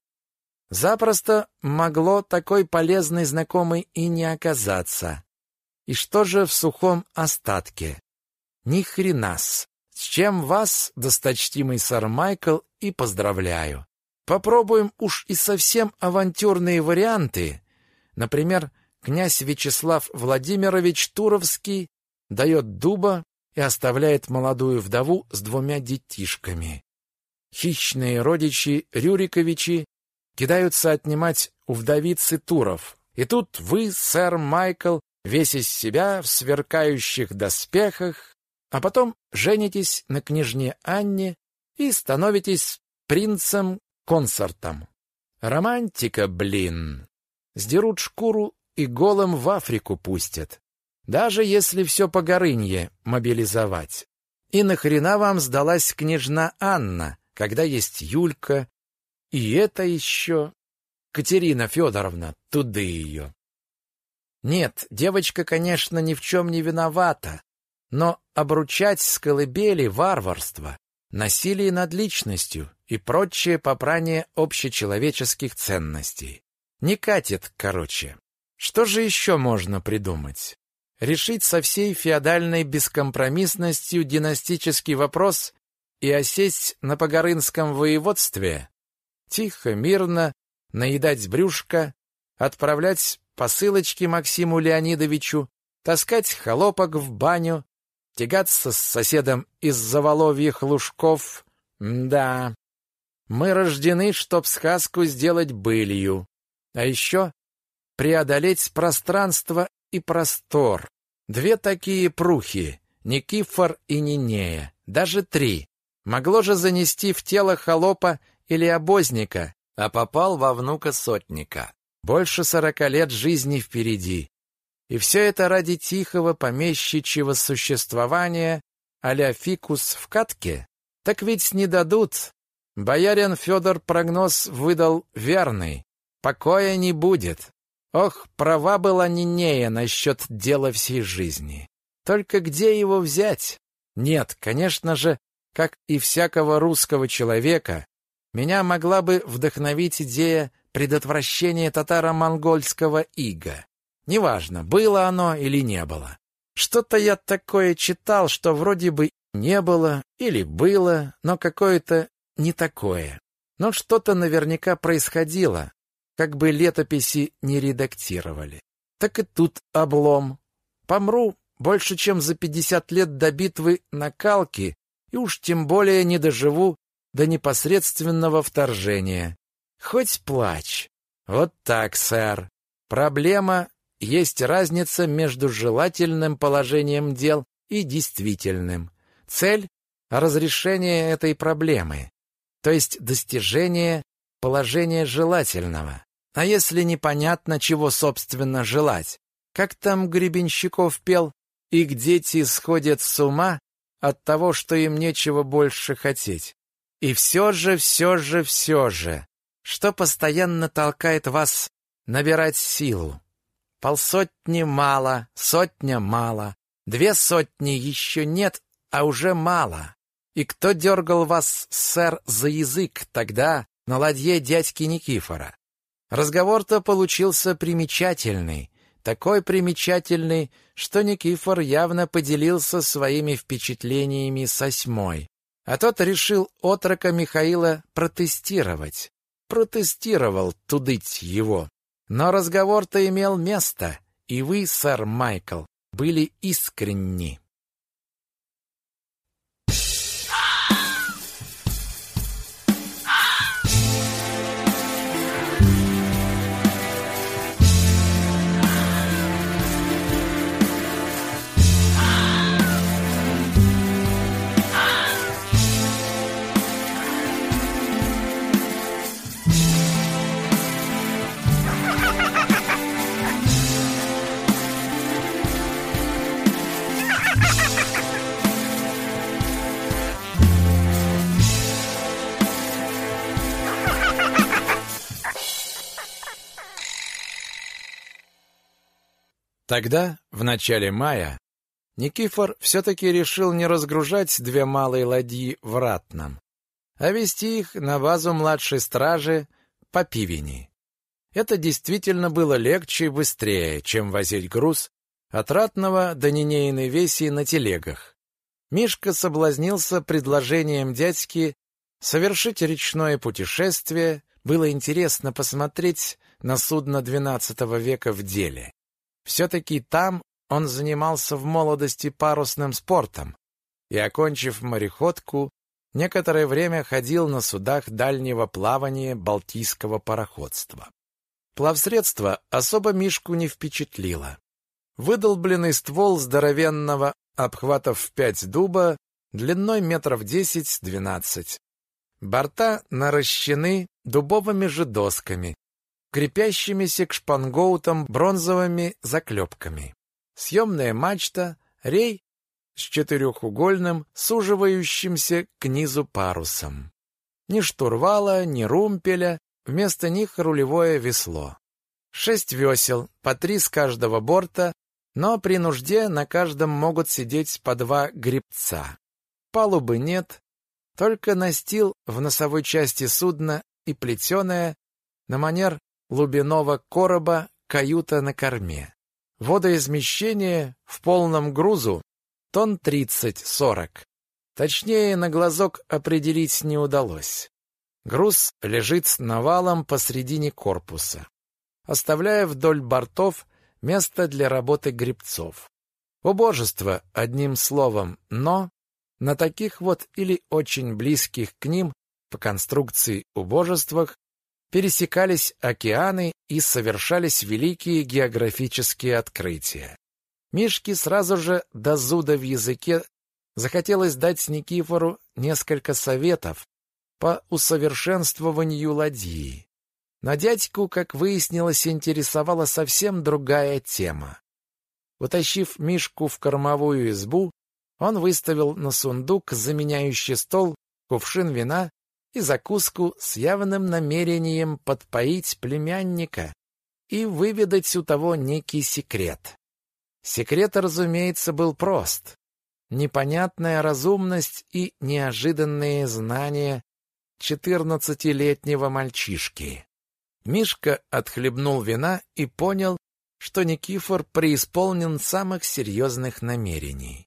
Запросто могло такой полезной знакомой и не оказаться. И что же в сухом остатке? Ни хренас. С чем вас, досточтимый сэр Майкл, и поздравляю. Попробуем уж и совсем авантюрные варианты. Например, князь Вячеслав Владимирович Туровский дает дуба и оставляет молодую вдову с двумя детишками. Хищные родичи Рюриковичи кидаются отнимать у вдовицы Туров. И тут вы, сэр Майкл, весь из себя в сверкающих доспехах, а потом женитесь на княжне Анне и становитесь принцем-консортом. Романтика, блин. Сдерут шкуру и голым в Африку пустят. Даже если все по горынье мобилизовать. И нахрена вам сдалась княжна Анна, когда есть Юлька, и это еще... Катерина Федоровна, туды ее. Нет, девочка, конечно, ни в чем не виновата, но обручать с колыбели варварство, насилие над личностью и прочее попрание общечеловеческих ценностей. Не катит, короче. Что же еще можно придумать? Решить со всей феодальной бескомпромиссностью династический вопрос и осесть на Погорынском воеводстве? Тихо, мирно, наедать брюшко, отправлять посылочки Максиму Леонидовичу, таскать холопок в баню, тягаться с соседом из заволовьих лужков. Да, мы рождены, чтоб сказку сделать былью. А еще преодолеть пространство и простор. Две такие прухи, Никифор и Нинея, даже три. Могло же занести в тело холопа или обозника, а попал во внука сотника. Больше сорока лет жизни впереди. И все это ради тихого помещичьего существования а фикус в катке? Так ведь не дадут. Боярин Федор прогноз выдал верный. Покоя не будет. Ох, права была Нинея насчет дела всей жизни. Только где его взять? Нет, конечно же, как и всякого русского человека, меня могла бы вдохновить идея предотвращения татаро-монгольского ига. Неважно, было оно или не было. Что-то я такое читал, что вроде бы не было или было, но какое-то не такое. Но что-то наверняка происходило, как бы летописи не редактировали. Так и тут облом. Помру больше, чем за пятьдесят лет до битвы на Калке, и уж тем более не доживу до непосредственного вторжения. Хоть плачь. Вот так, сэр. Проблема есть разница между желательным положением дел и действительным. Цель — разрешение этой проблемы, то есть достижение положения желательного. А если непонятно, чего, собственно, желать? Как там Гребенщиков пел «Их дети сходят с ума от того, что им нечего больше хотеть». И все же, все же, все же, что постоянно толкает вас набирать силу? Полсотни мало, сотня мало, две сотни еще нет, а уже мало. И кто дергал вас, сэр, за язык тогда на ладье дядьки Никифора? Разговор-то получился примечательный, такой примечательный, что Никифор явно поделился своими впечатлениями с осьмой. А тот решил отрока Михаила протестировать. Протестировал тудыть его. Но разговор-то имел место, и вы, сэр Майкл, были искренни. Тогда, в начале мая, Никифор все-таки решил не разгружать две малые ладьи в Ратном, а вести их на базу младшей стражи по Пивени. Это действительно было легче и быстрее, чем возить груз от Ратного до Нинейной Веси на телегах. Мишка соблазнился предложением дядьки совершить речное путешествие, было интересно посмотреть на судно XII века в деле. Все-таки там он занимался в молодости парусным спортом и, окончив мореходку, некоторое время ходил на судах дальнего плавания Балтийского пароходства. Плавсредство особо Мишку не впечатлило. Выдолбленный ствол здоровенного обхватов в пять дуба, длиной метров десять-двенадцать. Борта наращены дубовыми же досками, крепящимися к шпангоутам бронзовыми заклепками. Съемная мачта, рей с четырехугольным, суживающимся к низу парусом. Ни штурвала, ни румпеля, вместо них рулевое весло. Шесть весел, по три с каждого борта, но при нужде на каждом могут сидеть по два гребца. Палубы нет, только настил в носовой части судна и плетеная, на манер лубиного короба, каюта на корме. Водоизмещение в полном грузу тонн 30-40. Точнее, на глазок определить не удалось. Груз лежит навалом посредине корпуса, оставляя вдоль бортов место для работы гребцов. Убожество, одним словом, но на таких вот или очень близких к ним по конструкции убожествах пересекались океаны и совершались великие географические открытия. Мишке сразу же до зуда в языке захотелось дать Никифору несколько советов по усовершенствованию ладьи. На дядьку, как выяснилось, интересовала совсем другая тема. Утащив Мишку в кормовую избу, он выставил на сундук, заменяющий стол, кувшин вина и закуску с явным намерением подпоить племянника и выведать у того некий секрет. Секрет, разумеется, был прост. Непонятная разумность и неожиданные знания четырнадцатилетнего мальчишки. Мишка отхлебнул вина и понял, что Никифор преисполнен самых серьезных намерений.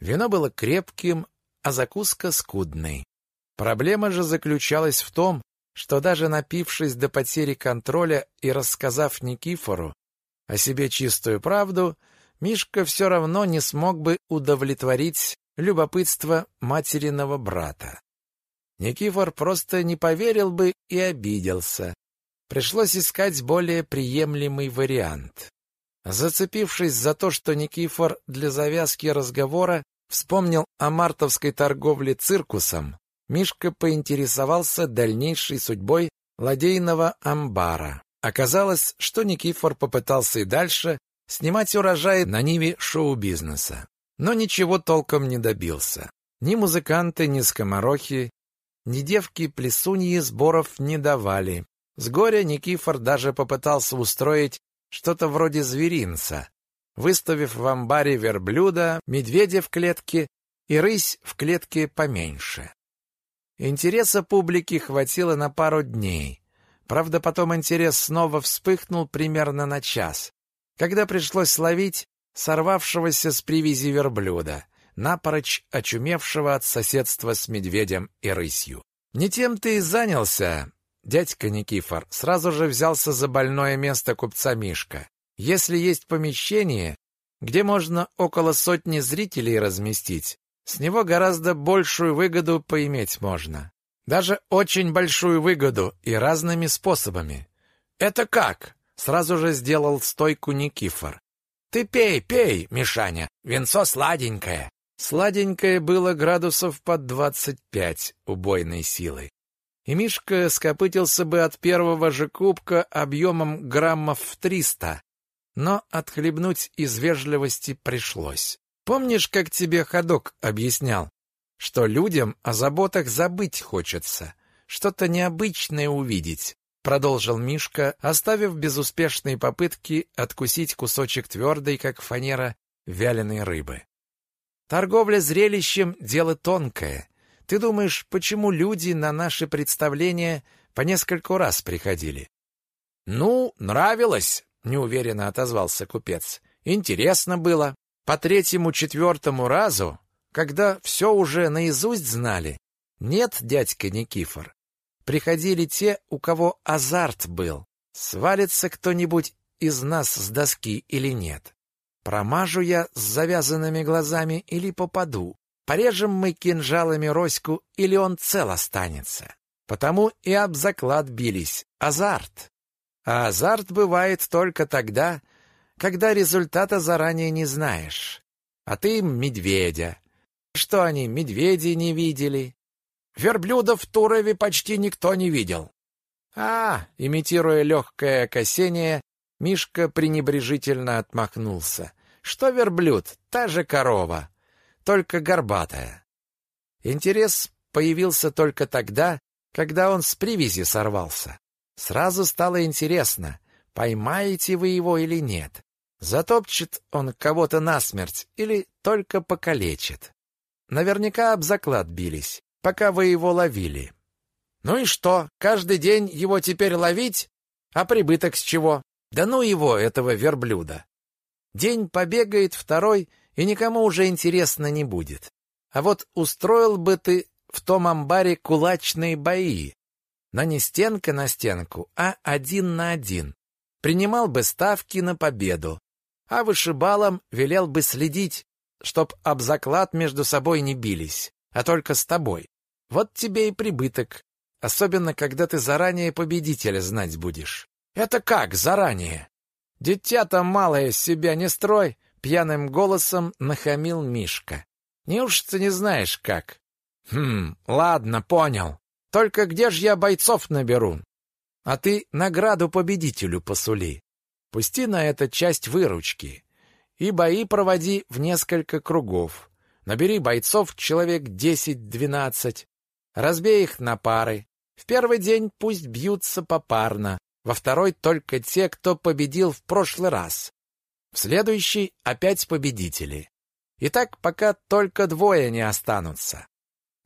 Вино было крепким, а закуска скудной. Проблема же заключалась в том, что даже напившись до потери контроля и рассказав Никифору о себе чистую правду, Мишка все равно не смог бы удовлетворить любопытство материного брата. Никифор просто не поверил бы и обиделся. Пришлось искать более приемлемый вариант. Зацепившись за то, что Никифор для завязки разговора вспомнил о мартовской торговле циркусом, Мишка поинтересовался дальнейшей судьбой ладейного амбара. Оказалось, что Никифор попытался и дальше снимать урожай на ниве шоу-бизнеса, но ничего толком не добился. Ни музыканты, ни скоморохи, ни девки-плесуньи сборов не давали. С горя Никифор даже попытался устроить что-то вроде зверинца, выставив в амбаре верблюда, медведя в клетке и рысь в клетке поменьше. Интереса публики хватило на пару дней. Правда, потом интерес снова вспыхнул примерно на час, когда пришлось ловить сорвавшегося с привязи верблюда, напрочь очумевшего от соседства с медведем и рысью. Не тем ты и занялся, дядька Никифор, сразу же взялся за больное место купца Мишка. Если есть помещение, где можно около сотни зрителей разместить, с него гораздо большую выгоду поиметь можно. Даже очень большую выгоду и разными способами. Это как? Сразу же сделал стойку Никифор. Ты пей, пей, Мишаня, венцо сладенькое. Сладенькое было градусов под двадцать пять убойной силы. И Мишка скопытился бы от первого же кубка объемом граммов в триста, но отхлебнуть из вежливости пришлось. Помнишь, как тебе ходок объяснял, что людям о заботах забыть хочется, что-то необычное увидеть, продолжил Мишка, оставив безуспешные попытки откусить кусочек твердой, как фанера, вяленой рыбы. Торговля зрелищем — дело тонкое. Ты думаешь, почему люди на наши представления по нескольку раз приходили? Ну, нравилось, неуверенно отозвался купец. Интересно было. По третьему-четвертому разу, когда все уже наизусть знали. Нет, дядька Никифор. Приходили те, у кого азарт был. Свалится кто-нибудь из нас с доски или нет. Промажу я с завязанными глазами или попаду. Порежем мы кинжалами Роську, или он цел останется. Потому и об заклад бились. Азарт. А азарт бывает только тогда, когда результата заранее не знаешь. А ты медведя. Что они, медведи не видели? Верблюдов в Турове почти никто не видел. А, имитируя легкое косение, Мишка пренебрежительно отмахнулся. Что верблюд? Та же корова, только горбатая. Интерес появился только тогда, когда он с привязи сорвался. Сразу стало интересно, поймаете вы его или нет. Затопчет он кого-то насмерть или только покалечит. Наверняка об заклад бились, пока вы его ловили. Ну и что, каждый день его теперь ловить? А прибыток с чего? Да ну его, этого верблюда. День побегает, второй, и никому уже интересно не будет. А вот устроил бы ты в том амбаре кулачные бои. Но не стенка на стенку, а один на один. Принимал бы ставки на победу. А вышибалам велел бы следить, чтоб об заклад между собой не бились, а только с тобой. Вот тебе и прибыток, особенно когда ты заранее победителя знать будешь. Это как заранее? Дитя-то малое себя не строй, пьяным голосом нахамил Мишка. Неужто не знаешь как? Хм, ладно, понял. Только где ж я бойцов наберу? А ты награду победителю посули. Пусти на это часть выручки. И бои проводи в несколько кругов. Набери бойцов человек десять-двенадцать. Разбей их на пары. В первый день пусть бьются попарно, во второй только те, кто победил в прошлый раз. В следующий опять победители. И так пока только двое не останутся.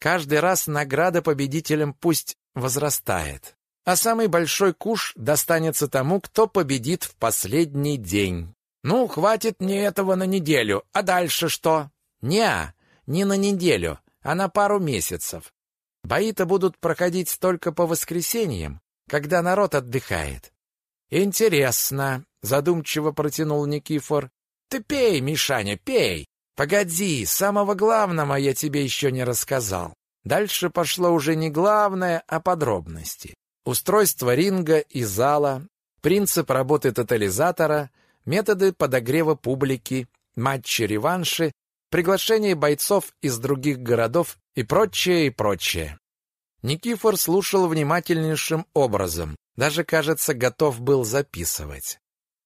Каждый раз награда победителям пусть возрастает. А самый большой куш достанется тому, кто победит в последний день. Ну, хватит мне этого на неделю. А дальше что? Не, не на неделю, а на пару месяцев. Бои-то будут проходить только по воскресеньям, когда народ отдыхает. Интересно, задумчиво протянул Никифор. Ты пей, Мишаня, пей. Погоди, самого главного я тебе еще не рассказал. Дальше пошло уже не главное, а подробности. Устройство ринга и зала, принцип работы тотализатора, методы подогрева публики, матчи-реванши, приглашение бойцов из других городов и прочее, и прочее. Никифор слушал внимательнейшим образом, даже, кажется, готов был записывать.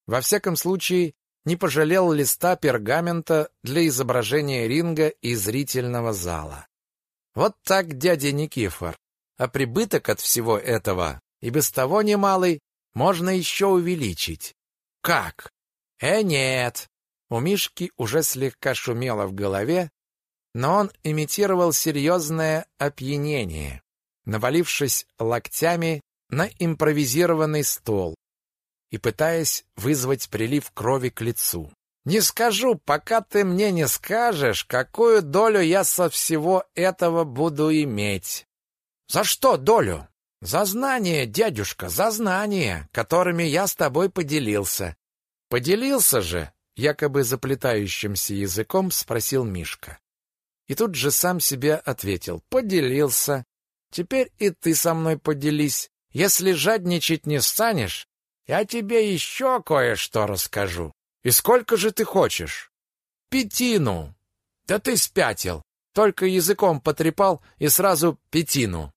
Во всяком случае, не пожалел листа пергамента для изображения ринга и зрительного зала. Вот так, дядя Никифор. А прибыток от всего этого, и без того немалый, можно еще увеличить. Как? Э, нет. У Мишки уже слегка шумело в голове, но он имитировал серьезное опьянение навалившись локтями на импровизированный стол и пытаясь вызвать прилив крови к лицу. «Не скажу, пока ты мне не скажешь, какую долю я со всего этого буду иметь». «За что долю?» «За знания, дядюшка, за знания, которыми я с тобой поделился». «Поделился же?» — якобы заплетающимся языком спросил Мишка. И тут же сам себе ответил «поделился». Теперь и ты со мной поделись. Если жадничать не станешь, я тебе еще кое-что расскажу. И сколько же ты хочешь? Пятину. Да ты спятил. Только языком потрепал и сразу пятину.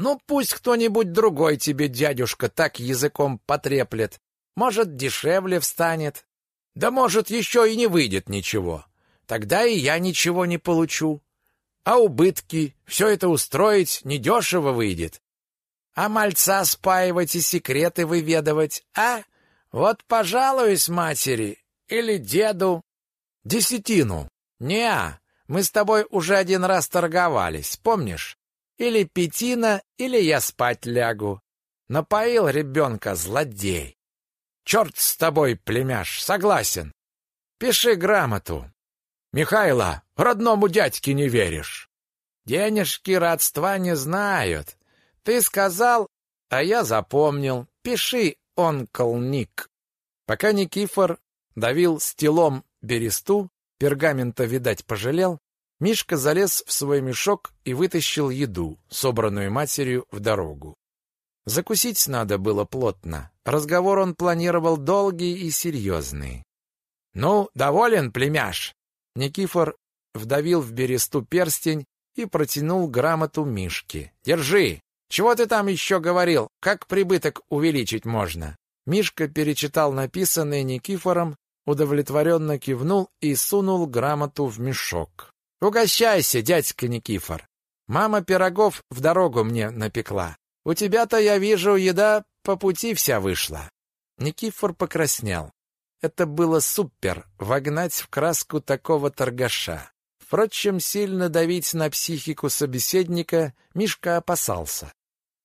Ну, пусть кто-нибудь другой тебе, дядюшка, так языком потреплет. Может, дешевле встанет. Да может, еще и не выйдет ничего. Тогда и я ничего не получу. А убытки, все это устроить недешево выйдет. А мальца спаивать и секреты выведывать, а? Вот пожалуюсь матери или деду. Десятину. Не, мы с тобой уже один раз торговались, помнишь? Или пятина, или я спать лягу. Напоил ребенка злодей. Черт с тобой, племяш, согласен. Пиши грамоту. Михайло, родному дядьке не веришь. Денежки родства не знают. Ты сказал, а я запомнил. Пиши, онкл Ник. Пока Никифор давил стилом бересту, пергамента, видать, пожалел, Мишка залез в свой мешок и вытащил еду, собранную матерью в дорогу. Закусить надо было плотно. Разговор он планировал долгий и серьезный. «Ну, доволен, племяш?» Никифор вдавил в бересту перстень и протянул грамоту Мишке. «Держи! Чего ты там еще говорил? Как прибыток увеличить можно?» Мишка перечитал написанное Никифором, удовлетворенно кивнул и сунул грамоту в мешок. «Угощайся, дядька Никифор. Мама пирогов в дорогу мне напекла. У тебя-то, я вижу, еда по пути вся вышла». Никифор покраснел. Это было супер — вогнать в краску такого торгаша. Впрочем, сильно давить на психику собеседника Мишка опасался.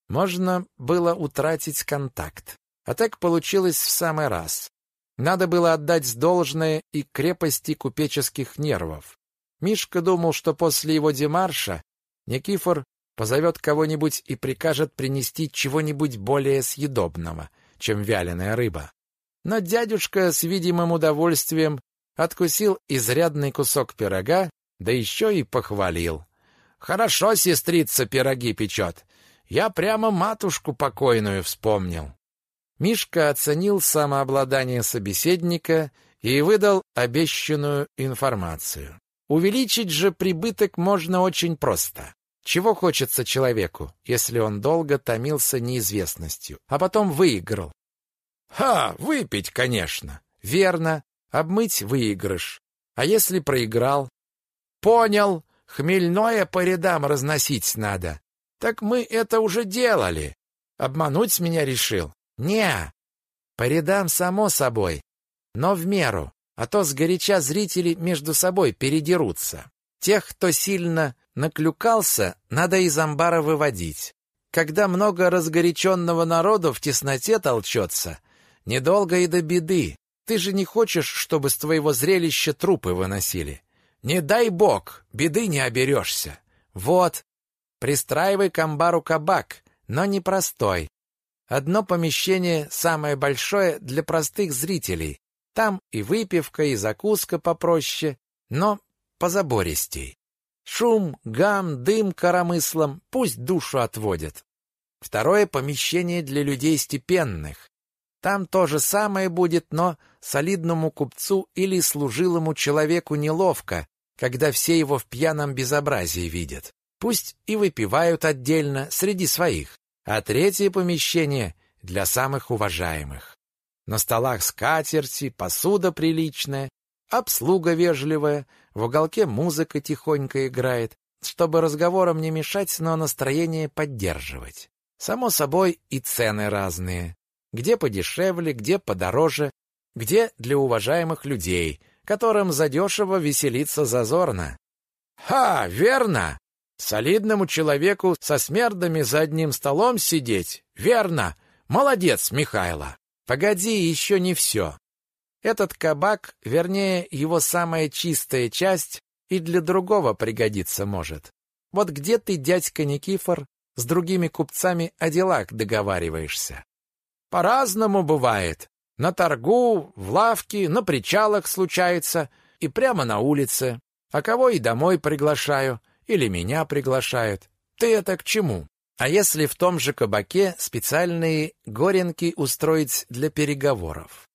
Можно было утратить контакт. А так получилось в самый раз. Надо было отдать должное и крепости купеческих нервов. Мишка думал, что после его демарша Никифор позовет кого-нибудь и прикажет принести чего-нибудь более съедобного, чем вяленая рыба. Но дядюшка с видимым удовольствием откусил изрядный кусок пирога, да еще и похвалил. «Хорошо сестрица пироги печет. Я прямо матушку покойную вспомнил». Мишка оценил самообладание собеседника и выдал обещанную информацию. Увеличить же прибыток можно очень просто. Чего хочется человеку, если он долго томился неизвестностью, а потом выиграл? Ха, выпить, конечно. Верно, обмыть выигрыш. А если проиграл? Понял, хмельное по рядам разносить надо. Так мы это уже делали. Обмануть меня решил? Не, по рядам само собой, но в меру, а то сгоряча зрители между собой передерутся. Тех, кто сильно наклюкался, надо из амбара выводить. Когда много разгоряченного народу в тесноте толчется, недолго и до беды. Ты же не хочешь, чтобы с твоего зрелища трупы выносили. Не дай бог, беды не оберешься. Вот, пристраивай к амбару кабак, но не простой, Одно помещение самое большое для простых зрителей. Там и выпивка, и закуска попроще, но позабористей. Шум, гам, дым коромыслом пусть душу отводят. Второе помещение для людей степенных. Там то же самое будет, но солидному купцу или служилому человеку неловко, когда все его в пьяном безобразии видят. Пусть и выпивают отдельно среди своих а третье помещение для самых уважаемых. На столах скатерти, посуда приличная, обслуга вежливая, в уголке музыка тихонько играет, чтобы разговорам не мешать, но настроение поддерживать. Само собой и цены разные. Где подешевле, где подороже, где для уважаемых людей, которым задешево веселиться зазорно. «Ха, верно! Солидному человеку со смердами за одним столом сидеть? Верно. Молодец, Михайло. Погоди, еще не все. Этот кабак, вернее, его самая чистая часть, и для другого пригодиться может. Вот где ты, дядька Никифор, с другими купцами о делах договариваешься? По-разному бывает. На торгу, в лавке, на причалах случается и прямо на улице. А кого и домой приглашаю – или меня приглашают. Ты это к чему? А если в том же кабаке специальные горенки устроить для переговоров?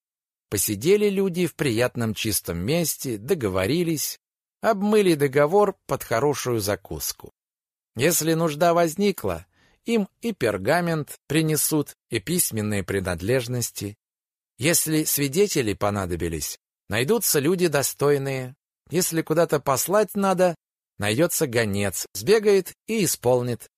Посидели люди в приятном чистом месте, договорились, обмыли договор под хорошую закуску. Если нужда возникла, им и пергамент принесут, и письменные принадлежности. Если свидетели понадобились, найдутся люди достойные. Если куда-то послать надо, Найдется гонец, сбегает и исполнит.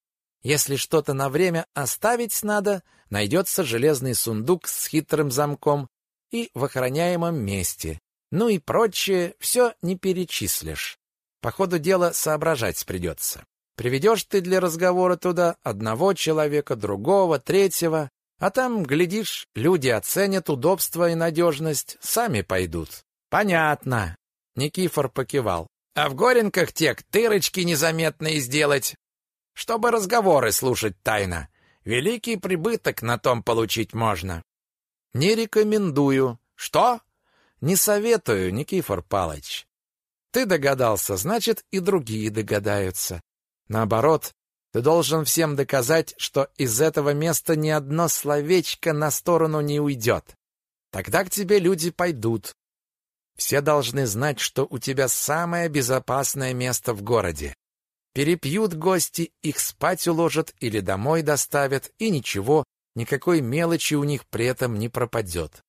Если что-то на время оставить надо, найдется железный сундук с хитрым замком и в охраняемом месте. Ну и прочее все не перечислишь. По ходу дела соображать придется. Приведешь ты для разговора туда одного человека, другого, третьего, а там, глядишь, люди оценят удобство и надежность, сами пойдут. Понятно. Никифор покивал. А в Горенках тех тырочки незаметные сделать, чтобы разговоры слушать тайно. Великий прибыток на том получить можно. Не рекомендую. Что? Не советую, Никифор Палыч. Ты догадался, значит, и другие догадаются. Наоборот, ты должен всем доказать, что из этого места ни одно словечко на сторону не уйдет. Тогда к тебе люди пойдут. Все должны знать, что у тебя самое безопасное место в городе. Перепьют гости, их спать уложат или домой доставят, и ничего, никакой мелочи у них при этом не пропадет.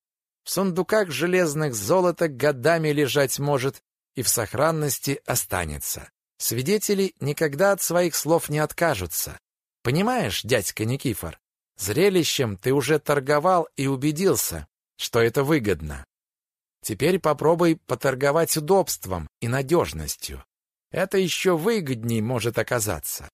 В сундуках железных золото годами лежать может и в сохранности останется. Свидетели никогда от своих слов не откажутся. Понимаешь, дядька Никифор, зрелищем ты уже торговал и убедился, что это выгодно. Теперь попробуй поторговать удобством и надежностью. Это еще выгодней может оказаться.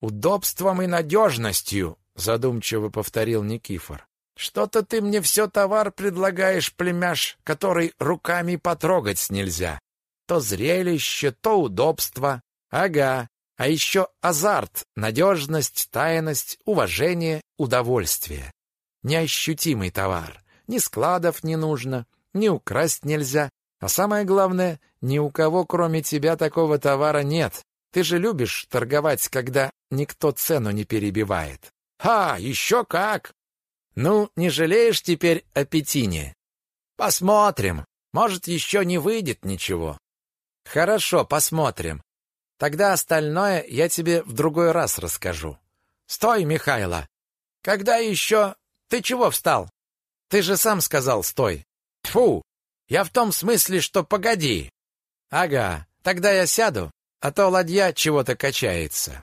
Удобством и надежностью, задумчиво повторил Никифор. Что-то ты мне все товар предлагаешь, племяш, который руками потрогать нельзя. То зрелище, то удобство. Ага. А еще азарт, надежность, тайность, уважение, удовольствие. Неощутимый товар. Ни складов не нужно, ни украсть нельзя. А самое главное, ни у кого, кроме тебя, такого товара нет. Ты же любишь торговать, когда никто цену не перебивает. Ха, еще как! Ну, не жалеешь теперь о пятине? Посмотрим. Может, еще не выйдет ничего. Хорошо, посмотрим. Тогда остальное я тебе в другой раз расскажу. Стой, Михайло. Когда еще... Ты чего встал? Ты же сам сказал «стой». Фу! Я в том смысле, что погоди. Ага, тогда я сяду, а то ладья чего-то качается.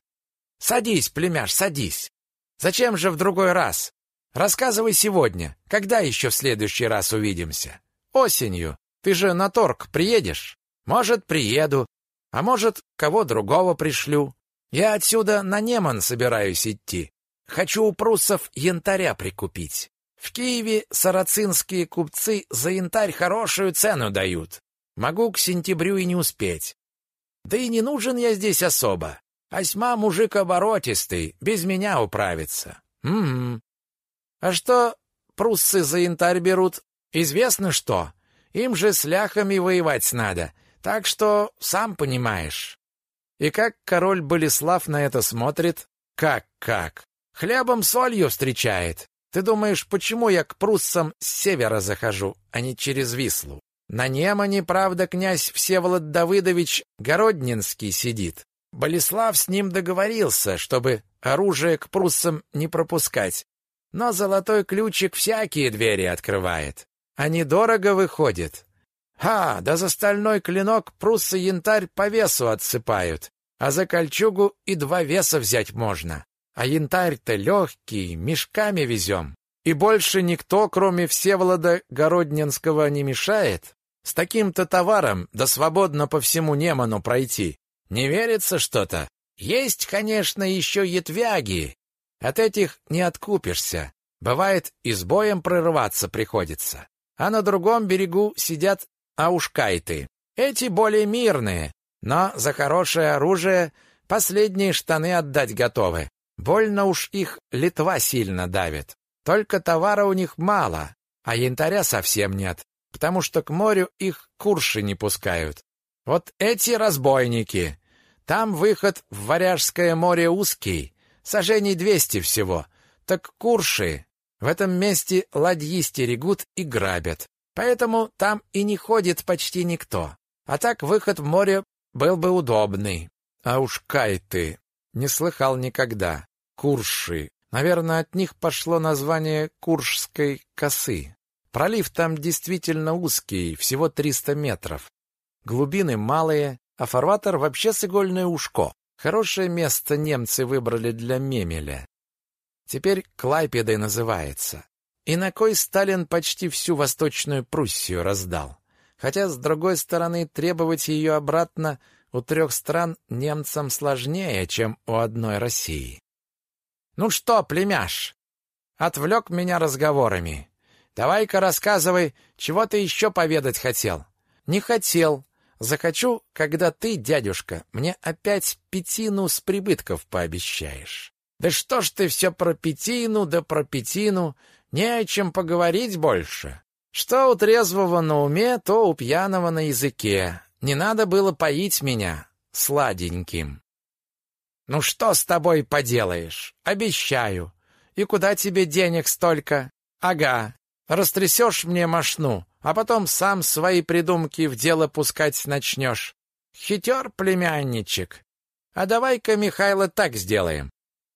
Садись, племяш, садись. Зачем же в другой раз? Рассказывай сегодня. Когда еще в следующий раз увидимся? Осенью. Ты же на торг приедешь? Может, приеду, а может, кого другого пришлю. Я отсюда на Неман собираюсь идти. Хочу у пруссов янтаря прикупить. В Киеве сарацинские купцы за янтарь хорошую цену дают. Могу к сентябрю и не успеть. Да и не нужен я здесь особо. Осьма мужик оборотистый, без меня управится. Угу. А что пруссы за янтарь берут? Известно что. Им же с ляхами воевать надо. Так что сам понимаешь. И как король Болеслав на это смотрит? Как-как? Хлебом солью встречает. Ты думаешь, почему я к пруссам с севера захожу, а не через Вислу? На Немане, правда, князь Всеволод Давыдович Городнинский сидит. Болеслав с ним договорился, чтобы оружие к пруссам не пропускать. Но золотой ключик всякие двери открывает. А недорого выходит. Ха, да за стальной клинок пруссы янтарь по весу отсыпают, а за кольчугу и два веса взять можно. А янтарь-то легкий, мешками везем. И больше никто, кроме Всеволода Городненского, не мешает. С таким-то товаром, да свободно по всему Неману пройти. Не верится что-то? Есть, конечно, еще ятвяги. От этих не откупишься. Бывает, и с боем прорываться приходится. А на другом берегу сидят аушкайты. Эти более мирные, но за хорошее оружие последние штаны отдать готовы. Больно уж их Литва сильно давит. Только товара у них мало, а янтаря совсем нет, потому что к морю их курши не пускают. Вот эти разбойники. Там выход в Варяжское море узкий, сажений двести всего. Так курши в этом месте ладьи стерегут и грабят. Поэтому там и не ходит почти никто. А так выход в море был бы удобный. А уж кайты не слыхал никогда. Курши. Наверное, от них пошло название Куршской косы. Пролив там действительно узкий, всего 300 метров. Глубины малые, а фарватер вообще с игольное ушко. Хорошее место немцы выбрали для мемеля. Теперь Клайпедой называется. И на кой Сталин почти всю Восточную Пруссию раздал. Хотя, с другой стороны, требовать ее обратно у трех стран немцам сложнее, чем у одной России. «Ну что, племяш, отвлек меня разговорами. Давай-ка рассказывай, чего ты еще поведать хотел?» «Не хотел. Захочу, когда ты, дядюшка, мне опять пятину с прибытков пообещаешь». «Да что ж ты все про пятину, да про пятину, не о чем поговорить больше. Что у трезвого на уме, то у пьяного на языке. Не надо было поить меня сладеньким. Ну что с тобой поделаешь? Обещаю. И куда тебе денег столько? Ага. Растрясешь мне мошну, а потом сам свои придумки в дело пускать начнешь. Хитер, племянничек. А давай-ка, Михайло, так сделаем.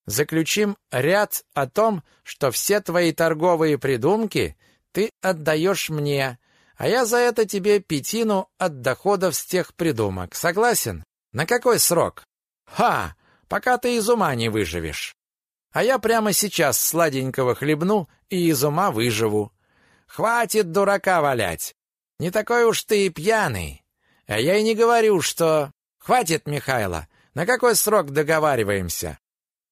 Заключим ряд о том, что все твои торговые придумки ты отдаешь мне, а я за это тебе пятину от доходов с тех придумок. Согласен? На какой срок? Ха! Пока ты из ума не выживешь. А я прямо сейчас сладенького хлебну и из ума выживу. Хватит дурака валять. Не такой уж ты и пьяный. А я и не говорю, что... Хватит, Михайло. На какой срок договариваемся?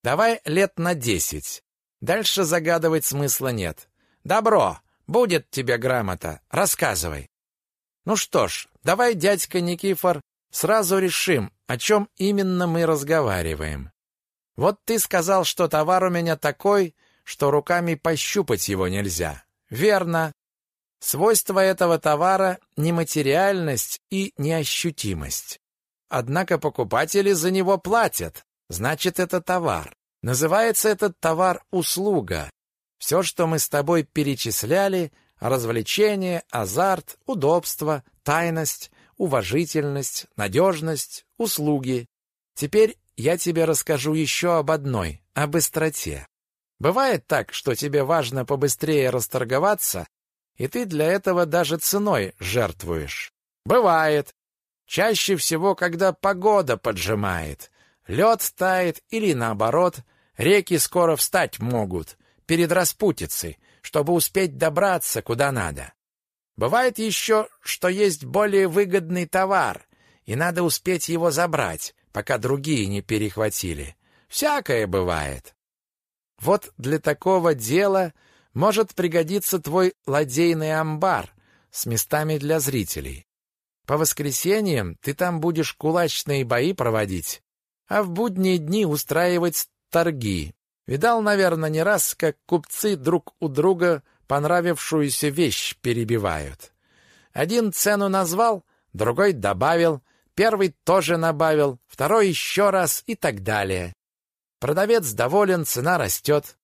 Давай лет на десять. Дальше загадывать смысла нет. Добро. Будет тебе грамота. Рассказывай. Ну что ж, давай, дядька Никифор, сразу решим, о чем именно мы разговариваем. Вот ты сказал, что товар у меня такой, что руками пощупать его нельзя. Верно. Свойство этого товара – нематериальность и неощутимость. Однако покупатели за него платят, значит, это товар. Называется этот товар услуга. Все, что мы с тобой перечисляли, развлечение, азарт, удобство, тайность, уважительность, надежность, услуги. Теперь я тебе расскажу еще об одной, о быстроте. Бывает так, что тебе важно побыстрее расторговаться, и ты для этого даже ценой жертвуешь. Бывает. Чаще всего, когда погода поджимает, лед тает или наоборот, реки скоро встать могут, перед распутицей, чтобы успеть добраться куда надо. Бывает еще, что есть более выгодный товар, и надо успеть его забрать, пока другие не перехватили. Всякое бывает. Вот для такого дела может пригодиться твой ладейный амбар с местами для зрителей. По воскресеньям ты там будешь кулачные бои проводить, а в будние дни устраивать торги. Видал, наверное, не раз, как купцы друг у друга понравившуюся вещь перебивают. Один цену назвал, другой добавил, первый тоже набавил, второй еще раз и так далее. Продавец доволен, цена растет.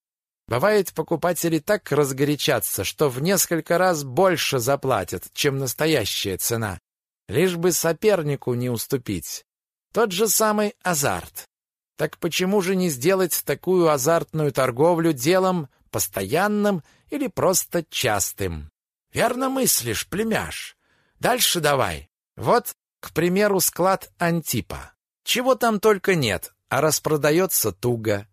Бывает, покупатели так разгорячатся, что в несколько раз больше заплатят, чем настоящая цена, лишь бы сопернику не уступить. Тот же самый азарт. Так почему же не сделать такую азартную торговлю делом постоянным или просто частым? Верно мыслишь, племяш. Дальше давай. Вот, к примеру, склад Антипа. Чего там только нет, а распродается туго.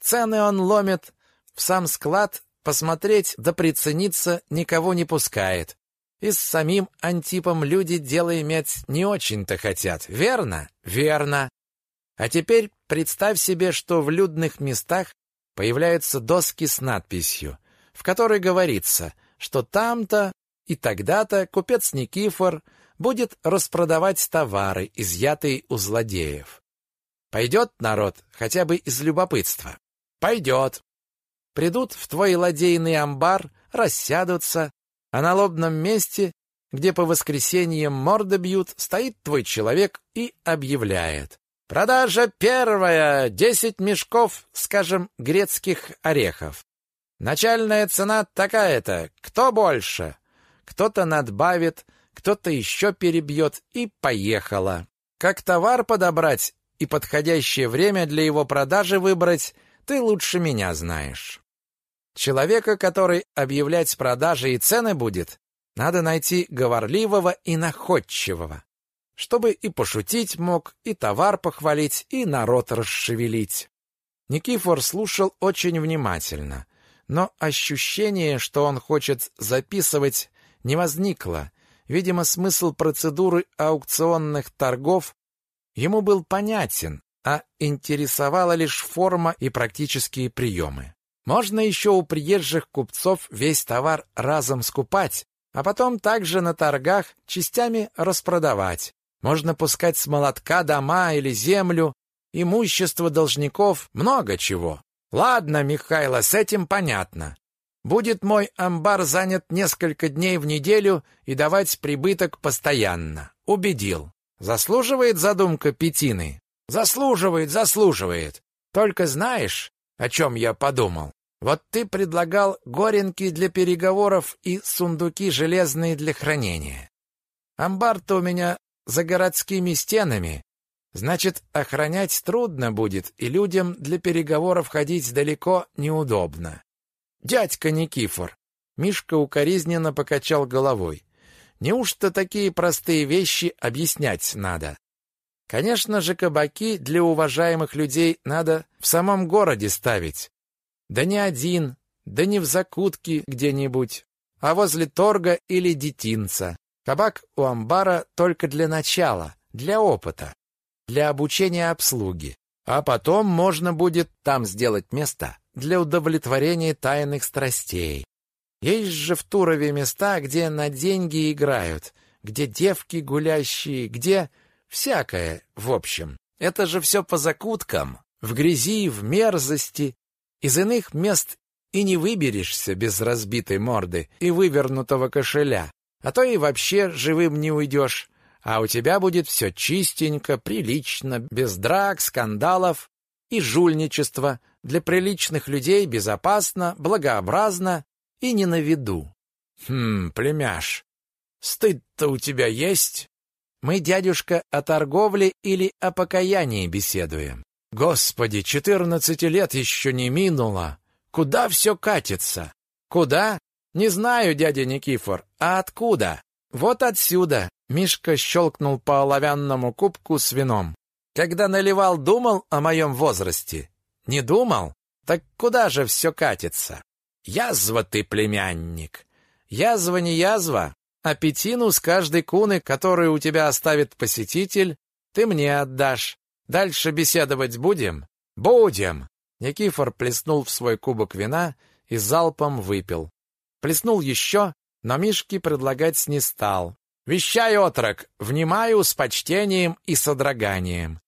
Цены он ломит, в сам склад посмотреть да прицениться никого не пускает. И с самим Антипом люди дело иметь не очень-то хотят, верно? Верно. А теперь представь себе, что в людных местах появляются доски с надписью, в которой говорится, что там-то и тогда-то купец Никифор будет распродавать товары, изъятые у злодеев. Пойдет народ хотя бы из любопытства? Пойдет. Придут в твой ладейный амбар, рассядутся, а на лобном месте, где по воскресеньям морды бьют, стоит твой человек и объявляет. Продажа первая, десять мешков, скажем, грецких орехов. Начальная цена такая-то, кто больше? Кто-то надбавит, кто-то еще перебьет, и поехало. Как товар подобрать и подходящее время для его продажи выбрать, ты лучше меня знаешь. Человека, который объявлять продажи и цены будет, надо найти говорливого и находчивого чтобы и пошутить мог, и товар похвалить, и народ расшевелить. Никифор слушал очень внимательно, но ощущение, что он хочет записывать, не возникло. Видимо, смысл процедуры аукционных торгов ему был понятен, а интересовала лишь форма и практические приемы. Можно еще у приезжих купцов весь товар разом скупать, а потом также на торгах частями распродавать. Можно пускать с молотка дома или землю, имущество должников, много чего. Ладно, Михайло, с этим понятно. Будет мой амбар занят несколько дней в неделю и давать прибыток постоянно. Убедил. Заслуживает задумка Петины? Заслуживает, заслуживает. Только знаешь, о чем я подумал? Вот ты предлагал горенки для переговоров и сундуки железные для хранения. Амбар-то у меня за городскими стенами, Значит, охранять трудно будет, и людям для переговоров ходить далеко неудобно. Дядька Никифор, Мишка укоризненно покачал головой. Неужто такие простые вещи объяснять надо? Конечно же, кабаки для уважаемых людей надо в самом городе ставить. Да не один, да не в закутке где-нибудь, а возле торга или детинца. Кабак у амбара только для начала, для опыта для обучения обслуги, а потом можно будет там сделать место для удовлетворения тайных страстей. Есть же в Турове места, где на деньги играют, где девки гулящие, где всякое, в общем. Это же все по закуткам, в грязи, в мерзости. Из иных мест и не выберешься без разбитой морды и вывернутого кошеля, а то и вообще живым не уйдешь а у тебя будет все чистенько, прилично, без драк, скандалов и жульничества, для приличных людей безопасно, благообразно и не на виду. Хм, племяш, стыд-то у тебя есть? Мы, дядюшка, о торговле или о покаянии беседуем. Господи, четырнадцати лет еще не минуло. Куда все катится? Куда? Не знаю, дядя Никифор. А откуда? Вот отсюда. Мишка щелкнул по оловянному кубку с вином. Когда наливал, думал о моем возрасте? Не думал? Так куда же все катится? Язва ты, племянник. Язва не язва, а пятину с каждой куны, которую у тебя оставит посетитель, ты мне отдашь. Дальше беседовать будем? Будем. Никифор плеснул в свой кубок вина и залпом выпил. Плеснул еще, но Мишке предлагать не стал. Вещай, отрок, внимаю с почтением и содроганием.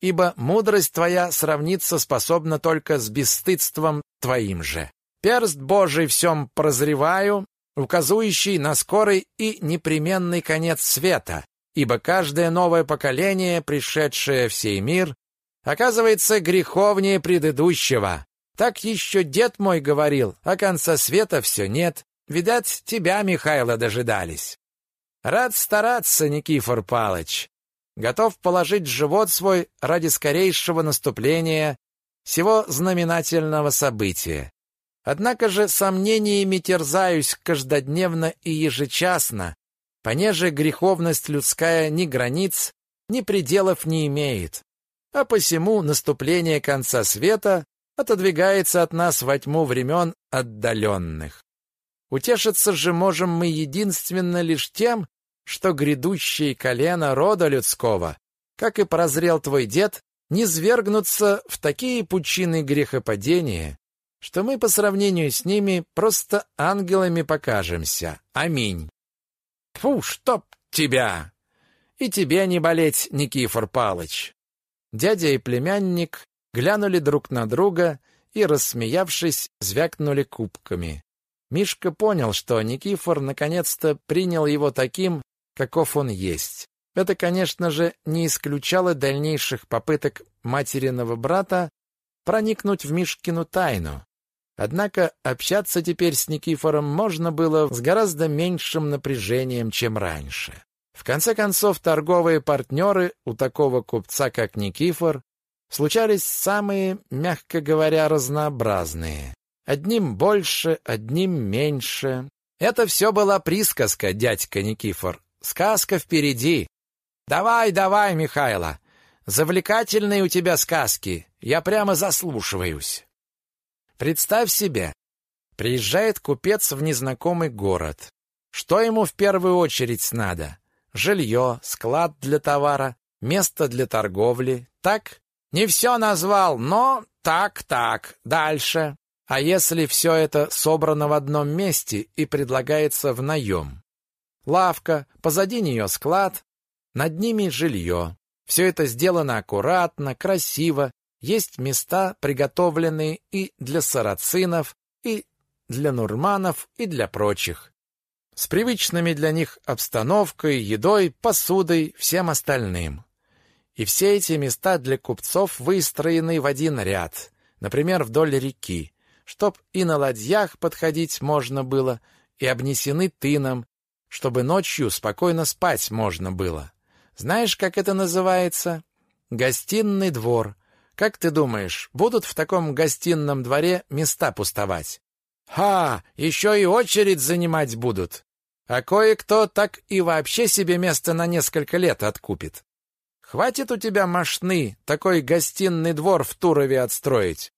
Ибо мудрость твоя сравниться способна только с бесстыдством твоим же. Перст Божий всем прозреваю, указующий на скорый и непременный конец света, ибо каждое новое поколение, пришедшее в сей мир, оказывается греховнее предыдущего. Так еще дед мой говорил, а конца света все нет. Видать, тебя, Михайло, дожидались. Рад стараться, Никифор Палыч. Готов положить живот свой ради скорейшего наступления всего знаменательного события. Однако же сомнениями терзаюсь каждодневно и ежечасно, понеже греховность людская ни границ, ни пределов не имеет. А посему наступление конца света отодвигается от нас во тьму времен отдаленных. Утешиться же можем мы единственно лишь тем, что грядущие колена рода людского, как и прозрел твой дед, не свергнутся в такие пучины грехопадения, что мы по сравнению с ними просто ангелами покажемся. Аминь. Фу, чтоб тебя! И тебе не болеть, Никифор Палыч. Дядя и племянник глянули друг на друга и, рассмеявшись, звякнули кубками. Мишка понял, что Никифор наконец-то принял его таким, каков он есть. Это, конечно же, не исключало дальнейших попыток материного брата проникнуть в Мишкину тайну. Однако общаться теперь с Никифором можно было с гораздо меньшим напряжением, чем раньше. В конце концов, торговые партнеры у такого купца, как Никифор, случались самые, мягко говоря, разнообразные. Одним больше, одним меньше. Это все была присказка, дядька Никифор, Сказка впереди. Давай, давай, Михайло. Завлекательные у тебя сказки. Я прямо заслушиваюсь. Представь себе, приезжает купец в незнакомый город. Что ему в первую очередь надо? Жилье, склад для товара, место для торговли. Так? Не все назвал, но так-так. Дальше. А если все это собрано в одном месте и предлагается в наем? Лавка, позади нее склад, над ними жилье. Все это сделано аккуратно, красиво, есть места, приготовленные и для сарацинов, и для нурманов, и для прочих. С привычными для них обстановкой, едой, посудой, всем остальным. И все эти места для купцов выстроены в один ряд, например, вдоль реки, чтоб и на ладьях подходить можно было, и обнесены тыном, чтобы ночью спокойно спать можно было. Знаешь, как это называется? Гостиный двор. Как ты думаешь, будут в таком гостином дворе места пустовать? Ха, еще и очередь занимать будут. А кое-кто так и вообще себе место на несколько лет откупит. Хватит у тебя мошны такой гостиный двор в Турове отстроить.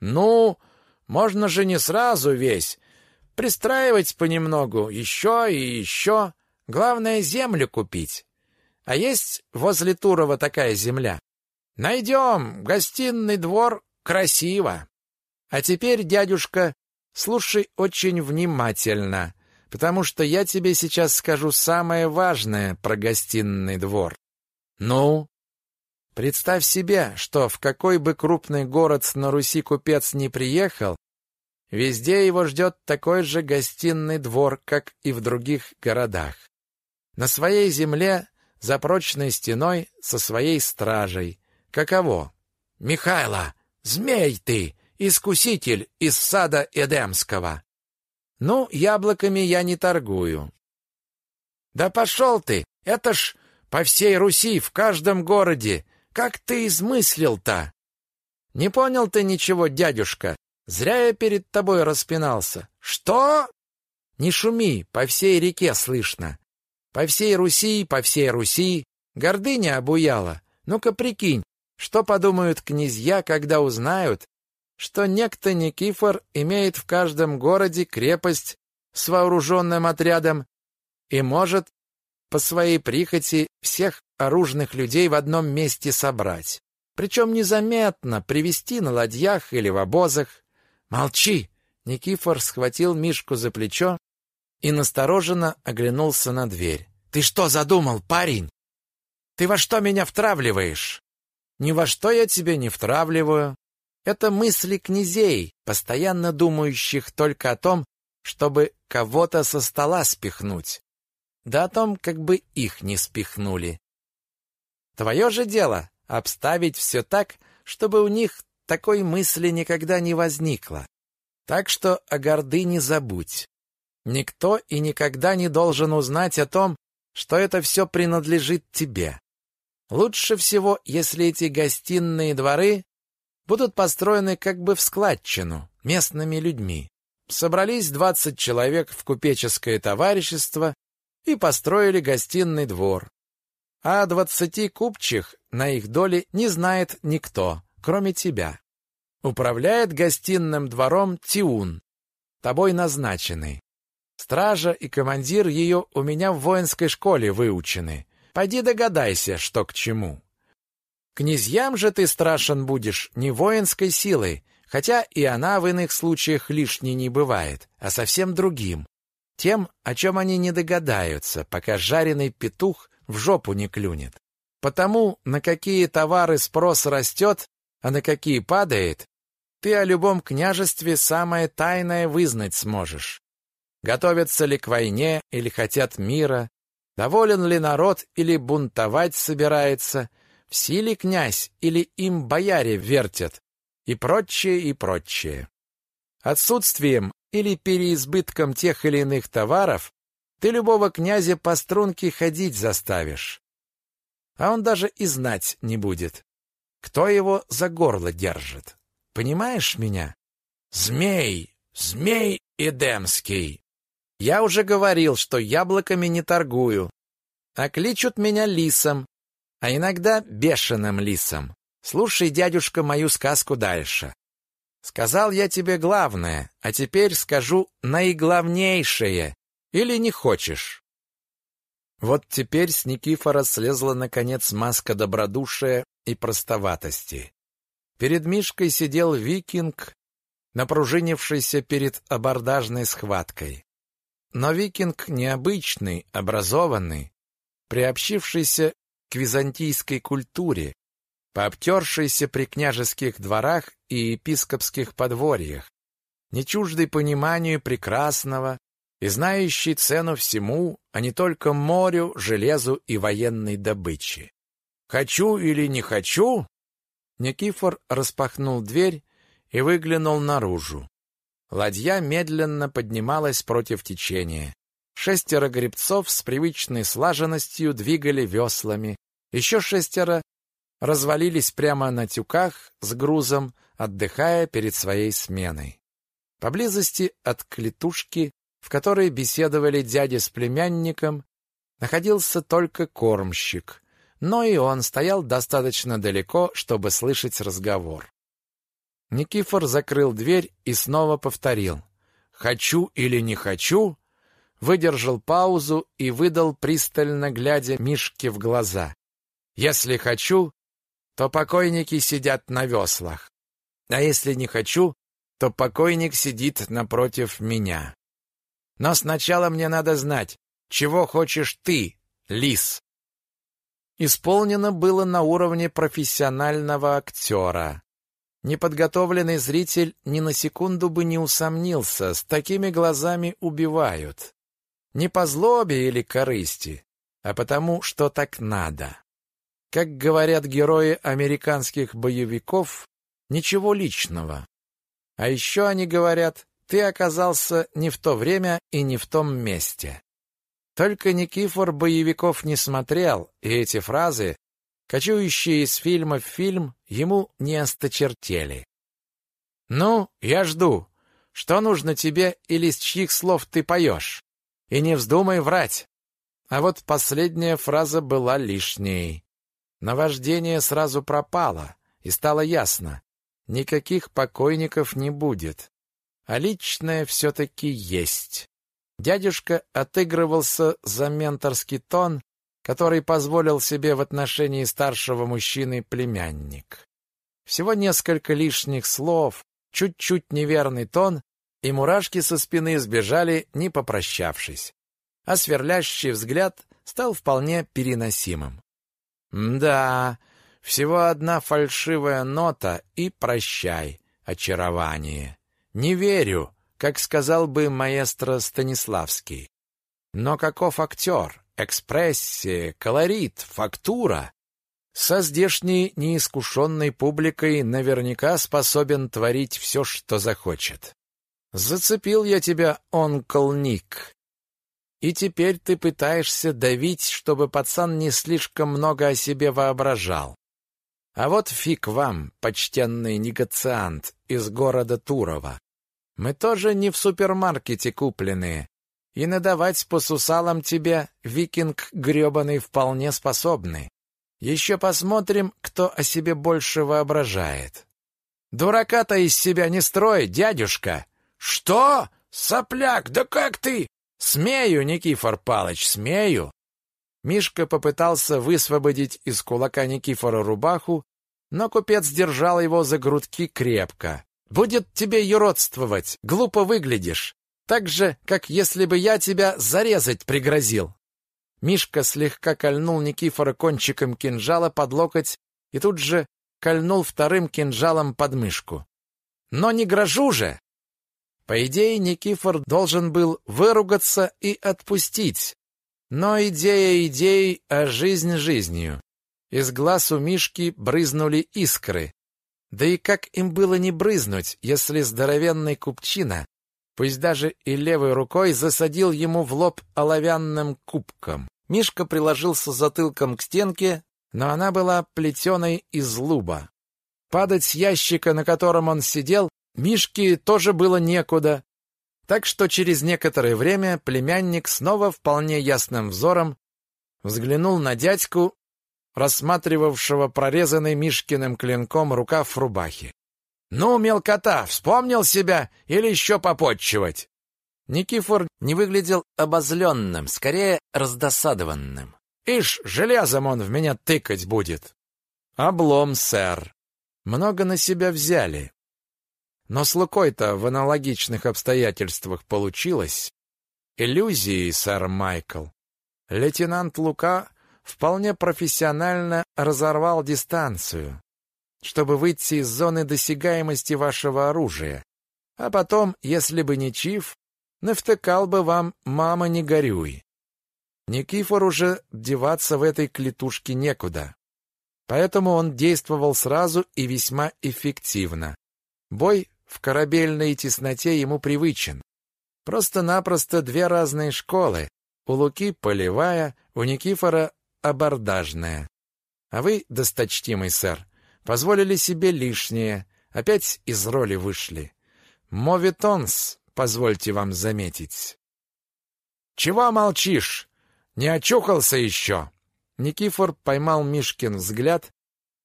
Ну, можно же не сразу весь. Пристраивать понемногу, еще и еще. Главное, землю купить. А есть возле Турова такая земля? Найдем. Гостиный двор красиво. А теперь, дядюшка, слушай очень внимательно, потому что я тебе сейчас скажу самое важное про гостиный двор. Ну, представь себе, что в какой бы крупный город на Руси купец не приехал, везде его ждет такой же гостиный двор, как и в других городах. На своей земле за прочной стеной со своей стражей. Каково? Михайло, змей ты, искуситель из сада Эдемского. Ну, яблоками я не торгую. Да пошел ты, это ж по всей Руси, в каждом городе. Как ты измыслил-то? Не понял ты ничего, дядюшка. Зря я перед тобой распинался. Что? Не шуми, по всей реке слышно. По всей Руси, по всей Руси. Гордыня обуяла. Ну-ка прикинь, что подумают князья, когда узнают, что некто Никифор имеет в каждом городе крепость с вооруженным отрядом и может по своей прихоти всех оружных людей в одном месте собрать. Причем незаметно привести на ладьях или в обозах. «Молчи!» Никифор схватил Мишку за плечо и настороженно оглянулся на дверь. «Ты что задумал, парень? Ты во что меня втравливаешь?» «Ни во что я тебе не втравливаю. Это мысли князей, постоянно думающих только о том, чтобы кого-то со стола спихнуть, да о том, как бы их не спихнули. Твое же дело — обставить все так, чтобы у них такой мысли никогда не возникло. Так что о гордыне забудь. Никто и никогда не должен узнать о том, что это все принадлежит тебе. Лучше всего, если эти гостиные дворы будут построены как бы в складчину местными людьми. Собрались двадцать человек в купеческое товарищество и построили гостиный двор. А двадцати купчих на их доле не знает никто, кроме тебя. Управляет гостиным двором Тиун, тобой назначенный. Стража и командир ее у меня в воинской школе выучены. Пойди догадайся, что к чему. Князьям же ты страшен будешь не воинской силой, хотя и она в иных случаях лишней не бывает, а совсем другим. Тем, о чем они не догадаются, пока жареный петух в жопу не клюнет. Потому, на какие товары спрос растет, а на какие падает, ты о любом княжестве самое тайное вызнать сможешь. Готовятся ли к войне или хотят мира? Доволен ли народ или бунтовать собирается? В силе князь или им бояре вертят? И прочее, и прочее. Отсутствием или переизбытком тех или иных товаров ты любого князя по струнке ходить заставишь. А он даже и знать не будет, кто его за горло держит. Понимаешь меня? Змей, змей Эдемский. Я уже говорил, что яблоками не торгую. а кличут меня лисом, а иногда бешеным лисом. Слушай, дядюшка, мою сказку дальше. Сказал я тебе главное, а теперь скажу наиглавнейшее. Или не хочешь? Вот теперь с Никифора слезла наконец маска добродушия и простоватости. Перед Мишкой сидел викинг, напружинившийся перед абордажной схваткой. Но викинг необычный, образованный, приобщившийся к византийской культуре, пообтершийся при княжеских дворах и епископских подворьях, не чуждый пониманию прекрасного и знающий цену всему, а не только морю, железу и военной добыче. «Хочу или не хочу?» Никифор распахнул дверь и выглянул наружу. Ладья медленно поднималась против течения. Шестеро гребцов с привычной слаженностью двигали веслами. Еще шестеро развалились прямо на тюках с грузом, отдыхая перед своей сменой. Поблизости от клетушки, в которой беседовали дядя с племянником, находился только кормщик, но и он стоял достаточно далеко, чтобы слышать разговор. Никифор закрыл дверь и снова повторил «Хочу или не хочу?» выдержал паузу и выдал, пристально глядя Мишке в глаза. «Если хочу, то покойники сидят на веслах. А если не хочу, то покойник сидит напротив меня. Но сначала мне надо знать, чего хочешь ты, лис. Исполнено было на уровне профессионального актера. Неподготовленный зритель ни на секунду бы не усомнился, с такими глазами убивают. Не по злобе или корысти, а потому, что так надо. Как говорят герои американских боевиков, ничего личного. А еще они говорят, ты оказался не в то время и не в том месте. Только Никифор боевиков не смотрел, и эти фразы, кочующие из фильма в фильм, ему не осточертели. «Ну, я жду. Что нужно тебе или с чьих слов ты поешь? И не вздумай врать». А вот последняя фраза была лишней. Наваждение сразу пропало, и стало ясно. Никаких покойников не будет. А личное все-таки есть. Дядюшка отыгрывался за менторский тон, который позволил себе в отношении старшего мужчины племянник. Всего несколько лишних слов, чуть-чуть неверный тон, и мурашки со спины сбежали, не попрощавшись. А сверлящий взгляд стал вполне переносимым. Да, всего одна фальшивая нота и прощай, очарование. Не верю, как сказал бы маэстро Станиславский. Но каков актер, экспрессия, колорит, фактура? Со здешней неискушенной публикой наверняка способен творить все, что захочет. Зацепил я тебя, онкл Ник. И теперь ты пытаешься давить, чтобы пацан не слишком много о себе воображал. А вот фиг вам, почтенный негациант из города Турова. Мы тоже не в супермаркете купленные. И надавать по сусалам тебе, викинг грёбаный, вполне способны. Еще посмотрим, кто о себе больше воображает. Дурака-то из себя не строй, дядюшка. Что? Сопляк, да как ты? Смею, Никифор Палыч, смею. Мишка попытался высвободить из кулака Никифора рубаху, но купец держал его за грудки крепко. Будет тебе юродствовать, глупо выглядишь, так же, как если бы я тебя зарезать пригрозил. Мишка слегка кольнул Никифора кончиком кинжала под локоть и тут же кольнул вторым кинжалом под мышку. Но не грожу же. По идее, Никифор должен был выругаться и отпустить. Но идея идеей, а жизнь жизнью. Из глаз у Мишки брызнули искры. Да и как им было не брызнуть, если здоровенный купчина, пусть даже и левой рукой, засадил ему в лоб оловянным кубком. Мишка приложился затылком к стенке, но она была плетеной из луба. Падать с ящика, на котором он сидел, Мишке тоже было некуда, так что через некоторое время племянник снова вполне ясным взором взглянул на дядьку, рассматривавшего прорезанный Мишкиным клинком рукав рубахи. «Ну, мелкота, вспомнил себя или еще попотчевать?» Никифор не выглядел обозленным, скорее раздосадованным. «Ишь, железом он в меня тыкать будет!» «Облом, сэр. Много на себя взяли. Но с Лукой-то в аналогичных обстоятельствах получилось. Иллюзии, сэр Майкл. Лейтенант Лука вполне профессионально разорвал дистанцию, чтобы выйти из зоны досягаемости вашего оружия. А потом, если бы не Чиф, навтыкал бы вам «мама, не горюй». Никифор уже деваться в этой клетушке некуда. Поэтому он действовал сразу и весьма эффективно. Бой в корабельной тесноте ему привычен. Просто-напросто две разные школы. У Луки полевая, у Никифора абордажная. А вы, досточтимый сэр, позволили себе лишнее, опять из роли вышли. Моветонс, позвольте вам заметить. Чего молчишь? Не очухался еще? Никифор поймал Мишкин взгляд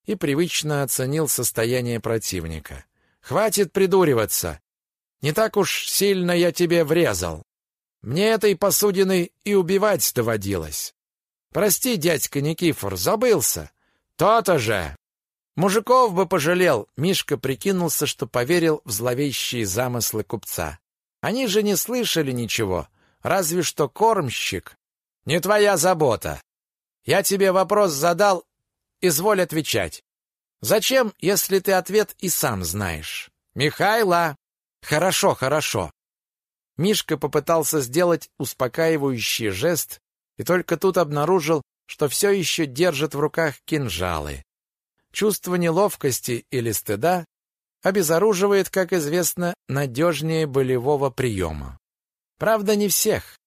и привычно оценил состояние противника. Хватит придуриваться. Не так уж сильно я тебе врезал. Мне этой посудиной и убивать доводилось. Прости, дядька Никифор, забылся. То-то же. Мужиков бы пожалел. Мишка прикинулся, что поверил в зловещие замыслы купца. Они же не слышали ничего, разве что кормщик. Не твоя забота. Я тебе вопрос задал, изволь отвечать. Зачем, если ты ответ и сам знаешь? Михайла. Хорошо, хорошо. Мишка попытался сделать успокаивающий жест, и только тут обнаружил, что все еще держит в руках кинжалы. Чувство неловкости или стыда обезоруживает, как известно, надежнее болевого приема. Правда, не всех.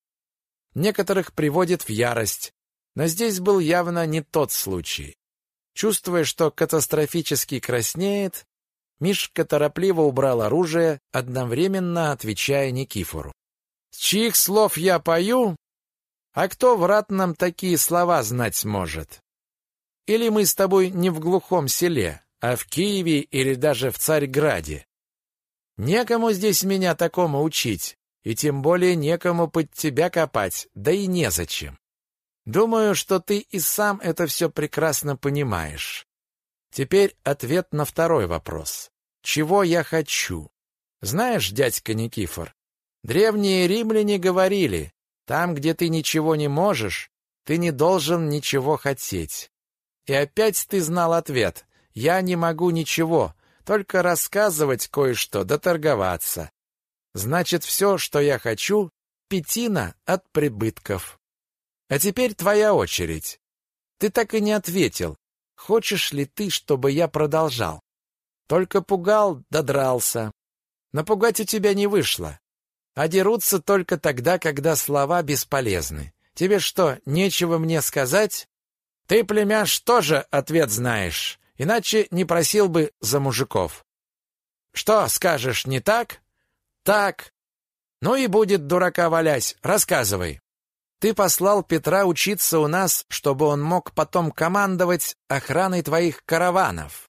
Некоторых приводит в ярость, но здесь был явно не тот случай. Чувствуя, что катастрофически краснеет, Мишка торопливо убрал оружие, одновременно отвечая Никифору. «С чьих слов я пою, а кто в ратном такие слова знать может? Или мы с тобой не в глухом селе, а в Киеве или даже в Царьграде? Некому здесь меня такому учить, и тем более некому под тебя копать, да и незачем. Думаю, что ты и сам это все прекрасно понимаешь. Теперь ответ на второй вопрос. Чего я хочу? Знаешь, дядька Никифор, древние римляне говорили, там, где ты ничего не можешь, ты не должен ничего хотеть. И опять ты знал ответ. Я не могу ничего, только рассказывать кое-что да торговаться. Значит, все, что я хочу, пятина от прибытков. А теперь твоя очередь. Ты так и не ответил. Хочешь ли ты, чтобы я продолжал? Только пугал, додрался. Напугать у тебя не вышло а дерутся только тогда, когда слова бесполезны. Тебе что, нечего мне сказать? Ты, племяш, тоже ответ знаешь, иначе не просил бы за мужиков. Что, скажешь, не так? Так. Ну и будет дурака валясь, рассказывай. Ты послал Петра учиться у нас, чтобы он мог потом командовать охраной твоих караванов.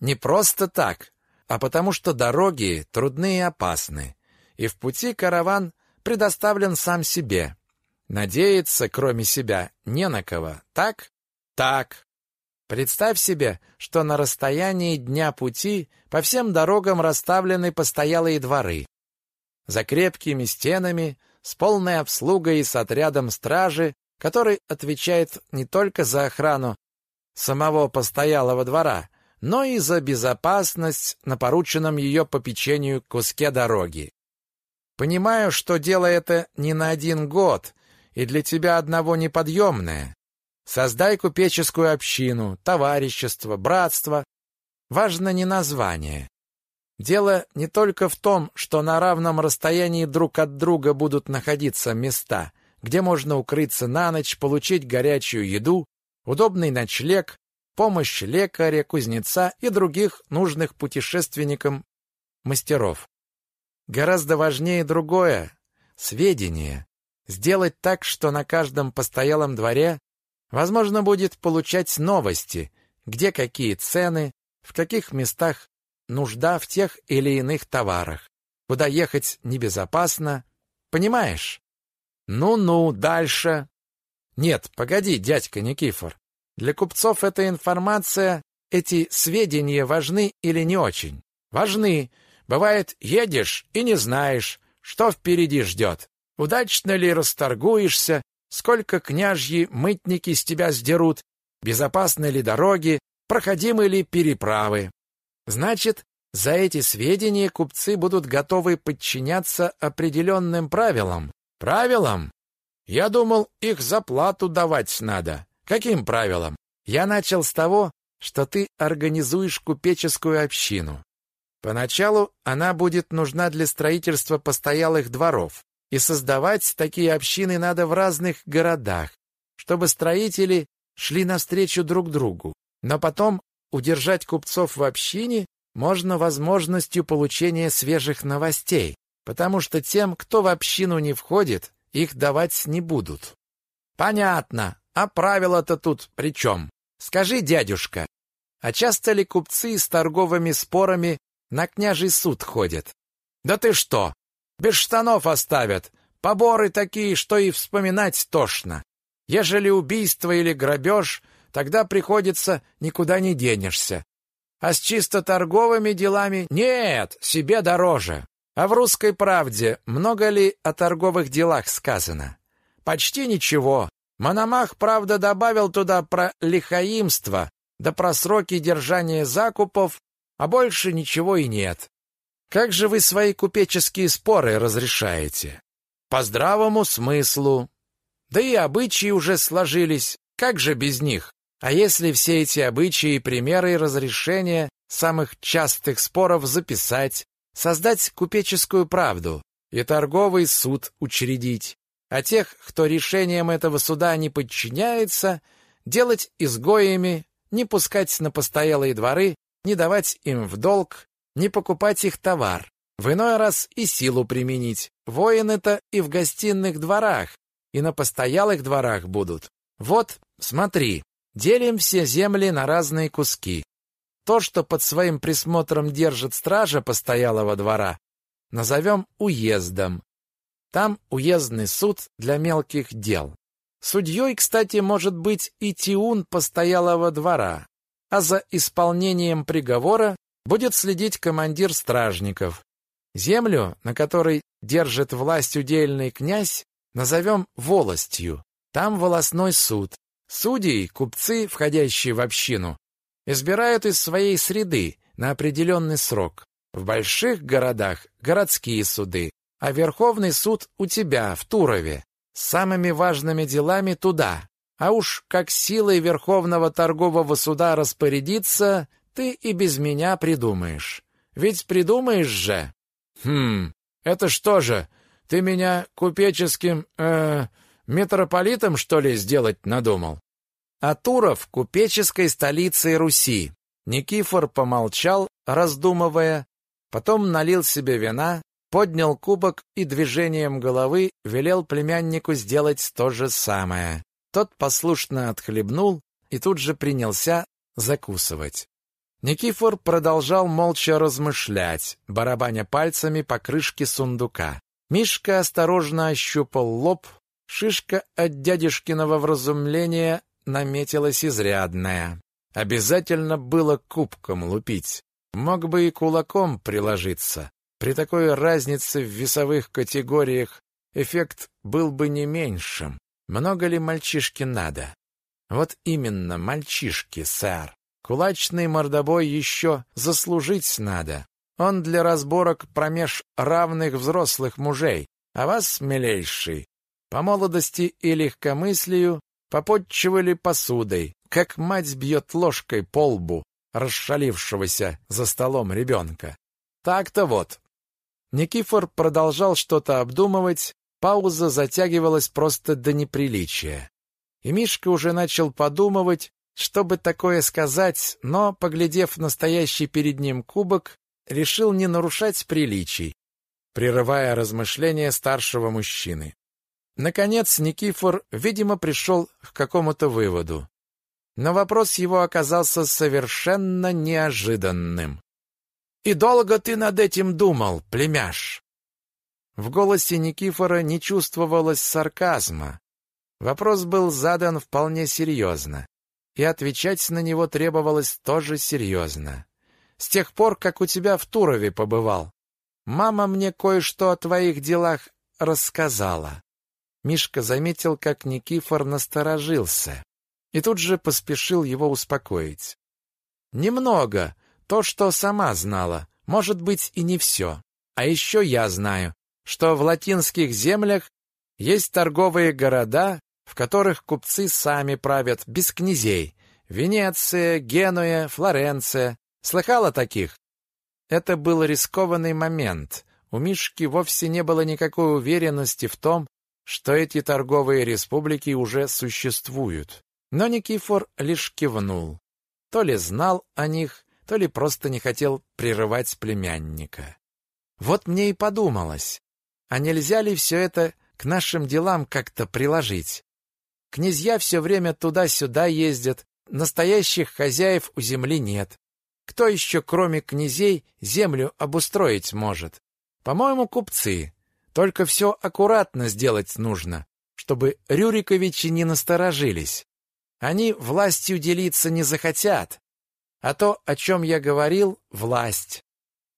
Не просто так, а потому что дороги трудны и опасны и в пути караван предоставлен сам себе. Надеяться, кроме себя, не на кого. Так? Так. Представь себе, что на расстоянии дня пути по всем дорогам расставлены постоялые дворы. За крепкими стенами, с полной обслугой и с отрядом стражи, который отвечает не только за охрану самого постоялого двора, но и за безопасность на порученном ее попечению куске дороги. Понимаю, что дело это не на один год, и для тебя одного неподъемное. Создай купеческую общину, товарищество, братство. Важно не название. Дело не только в том, что на равном расстоянии друг от друга будут находиться места, где можно укрыться на ночь, получить горячую еду, удобный ночлег, помощь лекаря, кузнеца и других нужных путешественникам мастеров. Гораздо важнее другое — сведения. Сделать так, что на каждом постоялом дворе Возможно, будет получать новости, где какие цены, в каких местах нужда в тех или иных товарах, куда ехать небезопасно. Понимаешь? Ну-ну, дальше. Нет, погоди, дядька Никифор. Для купцов эта информация, эти сведения важны или не очень? Важны. Бывает, едешь и не знаешь, что впереди ждет. Удачно ли расторгуешься, сколько княжьи мытники с тебя сдерут, безопасны ли дороги, проходимы ли переправы. Значит, за эти сведения купцы будут готовы подчиняться определенным правилам. Правилам? Я думал, их заплату давать надо. Каким правилам? Я начал с того, что ты организуешь купеческую общину. Поначалу она будет нужна для строительства постоялых дворов, и создавать такие общины надо в разных городах, чтобы строители шли навстречу друг другу. Но потом удержать купцов в общине можно возможностью получения свежих новостей, потому что тем, кто в общину не входит, их давать не будут. Понятно. А правила-то тут при чем? Скажи, дядюшка, а часто ли купцы с торговыми спорами на княжий суд ходят? Да ты что? Без штанов оставят. Поборы такие, что и вспоминать тошно. Ежели убийство или грабеж, тогда приходится никуда не денешься. А с чисто торговыми делами нет, себе дороже. А в русской правде много ли о торговых делах сказано? Почти ничего. Мономах, правда, добавил туда про лихаимство, да про сроки держания закупов, а больше ничего и нет. Как же вы свои купеческие споры разрешаете? По здравому смыслу. Да и обычаи уже сложились, как же без них? А если все эти обычаи и примеры разрешения самых частых споров записать, создать купеческую правду и торговый суд учредить, а тех, кто решением этого суда не подчиняется, делать изгоями, не пускать на постоялые дворы, не давать им в долг, не покупать их товар, в иной раз и силу применить. Воины-то и в гостиных дворах, и на постоялых дворах будут. Вот, смотри, делим все земли на разные куски. То, что под своим присмотром держит стража постоялого двора, назовем уездом. Там уездный суд для мелких дел. Судьей, кстати, может быть и тиун постоялого двора, а за исполнением приговора будет следить командир стражников. Землю, на которой держит власть удельный князь, назовем волостью. Там волостной суд. Судей, купцы, входящие в общину, избирают из своей среды на определенный срок. В больших городах городские суды, а Верховный суд у тебя, в Турове. С самыми важными делами туда. А уж как силой Верховного торгового суда распорядиться, ты и без меня придумаешь. Ведь придумаешь же. Хм, это что же, ты меня купеческим, э, митрополитом, что ли, сделать надумал? А Туров — купеческой столицей Руси. Никифор помолчал, раздумывая, потом налил себе вина, поднял кубок и движением головы велел племяннику сделать то же самое. Тот послушно отхлебнул и тут же принялся закусывать. Никифор продолжал молча размышлять, барабаня пальцами по крышке сундука. Мишка осторожно ощупал лоб, шишка от дядюшкиного вразумления наметилась изрядная. Обязательно было кубком лупить. Мог бы и кулаком приложиться. При такой разнице в весовых категориях эффект был бы не меньшим. Много ли мальчишки надо? Вот именно, мальчишки, сэр. Кулачный мордобой еще заслужить надо. Он для разборок промеж равных взрослых мужей. А вас, милейший, по молодости и легкомыслию попотчевали посудой, как мать бьет ложкой по лбу расшалившегося за столом ребенка. Так-то вот. Никифор продолжал что-то обдумывать, пауза затягивалась просто до неприличия. И Мишка уже начал подумывать, чтобы такое сказать, но, поглядев на стоящий перед ним кубок, решил не нарушать приличий, прерывая размышления старшего мужчины. Наконец Никифор, видимо, пришел к какому-то выводу. Но вопрос его оказался совершенно неожиданным. «И долго ты над этим думал, племяш?» В голосе Никифора не чувствовалось сарказма. Вопрос был задан вполне серьезно, и отвечать на него требовалось тоже серьезно. «С тех пор, как у тебя в Турове побывал, мама мне кое-что о твоих делах рассказала». Мишка заметил, как Никифор насторожился, и тут же поспешил его успокоить. «Немного, то, что сама знала, может быть и не все. А еще я знаю, что в латинских землях есть торговые города, в которых купцы сами правят без князей. Венеция, Генуя, Флоренция. Слыхала таких? Это был рискованный момент. У Мишки вовсе не было никакой уверенности в том, что эти торговые республики уже существуют. Но Никифор лишь кивнул. То ли знал о них, то ли просто не хотел прерывать племянника. Вот мне и подумалось, а нельзя ли все это к нашим делам как-то приложить? Князья все время туда-сюда ездят, настоящих хозяев у земли нет. Кто еще, кроме князей, землю обустроить может? По-моему, купцы. Только все аккуратно сделать нужно, чтобы Рюриковичи не насторожились. Они властью делиться не захотят, а то, о чем я говорил, власть.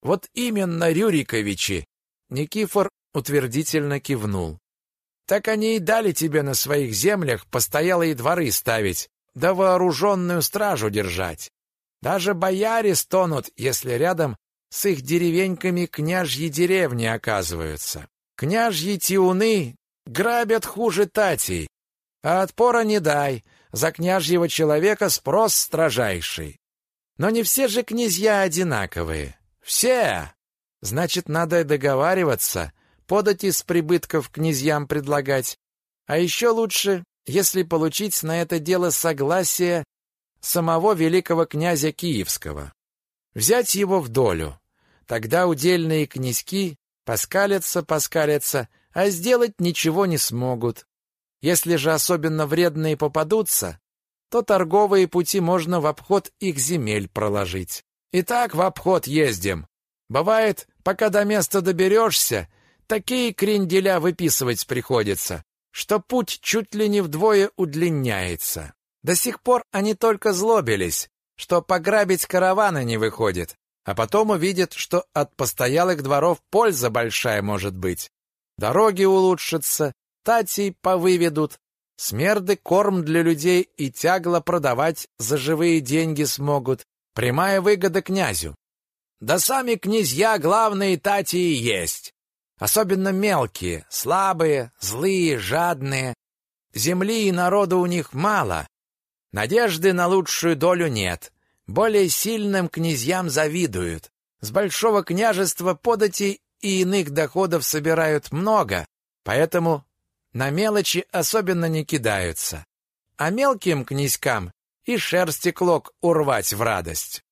Вот именно Рюриковичи. Никифор утвердительно кивнул. Так они и дали тебе на своих землях постоялые дворы ставить, да вооруженную стражу держать. Даже бояре стонут, если рядом с их деревеньками княжьи деревни оказываются. Княжьи тиуны грабят хуже татей, а отпора не дай, за княжьего человека спрос строжайший. Но не все же князья одинаковые. Все! Значит, надо договариваться, подать из прибытков князьям предлагать. А еще лучше, если получить на это дело согласие самого великого князя Киевского. Взять его в долю. Тогда удельные князьки поскалятся, поскалятся, а сделать ничего не смогут. Если же особенно вредные попадутся, то торговые пути можно в обход их земель проложить. И так в обход ездим. Бывает, пока до места доберешься, такие кренделя выписывать приходится, что путь чуть ли не вдвое удлиняется. До сих пор они только злобились, что пограбить караваны не выходит, а потом увидят, что от постоялых дворов польза большая может быть. Дороги улучшатся, татей повыведут, Смерды корм для людей и тягло продавать за живые деньги смогут. Прямая выгода князю. Да сами князья главные тати и есть. Особенно мелкие, слабые, злые, жадные. Земли и народа у них мало. Надежды на лучшую долю нет. Более сильным князьям завидуют. С большого княжества подати и иных доходов собирают много, поэтому на мелочи особенно не кидаются. А мелким князькам и шерсти клок урвать в радость.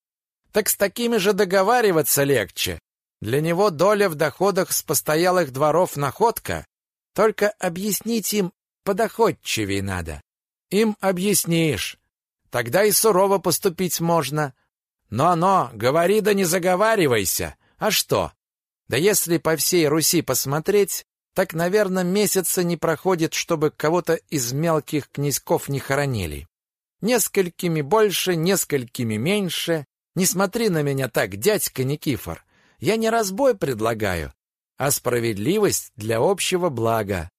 Так с такими же договариваться легче. Для него доля в доходах с постоялых дворов находка. Только объяснить им подоходчивее надо. Им объяснишь. Тогда и сурово поступить можно. Но-но, говори да не заговаривайся. А что? Да если по всей Руси посмотреть, так, наверное, месяца не проходит, чтобы кого-то из мелких князьков не хоронили. Несколькими больше, несколькими меньше. Не смотри на меня так, дядька Никифор. Я не разбой предлагаю, а справедливость для общего блага.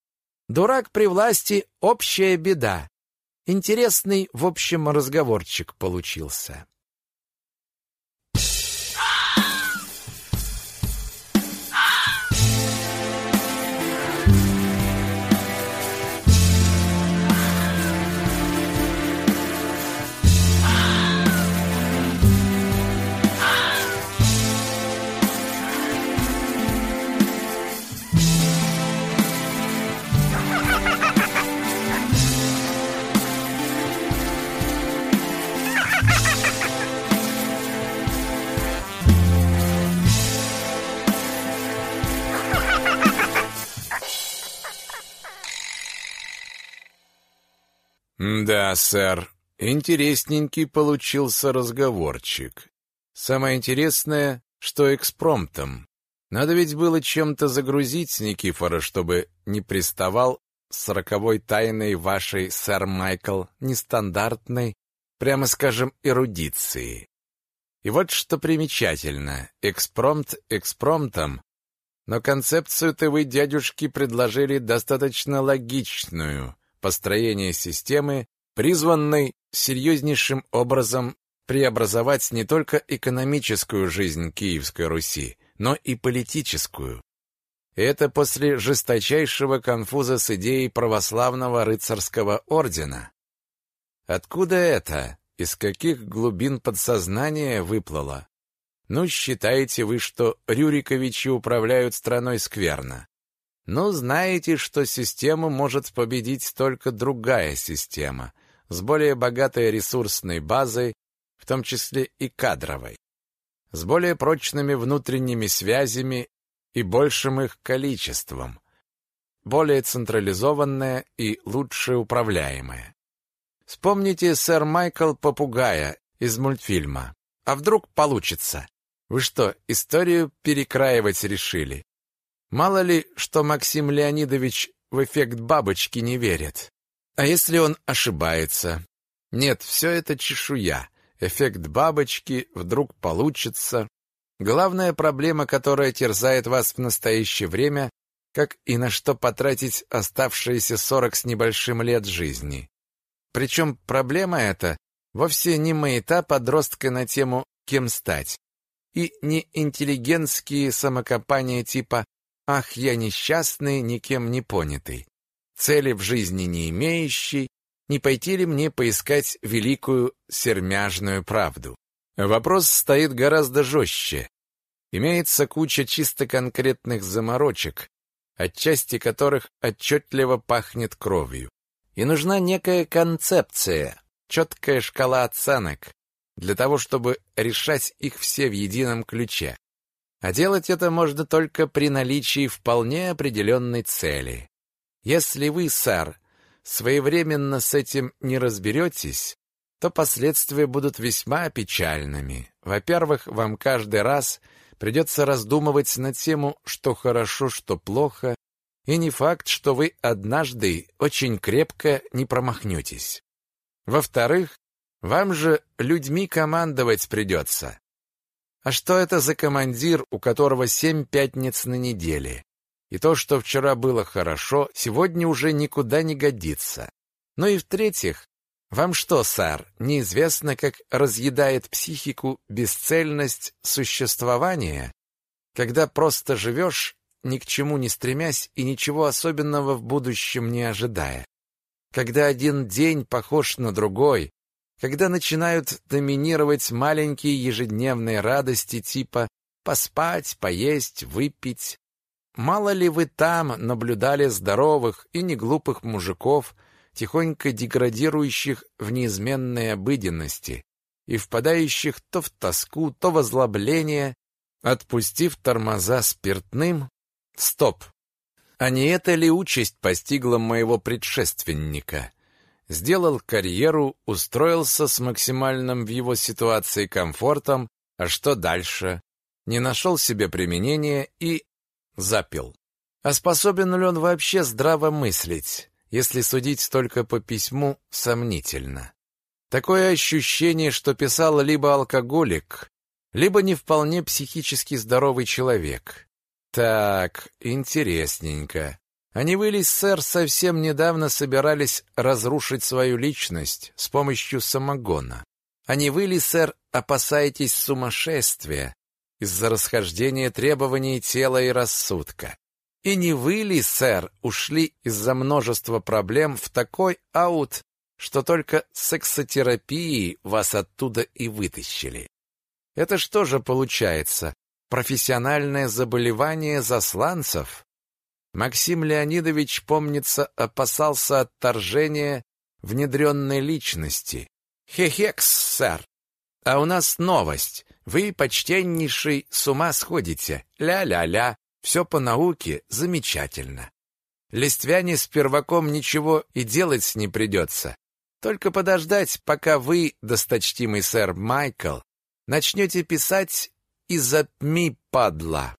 Дурак при власти — общая беда. Интересный, в общем, разговорчик получился. Да, сэр, интересненький получился разговорчик. Самое интересное, что экспромтом. Надо ведь было чем-то загрузить Никифора, чтобы не приставал с роковой тайной вашей, сэр Майкл, нестандартной, прямо скажем, эрудиции. И вот что примечательно, экспромт экспромтом, но концепцию-то вы, дядюшки, предложили достаточно логичную, построение системы, призванной серьезнейшим образом преобразовать не только экономическую жизнь Киевской Руси, но и политическую. Это после жесточайшего конфуза с идеей православного рыцарского ордена. Откуда это? Из каких глубин подсознания выплыло? Ну, считаете вы, что Рюриковичи управляют страной скверно. Но знаете, что систему может победить только другая система, с более богатой ресурсной базой, в том числе и кадровой, с более прочными внутренними связями и большим их количеством, более централизованная и лучше управляемая. Вспомните сэр Майкл Попугая из мультфильма. А вдруг получится? Вы что, историю перекраивать решили? Мало ли, что Максим Леонидович в эффект бабочки не верит. А если он ошибается? Нет, все это чешуя. Эффект бабочки вдруг получится. Главная проблема, которая терзает вас в настоящее время, как и на что потратить оставшиеся сорок с небольшим лет жизни. Причем проблема эта вовсе не маята подростка на тему «кем стать» и не интеллигентские самокопания типа «ах, я несчастный, никем не понятый», цели в жизни не имеющий, не пойти ли мне поискать великую сермяжную правду? Вопрос стоит гораздо жестче. Имеется куча чисто конкретных заморочек, от части которых отчетливо пахнет кровью. И нужна некая концепция, четкая шкала оценок, для того, чтобы решать их все в едином ключе. А делать это можно только при наличии вполне определенной цели. Если вы, сэр, своевременно с этим не разберетесь, то последствия будут весьма печальными. Во-первых, вам каждый раз придется раздумывать на тему, что хорошо, что плохо, и не факт, что вы однажды очень крепко не промахнетесь. Во-вторых, вам же людьми командовать придется. А что это за командир, у которого семь пятниц на неделе? И то, что вчера было хорошо, сегодня уже никуда не годится. Ну и в-третьих, вам что, сэр, неизвестно, как разъедает психику бесцельность существования, когда просто живешь ни к чему не стремясь и ничего особенного в будущем не ожидая. Когда один день похож на другой, когда начинают доминировать маленькие ежедневные радости типа поспать, поесть, выпить. Мало ли вы там наблюдали здоровых и неглупых мужиков, тихонько деградирующих в неизменной обыденности и впадающих то в тоску, то в озлобление, отпустив тормоза спиртным, Стоп! А не эта ли участь постигла моего предшественника? Сделал карьеру, устроился с максимальным в его ситуации комфортом, а что дальше? Не нашел себе применения и запил. А способен ли он вообще здраво мыслить, если судить только по письму, сомнительно. Такое ощущение, что писал либо алкоголик, либо не вполне психически здоровый человек. Так, интересненько. Они вы, сэр, совсем недавно собирались разрушить свою личность с помощью самогона. Они вы, сэр, опасаетесь сумасшествия из-за расхождения требований тела и рассудка. И не вы ли, сэр, ушли из-за множества проблем в такой аут, что только сексотерапией вас оттуда и вытащили? Это что же получается? профессиональное заболевание засланцев. Максим Леонидович, помнится, опасался отторжения внедренной личности. Хехекс, сэр. А у нас новость. Вы, почтеннейший, с ума сходите. Ля-ля-ля. Все по науке замечательно. Листвяне с перваком ничего и делать не придется. Только подождать, пока вы, досточтимый сэр Майкл, начнете писать и затми, падла.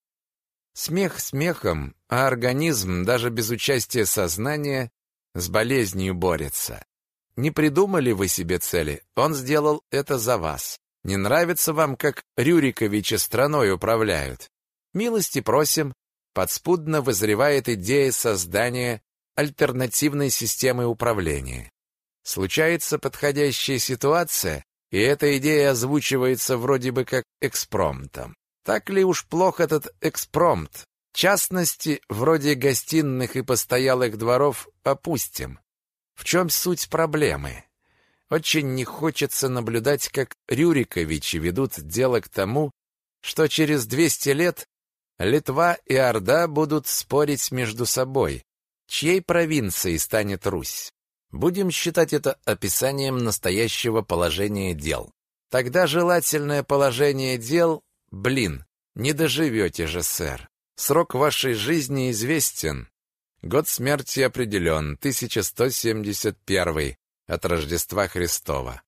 Смех смехом, а организм, даже без участия сознания, с болезнью борется. Не придумали вы себе цели, он сделал это за вас. Не нравится вам, как Рюриковичи страной управляют? Милости просим, подспудно вызревает идея создания альтернативной системы управления. Случается подходящая ситуация, и эта идея озвучивается вроде бы как экспромтом. Так ли уж плох этот экспромт? Частности, вроде гостиных и постоялых дворов опустим. В чем суть проблемы? Очень не хочется наблюдать, как Рюриковичи ведут дело к тому, что через 200 лет Литва и Орда будут спорить между собой, чьей провинцией станет Русь. Будем считать это описанием настоящего положения дел. Тогда желательное положение дел, блин, не доживете же, сэр. Срок вашей жизни известен. Год смерти определен, 1171 от Рождества Христова.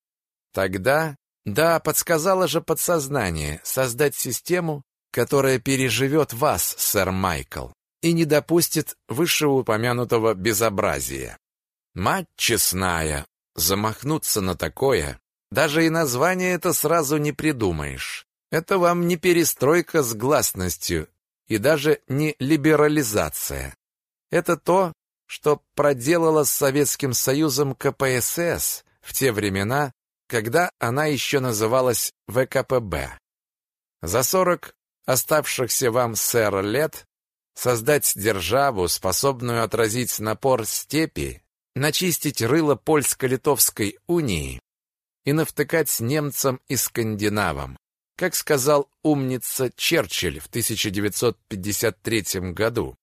Тогда, да, подсказало же подсознание создать систему, которая переживет вас, сэр Майкл, и не допустит вышеупомянутого безобразия. Мать честная, замахнуться на такое, даже и название это сразу не придумаешь. Это вам не перестройка с гласностью и даже не либерализация. Это то, что проделала с Советским Союзом КПСС в те времена, когда она еще называлась ВКПБ. За 40 оставшихся вам, сэр, лет создать державу, способную отразить напор степи, начистить рыло польско-литовской унии и навтыкать немцам и скандинавам. Как сказал умница Черчилль в 1953 году,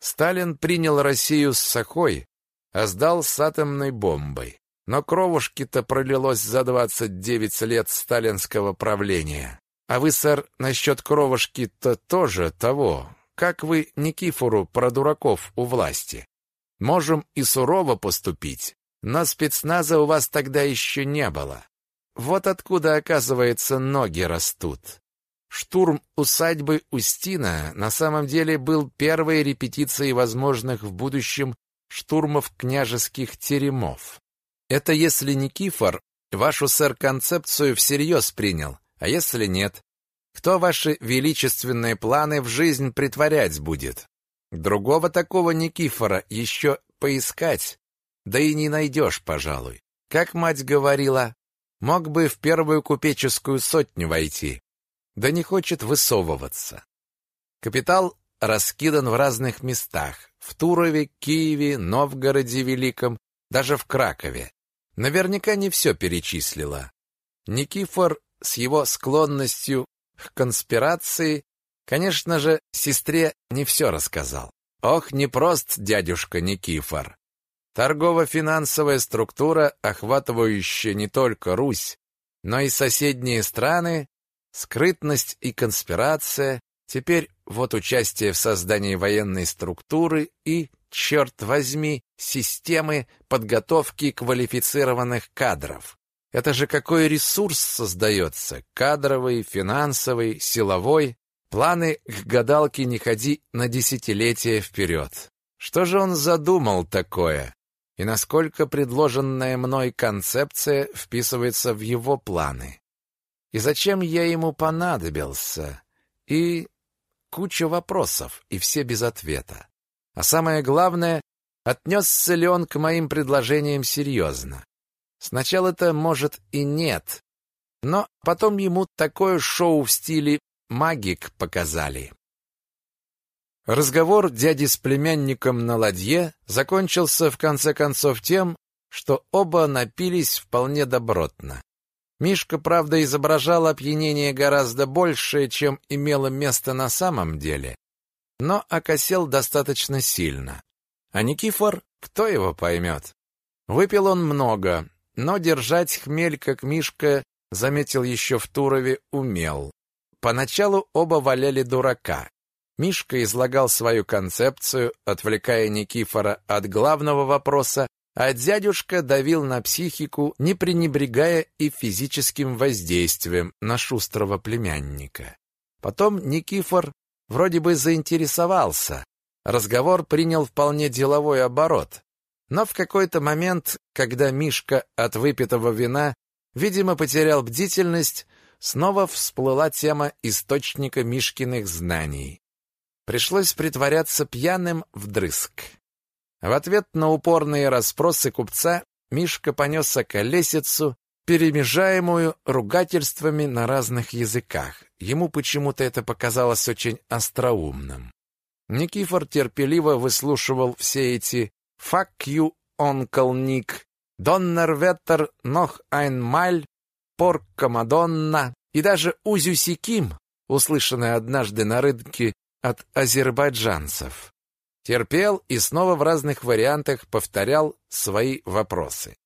Сталин принял Россию с сахой, а сдал с атомной бомбой. Но кровушки-то пролилось за 29 лет сталинского правления. А вы, сэр, насчет кровушки-то тоже того. Как вы Никифору про дураков у власти? Можем и сурово поступить, но спецназа у вас тогда еще не было. Вот откуда, оказывается, ноги растут. Штурм усадьбы Устина на самом деле был первой репетицией возможных в будущем штурмов княжеских теремов. Это если Никифор вашу сэр-концепцию всерьез принял, а если нет, кто ваши величественные планы в жизнь притворять будет? Другого такого Никифора еще поискать, да и не найдешь, пожалуй. Как мать говорила, мог бы в первую купеческую сотню войти, да не хочет высовываться. Капитал раскидан в разных местах: в Турове, Киеве, Новгороде Великом, даже в Кракове. Наверняка не все перечислила. Никифор с его склонностью к конспирации, конечно же, сестре не все рассказал. Ох, не прост дядюшка Никифор. Торгово-финансовая структура, охватывающая не только Русь, но и соседние страны, скрытность и конспирация, теперь вот участие в создании военной структуры и, черт возьми, системы подготовки квалифицированных кадров. Это же какой ресурс создается, кадровый, финансовый, силовой. Планы к гадалке не ходи на десятилетия вперед. Что же он задумал такое? И насколько предложенная мной концепция вписывается в его планы? И зачем я ему понадобился? И куча вопросов, и все без ответа. А самое главное, отнесся ли он к моим предложениям серьезно? Сначала-то, может, и нет, но потом ему такое шоу в стиле «магик» показали. Разговор дяди с племянником на ладье закончился в конце концов тем, что оба напились вполне добротно. Мишка, правда, изображал опьянение гораздо большее, чем имело место на самом деле, но окосел достаточно сильно. А Никифор, кто его поймет? Выпил он много, но держать хмель, как Мишка заметил еще в Турове, умел. Поначалу оба валяли дурака. Мишка излагал свою концепцию, отвлекая Никифора от главного вопроса а дядюшка давил на психику, не пренебрегая и физическим воздействием на шустрого племянника. Потом Никифор вроде бы заинтересовался. Разговор принял вполне деловой оборот. Но в какой-то момент, когда Мишка от выпитого вина, видимо, потерял бдительность, снова всплыла тема источника Мишкиных знаний. Пришлось притворяться пьяным вдрызг. В ответ на упорные расспросы купца Мишка понесся колесицу, перемежаемую ругательствами на разных языках. Ему почему-то это показалось очень остроумным. Никифор терпеливо выслушивал все эти «Fuck you, Onkel Nick», «Donnerwetter noch einmal», «Порка Мадонна» и даже «Узюсиким», услышанное однажды на рынке от азербайджанцев. Терпел и снова в разных вариантах повторял свои вопросы.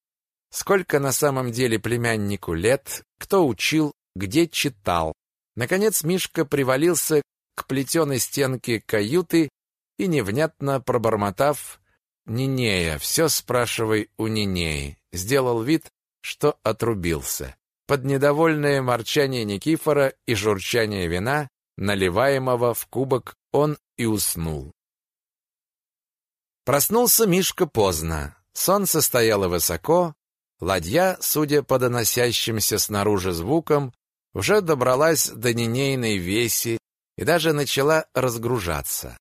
Сколько на самом деле племяннику лет, кто учил, где читал. Наконец Мишка привалился к плетеной стенке каюты и, невнятно пробормотав «Нинея, все спрашивай у Нинеи», сделал вид, что отрубился. Под недовольное морчание Никифора и журчание вина, наливаемого в кубок, он и уснул. Проснулся Мишка поздно. Солнце стояло высоко, Ладья, судя по доносящимся снаружи звукам, уже добралась до нинейной веси и даже начала разгружаться.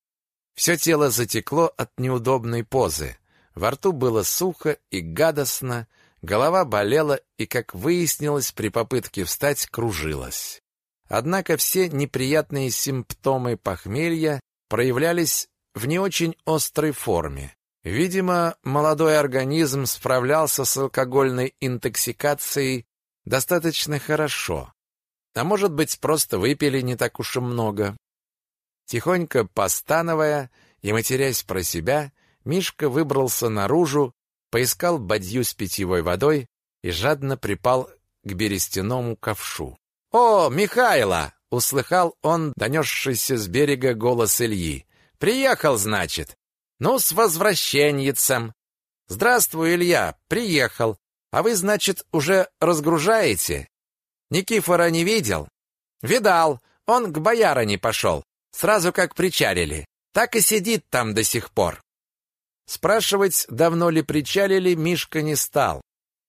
Все тело затекло от неудобной позы. Во рту было сухо и гадостно, голова болела и, как выяснилось, при попытке встать кружилась. Однако все неприятные симптомы похмелья проявлялись в не очень острой форме. Видимо, молодой организм справлялся с алкогольной интоксикацией достаточно хорошо. А может быть, просто выпили не так уж и много. Тихонько постановая и матерясь про себя, Мишка выбрался наружу, поискал бадью с питьевой водой и жадно припал к берестяному ковшу. «О, Михайло!» — услыхал он донесшийся с берега голос Ильи. «Приехал, значит? Ну, с возвращеньицем. Здравствуй, Илья, приехал. А вы, значит, уже разгружаете? Никифора не видел? Видал. Он к боярине пошел. Сразу как причалили. Так и сидит там до сих пор. Спрашивать, давно ли причалили, Мишка не стал.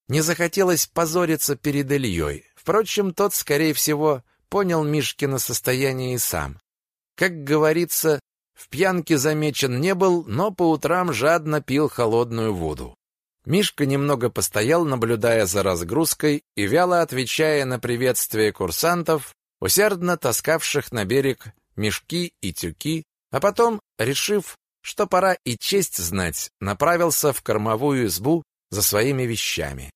Не захотелось позориться перед Ильей. Впрочем, тот, скорее всего, понял Мишкино состояние и сам. Как говорится, в пьянке замечен не был, но по утрам жадно пил холодную воду. Мишка немного постоял, наблюдая за разгрузкой и вяло отвечая на приветствие курсантов, усердно таскавших на берег мешки и тюки, а потом, решив, что пора и честь знать, направился в кормовую избу за своими вещами.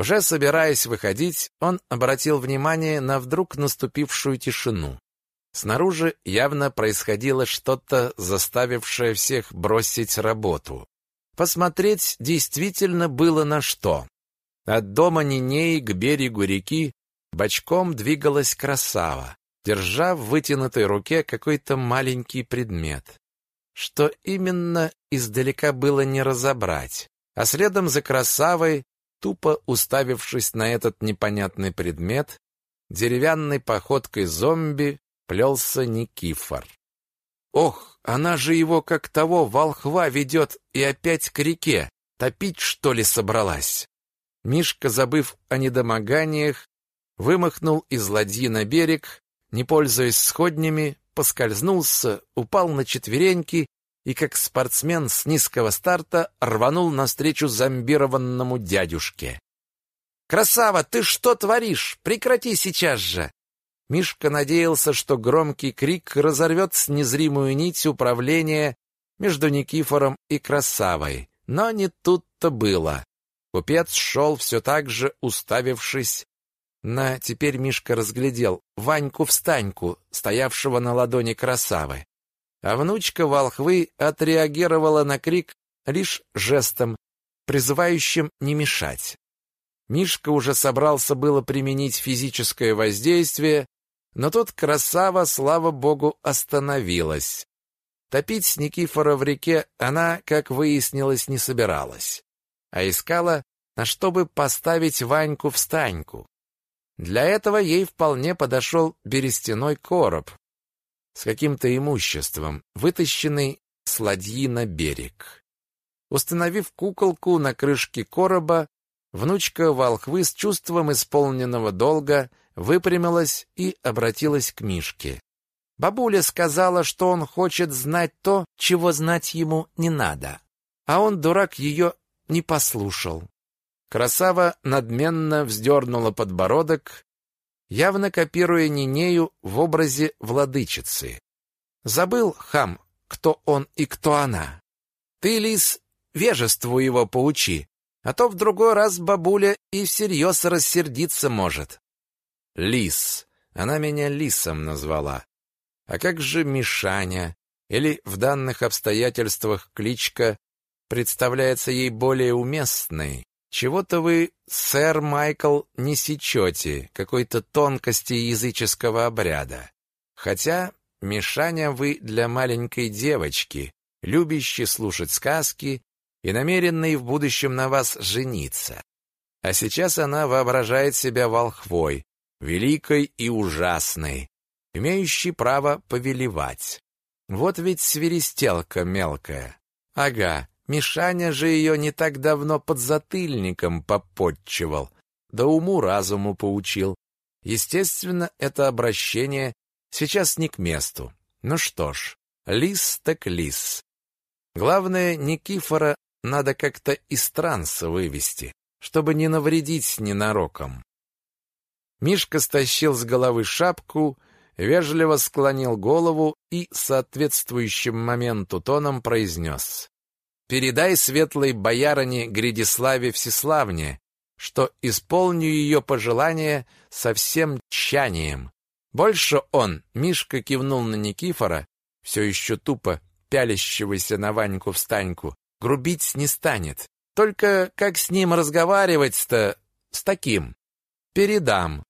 Уже собираясь выходить, он обратил внимание на вдруг наступившую тишину. Снаружи явно происходило что-то, заставившее всех бросить работу. Посмотреть действительно было на что. От дома Нинеи к берегу реки бочком двигалась красава, держа в вытянутой руке какой-то маленький предмет. Что именно издалека было не разобрать. А следом за красавой, тупо уставившись на этот непонятный предмет, деревянной походкой зомби плелся Никифор. Ох, она же его как того волхва ведет и опять к реке. Топить, что ли, собралась? Мишка, забыв о недомоганиях, вымахнул из ладьи на берег, не пользуясь сходнями, поскользнулся, упал на четвереньки и, как спортсмен с низкого старта, рванул навстречу зомбированному дядюшке. «Красава, ты что творишь? Прекрати сейчас же!» Мишка надеялся, что громкий крик разорвет с незримую нить управления между Никифором и Красавой. Но не тут-то было. Купец шел все так же, уставившись на, теперь Мишка разглядел, Ваньку-встаньку, стоявшего на ладони Красавы. А внучка волхвы отреагировала на крик лишь жестом, призывающим не мешать. Мишка уже собрался было применить физическое воздействие, но тут красава, слава богу, остановилась. Топить Никифора в реке она, как выяснилось, не собиралась. а искала, на что бы поставить Ваньку в станьку. Для этого ей вполне подошел берестяной короб с каким-то имуществом, вытащенный с ладьи на берег. Установив куколку на крышке короба, внучка волхвы с чувством исполненного долга выпрямилась и обратилась к Мишке. Бабуля сказала, что он хочет знать то, чего знать ему не надо. А он, дурак, ее не послушал. Красава надменно вздернула подбородок, явно копируя Нинею в образе владычицы. Забыл, хам, кто он и кто она. Ты, лис, вежеству его поучи, а то в другой раз бабуля и всерьез рассердиться может. Лис. Она меня лисом назвала. А как же Мишаня? Или в данных обстоятельствах кличка представляется ей более уместной? Чего-то вы, сэр Майкл, не сечете какой-то тонкости языческого обряда. Хотя Мишаня вы для маленькой девочки, любящей слушать сказки и намеренной в будущем на вас жениться. А сейчас она воображает себя волхвой, великой и ужасной, имеющий право повелевать. Вот ведь свиристелка мелкая. Ага, Мишаня же ее не так давно под затыльником попотчевал, да уму-разуму поучил. Естественно, это обращение сейчас не к месту. Ну что ж, лис так лис. Главное, Никифора надо как-то из транса вывести, чтобы не навредить ненароком. Мишка стащил с головы шапку вежливо склонил голову и соответствующим моменту тоном произнес. «Передай светлой боярине Гридиславе Всеславне, что исполню ее пожелание со всем тщанием. Больше он, Мишка кивнул на Никифора, все еще тупо пялящегося на Ваньку-встаньку, грубить не станет. Только как с ним разговаривать-то с таким? Передам.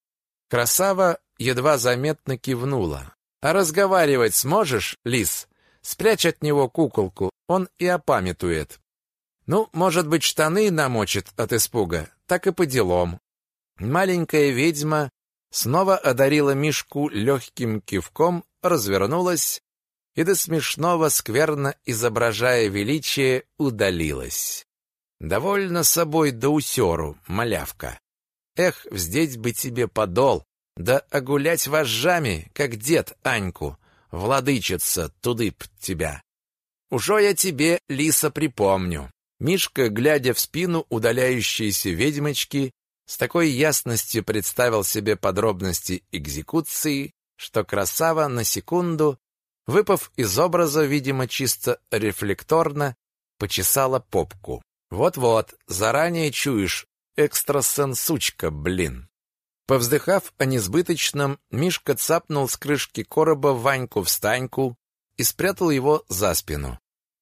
Красава едва заметно кивнула. «А разговаривать сможешь, лис? Спрячь от него куколку, он и опамятует». «Ну, может быть, штаны намочит от испуга, так и по делам». Маленькая ведьма снова одарила Мишку легким кивком, развернулась и до смешного скверно изображая величие удалилась. Довольно собой до усеру, малявка. Эх, вздеть бы тебе подол, да огулять вожжами, как дед Аньку, владычица, туды б тебя. Ужо я тебе, лиса, припомню. Мишка, глядя в спину удаляющейся ведьмочки, с такой ясностью представил себе подробности экзекуции, что красава на секунду, выпав из образа, видимо, чисто рефлекторно, почесала попку. Вот-вот, заранее чуешь, экстрасенсучка, блин. Повздыхав о несбыточном, Мишка цапнул с крышки короба Ваньку-встаньку и спрятал его за спину.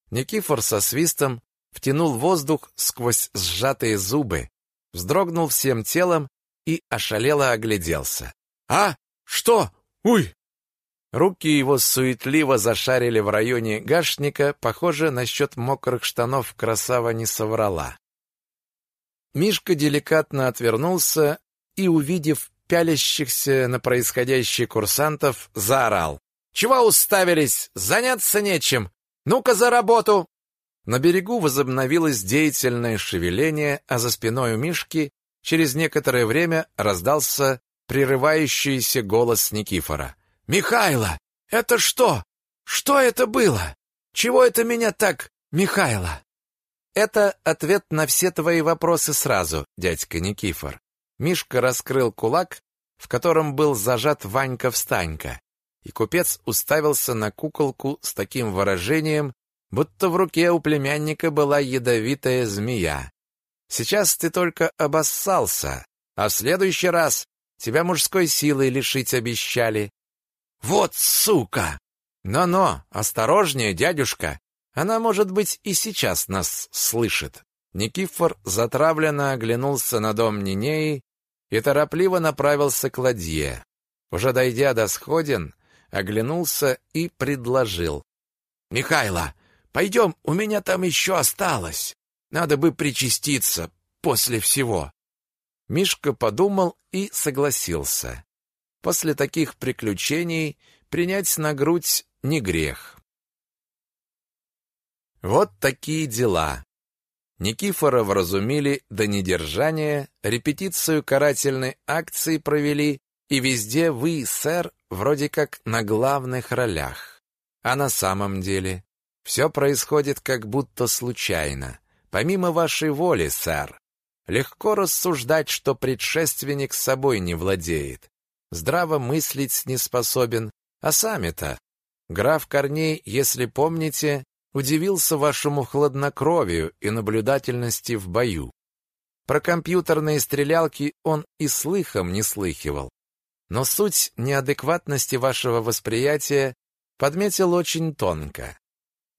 Никифор со свистом втянул воздух сквозь сжатые зубы, вздрогнул всем телом и ошалело огляделся. «А? Что? Уй!» Руки его суетливо зашарили в районе гашника, похоже, насчет мокрых штанов красава не соврала. Мишка деликатно отвернулся и, увидев пялящихся на происходящее курсантов, заорал. «Чего уставились? Заняться нечем! Ну-ка за работу!» На берегу возобновилось деятельное шевеление, а за спиной у Мишки через некоторое время раздался прерывающийся голос Никифора. «Михайло! Это что? Что это было? Чего это меня так, Михайло?» «Это ответ на все твои вопросы сразу, дядька Никифор. Мишка раскрыл кулак, в котором был зажат Ванька-встанька, и купец уставился на куколку с таким выражением, будто в руке у племянника была ядовитая змея. Сейчас ты только обоссался, а в следующий раз тебя мужской силой лишить обещали. Вот сука! Но-но, осторожнее, дядюшка, она, может быть, и сейчас нас слышит. Никифор затравленно оглянулся на дом Нинеи и торопливо направился к ладье. Уже дойдя до сходин, оглянулся и предложил. «Михайло, пойдем, у меня там еще осталось». Надо бы причаститься после всего. Мишка подумал и согласился. После таких приключений принять на грудь не грех. Вот такие дела. Никифора вразумили до недержания, репетицию карательной акции провели, и везде вы, сэр, вроде как на главных ролях. А на самом деле все происходит как будто случайно. Помимо вашей воли, сэр. Легко рассуждать, что предшественник собой не владеет. Здраво мыслить не способен. А сами-то? Граф Корней, если помните, удивился вашему хладнокровию и наблюдательности в бою. Про компьютерные стрелялки он и слыхом не слыхивал. Но суть неадекватности вашего восприятия подметил очень тонко.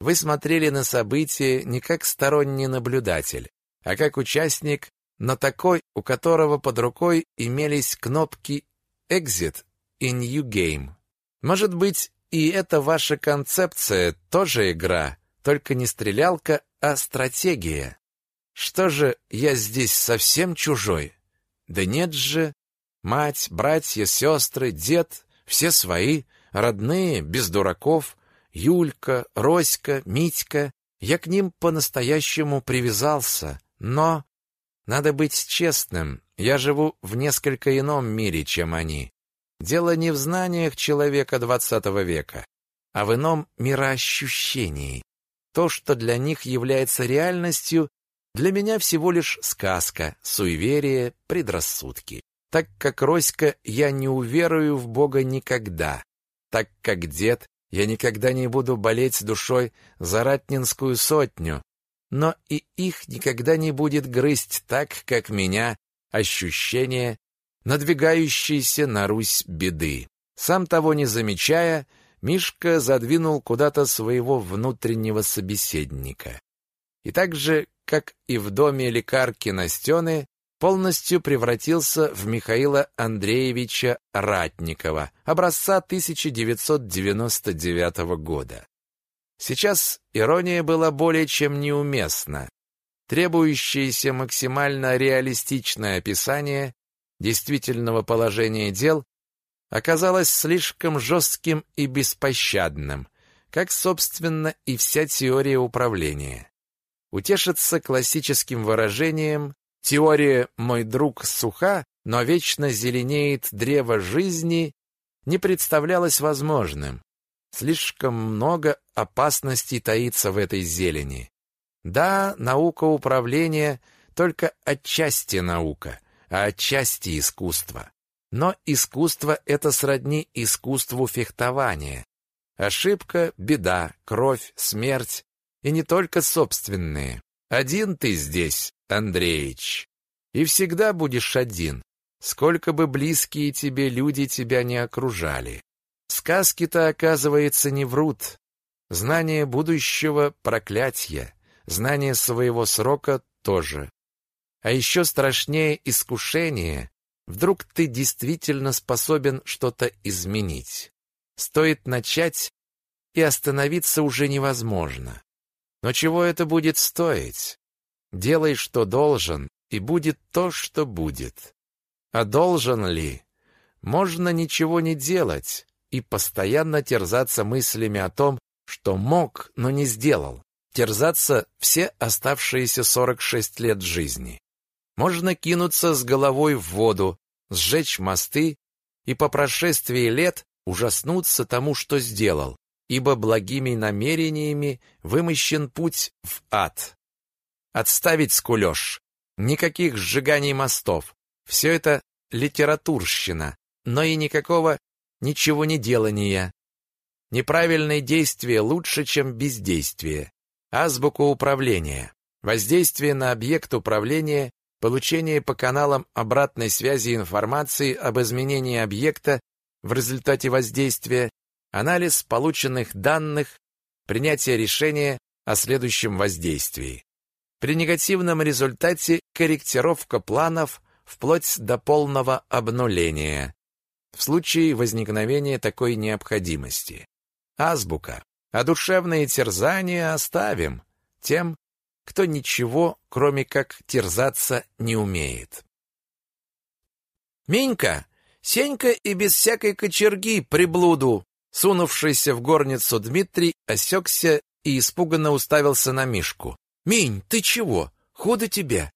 Вы смотрели на события не как сторонний наблюдатель, а как участник, но такой, у которого под рукой имелись кнопки «Exit» и «New Game». Может быть, и эта ваша концепция тоже игра, только не стрелялка, а стратегия. Что же, я здесь совсем чужой? Да нет же. Мать, братья, сестры, дед, все свои, родные, без дураков. Юлька, Роська, Митька. Я к ним по-настоящему привязался. Но надо быть честным. Я живу в несколько ином мире, чем они. Дело не в знаниях человека двадцатого века, а в ином мироощущении. То, что для них является реальностью, для меня всего лишь сказка, суеверие, предрассудки. Так как Роська, я не уверую в Бога никогда. Так как дед, я никогда не буду болеть душой за Ратнинскую сотню. Но и их никогда не будет грызть так, как меня, ощущение надвигающейся на Русь беды. Сам того не замечая, Мишка задвинул куда-то своего внутреннего собеседника. И так же, как и в доме лекарки Настены, полностью превратился в Михаила Андреевича Ратникова, образца 1999 года. Сейчас ирония была более чем неуместна. Требующееся максимально реалистичное описание действительного положения дел оказалось слишком жестким и беспощадным, как, собственно, и вся теория управления. Утешиться классическим выражением «теория «мой друг» суха, но вечно зеленеет древо жизни» не представлялось возможным. Слишком много опасностей таится в этой зелени. Да, наука управления только отчасти наука, а отчасти искусство. Но искусство — это сродни искусству фехтования. Ошибка — беда, кровь, смерть. И не только собственные. Один ты здесь, Андреич. И всегда будешь один, сколько бы близкие тебе люди тебя не окружали. Сказки-то, оказывается, не врут. Знание будущего — проклятие. Знание своего срока тоже. А еще страшнее искушение Вдруг ты действительно способен что-то изменить. Стоит начать, и остановиться уже невозможно. Но чего это будет стоить? Делай, что должен, и будет то, что будет. А должен ли? Можно ничего не делать и постоянно терзаться мыслями о том, что мог, но не сделал. Терзаться все оставшиеся 46 лет жизни. Можно кинуться с головой в воду, сжечь мосты и по прошествии лет ужаснуться тому, что сделал, ибо благими намерениями вымощен путь в ад. Отставить скулеж. Никаких сжиганий мостов. Все это литературщина, но и никакого ничего не делания. Неправильное действие лучше, чем бездействие. Азбука управления. Воздействие на объект управления получение по каналам обратной связи информации об изменении объекта в результате воздействия, анализ полученных данных, принятие решения о следующем воздействии. При негативном результате корректировка планов вплоть до полного обнуления в случае возникновения такой необходимости. Азбука. А душевные терзания оставим тем, кто ничего, кроме как терзаться, не умеет. «Минька! Сенька и без всякой кочерги, приблуду!» Сунувшийся в горницу Дмитрий осекся и испуганно уставился на Мишку. «Минь, ты чего? Худо тебе?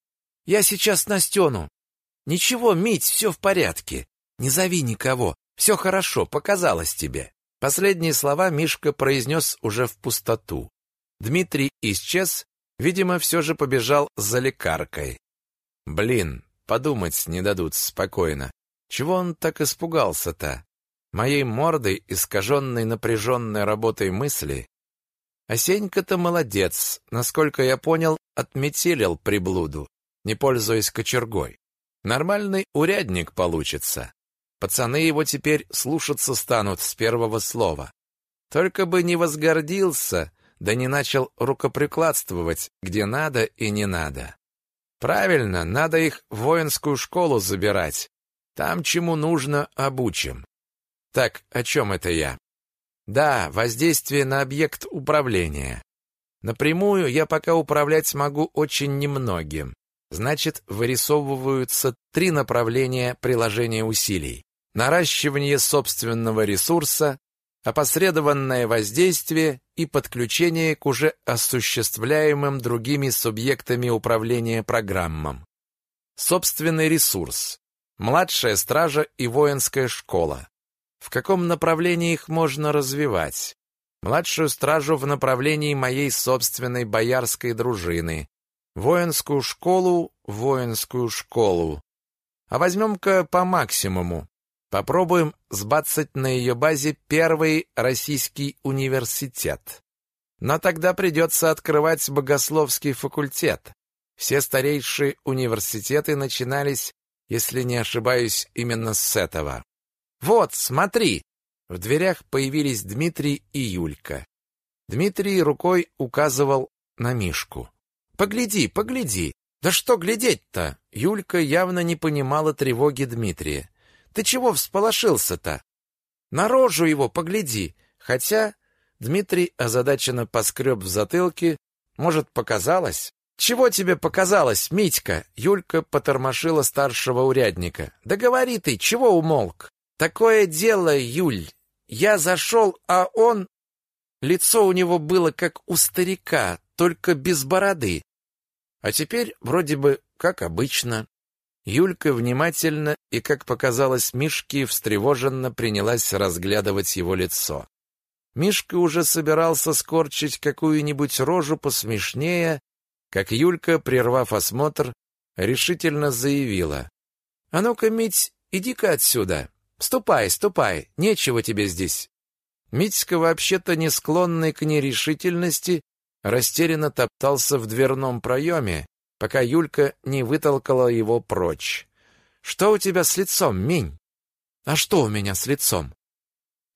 Я сейчас Настену». «Ничего, Мить, все в порядке. Не зови никого. Все хорошо, показалось тебе». Последние слова Мишка произнес уже в пустоту. Дмитрий исчез, видимо, все же побежал за лекаркой. Блин, подумать не дадут спокойно. Чего он так испугался-то? Моей мордой, искаженной напряженной работой мысли? А Сенька-то молодец, насколько я понял, отметелил приблуду, не пользуясь кочергой. Нормальный урядник получится. Пацаны его теперь слушаться станут с первого слова. Только бы не возгордился, да не начал рукоприкладствовать, где надо и не надо. Правильно, надо их в воинскую школу забирать. Там чему нужно, обучим. Так, о чем это я? Да, воздействие на объект управления. Напрямую я пока управлять могу очень немногим. Значит, вырисовываются три направления приложения усилий. Наращивание собственного ресурса, опосредованное воздействие и подключение к уже осуществляемым другими субъектами управления программам. Собственный ресурс. Младшая стража и воинская школа. В каком направлении их можно развивать? Младшую стражу в направлении моей собственной боярской дружины. Воинскую школу, воинскую школу. А возьмем-ка по максимуму. Попробуем сбацать на ее базе первый российский университет. Но тогда придется открывать богословский факультет. Все старейшие университеты начинались, если не ошибаюсь, именно с этого. Вот, смотри. В дверях появились Дмитрий и Юлька. Дмитрий рукой указывал на Мишку. Погляди, погляди. Да что глядеть-то? Юлька явно не понимала тревоги Дмитрия. Ты чего всполошился-то? На рожу его погляди. Хотя Дмитрий озадаченно поскреб в затылке. Может, показалось? Чего тебе показалось, Митька? Юлька потормошила старшего урядника. Да говори ты, чего умолк? Такое дело, Юль. Я зашел, а он... Лицо у него было как у старика, только без бороды. А теперь вроде бы как обычно. Юлька внимательно и, как показалось Мишке, встревоженно принялась разглядывать его лицо. Мишка уже собирался скорчить какую-нибудь рожу посмешнее, как Юлька, прервав осмотр, решительно заявила. «А ну-ка, Мить, иди-ка отсюда. Ступай, ступай, нечего тебе здесь». Митька, вообще-то не склонный к нерешительности, растерянно топтался в дверном проеме, пока Юлька не вытолкала его прочь. «Что у тебя с лицом, Минь?» «А что у меня с лицом?»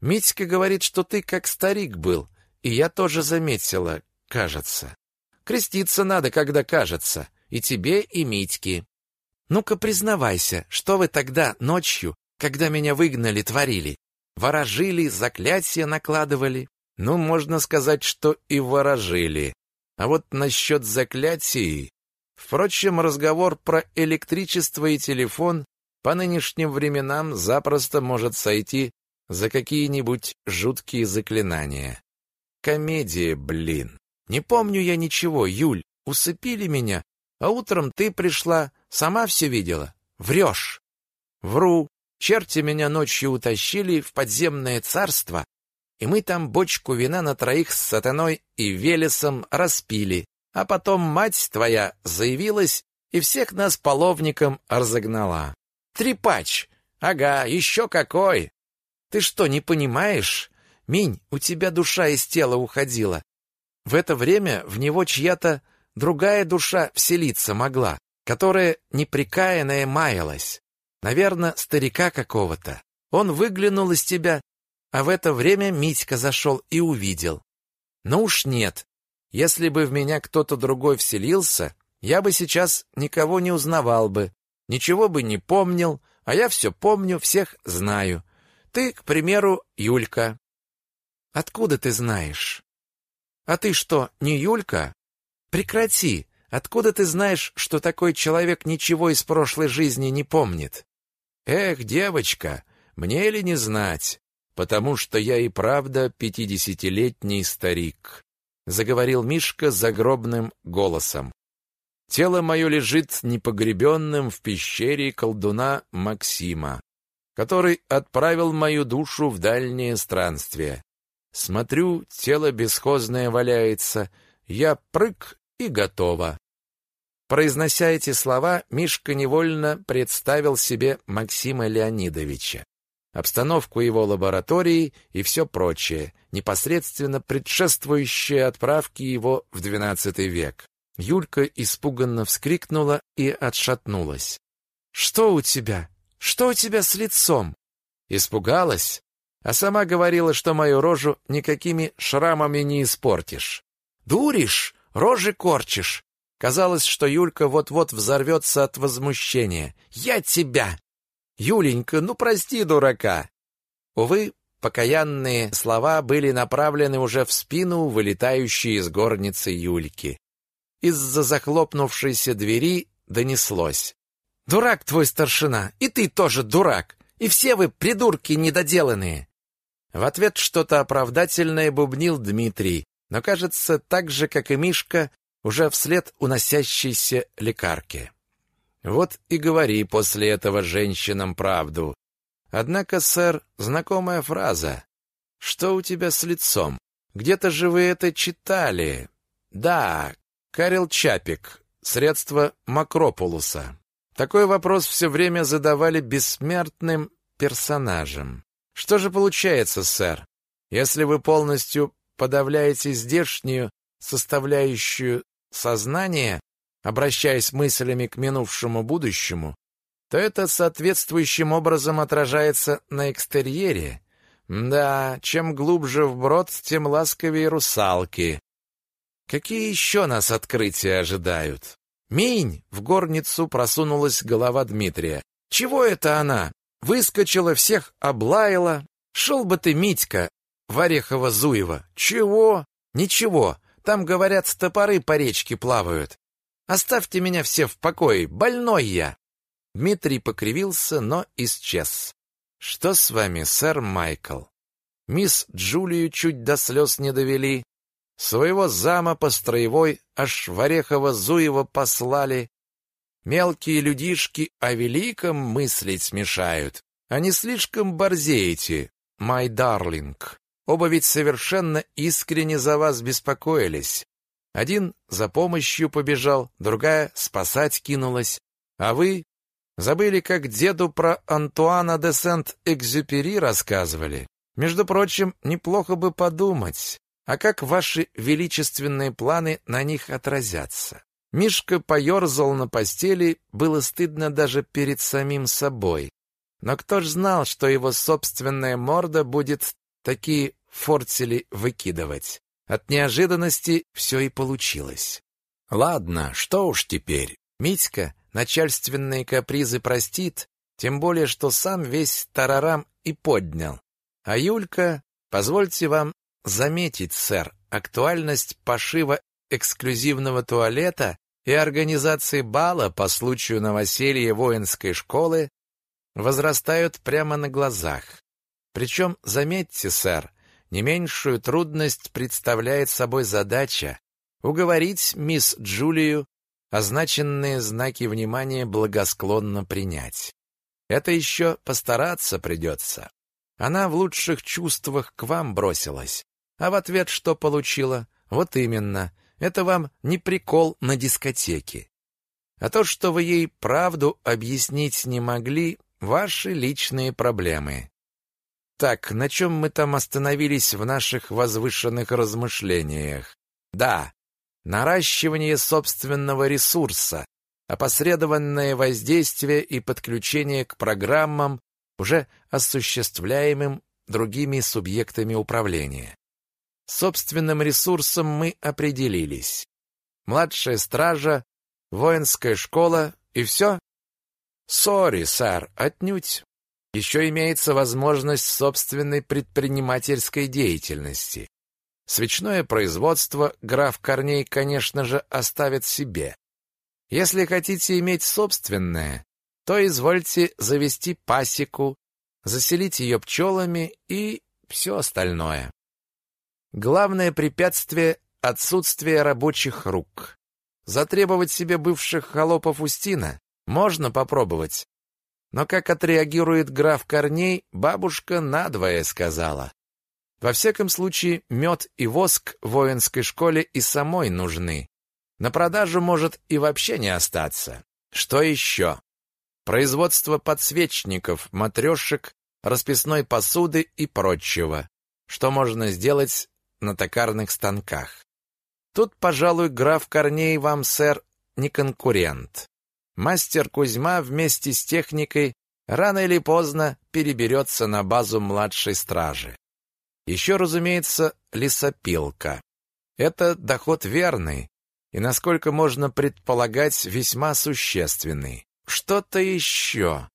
«Митька говорит, что ты как старик был, и я тоже заметила, кажется. Креститься надо, когда кажется, и тебе, и Митьке. Ну-ка признавайся, что вы тогда ночью, когда меня выгнали, творили? Ворожили, заклятия накладывали?» «Ну, можно сказать, что и ворожили. А вот насчет заклятий Впрочем, разговор про электричество и телефон по нынешним временам запросто может сойти за какие-нибудь жуткие заклинания. Комедия, блин. Не помню я ничего, Юль, усыпили меня, а утром ты пришла, сама все видела. Врешь. Вру. Черти меня ночью утащили в подземное царство, и мы там бочку вина на троих с сатаной и Велесом распили. А потом мать твоя заявилась и всех нас половником разогнала. Трепач! Ага, еще какой! Ты что, не понимаешь? Минь, у тебя душа из тела уходила. В это время в него чья-то другая душа вселиться могла, которая неприкаянная маялась. Наверное, старика какого-то. Он выглянул из тебя, а в это время Митька зашел и увидел. Ну уж нет, если бы в меня кто-то другой вселился, я бы сейчас никого не узнавал бы, ничего бы не помнил, а я все помню, всех знаю. Ты, к примеру, Юлька. Откуда ты знаешь? А ты что, не Юлька? Прекрати! Откуда ты знаешь, что такой человек ничего из прошлой жизни не помнит? Эх, девочка, мне ли не знать? Потому что я и правда пятидесятилетний старик, заговорил Мишка загробным голосом. Тело мое лежит непогребенным в пещере колдуна Максима, который отправил мою душу в дальнее странствие. Смотрю, тело бесхозное валяется, я прыг и готово. Произнося эти слова, Мишка невольно представил себе Максима Леонидовича, обстановку его лаборатории и все прочее, непосредственно предшествующее отправке его в XII век. Юлька испуганно вскрикнула и отшатнулась. «Что у тебя? Что у тебя с лицом?» Испугалась, а сама говорила, что мою рожу никакими шрамами не испортишь. «Дуришь? Рожи корчишь!» Казалось, что Юлька вот-вот взорвется от возмущения. «Я тебя!» «Юленька, ну прости дурака!» Увы, покаянные слова были направлены уже в спину вылетающей из горницы Юльки. Из-за захлопнувшейся двери донеслось. «Дурак твой старшина, и ты тоже дурак, и все вы придурки недоделанные!» В ответ что-то оправдательное бубнил Дмитрий, но, кажется, так же, как и Мишка, уже вслед уносящейся лекарке. Вот и говори после этого женщинам правду. Однако, сэр, знакомая фраза. Что у тебя с лицом? Где-то же вы это читали. Да, Карел Чапик, средство Макропулуса. Такой вопрос все время задавали бессмертным персонажам. Что же получается, сэр? Если вы полностью подавляете здешнюю составляющую сознания, обращаясь мыслями к минувшему будущему, то это соответствующим образом отражается на экстерьере. Да, чем глубже вброд, тем ласковее русалки. Какие еще нас открытия ожидают? Минь! В горницу просунулась голова Дмитрия. Чего это она? Выскочила, всех облаяла. Шел бы ты, Митька, Варехова-Зуева. Чего? Ничего. Там, говорят, топоры по речке плавают. Оставьте меня все в покое, больной я. Дмитрий покривился, но исчез. Что с вами, сэр Майкл? Мисс Джулию чуть до слез не довели. Своего зама по строевой аж Варехова-Зуева послали. Мелкие людишки о великом мыслить смешают. Не слишком борзеете, май дарлинг. Оба ведь совершенно искренне за вас беспокоились. Один за помощью побежал, другая спасать кинулась. А вы забыли, как деду про Антуана де Сент-Экзюпери рассказывали. Между прочим, неплохо бы подумать, а как ваши величественные планы на них отразятся. Мишка поерзал на постели, было стыдно даже перед самим собой. Но кто ж знал, что его собственная морда будет такие форцели выкидывать? От неожиданности все и получилось. Ладно, что уж теперь. Митька начальственные капризы простит, тем более, что сам весь тарарам и поднял. А Юлька, позвольте вам заметить, сэр, актуальность пошива эксклюзивного туалета и организации бала по случаю новоселья воинской школы возрастают прямо на глазах. Причем, заметьте, сэр, не меньшую трудность представляет собой задача уговорить мисс Джулию означенные знаки внимания благосклонно принять. Это еще постараться придется. Она в лучших чувствах к вам бросилась, а в ответ что получила? Вот именно, это вам не прикол на дискотеке. А то, что вы ей правду объяснить не могли, ваши личные проблемы. Так, на чем мы там остановились в наших возвышенных размышлениях? Да, наращивание собственного ресурса, опосредованное воздействие и подключение к программам, уже осуществляемым другими субъектами управления собственным ресурсом мы определились. Младшая стража, воинская школа и все? Сори, сэр, отнюдь. Еще имеется возможность собственной предпринимательской деятельности. Свечное производство граф Корней, конечно же, оставит себе. Если хотите иметь собственное, то извольте завести пасеку, заселить ее пчелами и все остальное. Главное препятствие – отсутствие рабочих рук. Затребовать себе бывших холопов Устина можно попробовать. Но как отреагирует граф Корней, бабушка надвое сказала. Во всяком случае, мед и воск воинской школе и самой нужны. На продажу может и вообще не остаться. Что еще? Производство подсвечников, матрешек, расписной посуды и прочего, что можно сделать на токарных станках. Тут, пожалуй, граф Корней вам, сэр, не конкурент. Мастер Кузьма вместе с техникой рано или поздно переберется на базу младшей стражи. Еще, разумеется, лесопилка. Это доход верный и, насколько можно предполагать, весьма существенный. Что-то еще.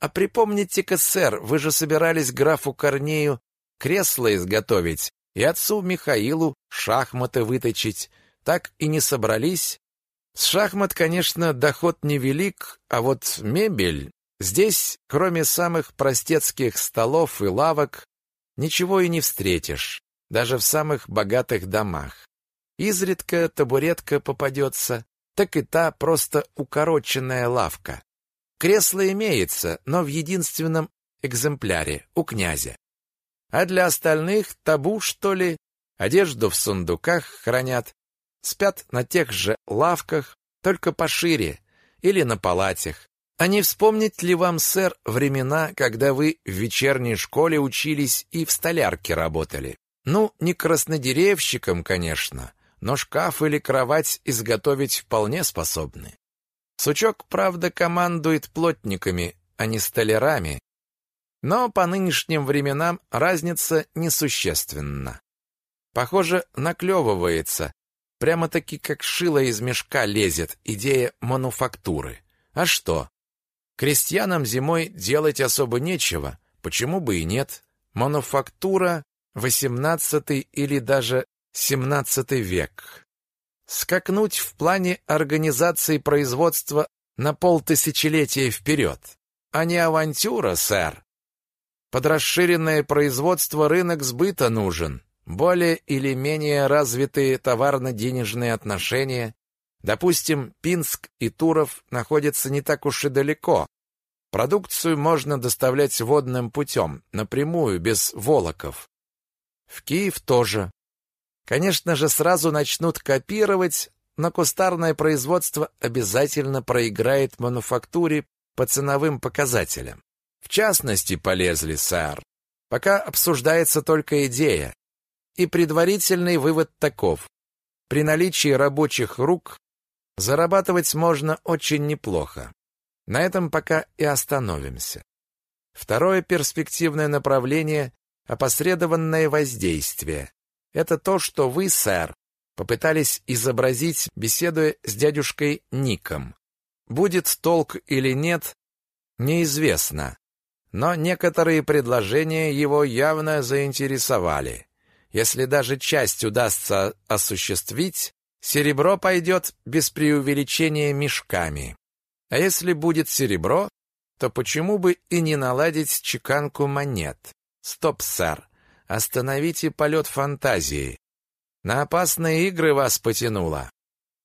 А припомните-ка, сэр, вы же собирались графу Корнею кресло изготовить и отцу Михаилу шахматы выточить. Так и не собрались? С шахмат, конечно, доход невелик, а вот мебель... Здесь, кроме самых простецких столов и лавок, ничего и не встретишь, даже в самых богатых домах. Изредка табуретка попадется, так и та просто укороченная лавка. Кресло имеется, но в единственном экземпляре, у князя. А для остальных табу, что ли, одежду в сундуках хранят, спят на тех же лавках, только пошире, или на палатях. А не вспомнить ли вам, сэр, времена, когда вы в вечерней школе учились и в столярке работали? Ну, не краснодеревщиком, конечно, но шкаф или кровать изготовить вполне способны. Сучок, правда, командует плотниками, а не столярами, но по нынешним временам разница несущественна. Похоже, наклевывается, прямо-таки как шило из мешка лезет идея мануфактуры. А что? Крестьянам зимой делать особо нечего, почему бы и нет? Мануфактура XVIII или даже XVII век. Скакнуть в плане организации производства на полтысячелетия вперед. А не авантюра, сэр. Под расширенное производство рынок сбыта нужен, более или менее развитые товарно-денежные отношения. Допустим, Пинск и Туров находятся не так уж и далеко. Продукцию можно доставлять водным путем, напрямую, без волоков. В Киев тоже. Конечно же, сразу начнут копировать, но кустарное производство обязательно проиграет мануфактуре по ценовым показателям. В частности, полезли, сэр. Пока обсуждается только идея. И предварительный вывод таков. При наличии рабочих рук зарабатывать можно очень неплохо. На этом пока и остановимся. Второе перспективное направление – опосредованное воздействие. Это то, что вы, сэр, попытались изобразить, беседуя с дядюшкой Ником. Будет толк или нет, неизвестно. Но некоторые предложения его явно заинтересовали. Если даже часть удастся осуществить, серебро пойдет без преувеличения мешками. А если будет серебро, то почему бы и не наладить чеканку монет? Стоп, сэр. Остановите полет фантазии. На опасные игры вас потянуло.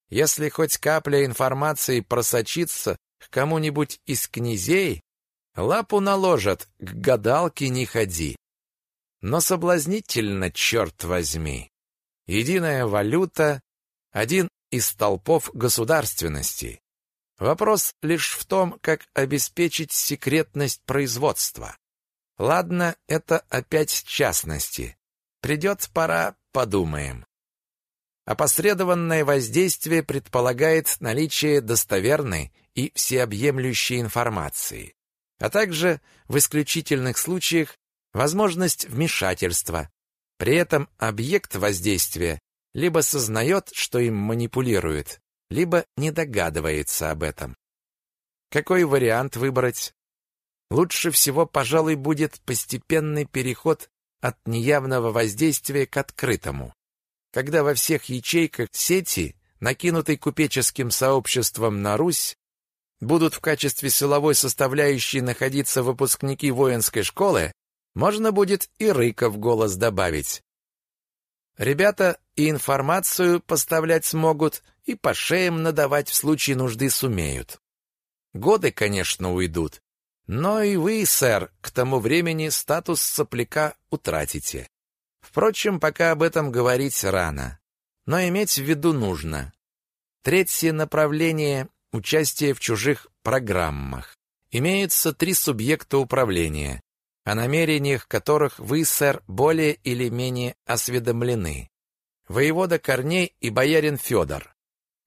Если хоть капля информации просочится к кому-нибудь из князей, Лапу наложат, к гадалке не ходи. Но соблазнительно, черт возьми. Единая валюта — один из столпов государственности. Вопрос лишь в том, как обеспечить секретность производства. Ладно, это опять частности. Придет пора, подумаем. Опосредованное воздействие предполагает наличие достоверной и всеобъемлющей информации а также в исключительных случаях возможность вмешательства. При этом объект воздействия либо сознает, что им манипулирует, либо не догадывается об этом. Какой вариант выбрать? Лучше всего, пожалуй, будет постепенный переход от неявного воздействия к открытому. Когда во всех ячейках сети, накинутой купеческим сообществом на Русь, будут в качестве силовой составляющей находиться выпускники воинской школы, можно будет и рыка в голос добавить. Ребята и информацию поставлять смогут, и по шеям надавать в случае нужды сумеют. Годы, конечно, уйдут, но и вы, сэр, к тому времени статус сопляка утратите. Впрочем, пока об этом говорить рано. Но иметь в виду нужно. Третье направление – участие в чужих программах. Имеются три субъекта управления, о намерениях которых вы, сэр, более или менее осведомлены. Воевода Корней и боярин Федор.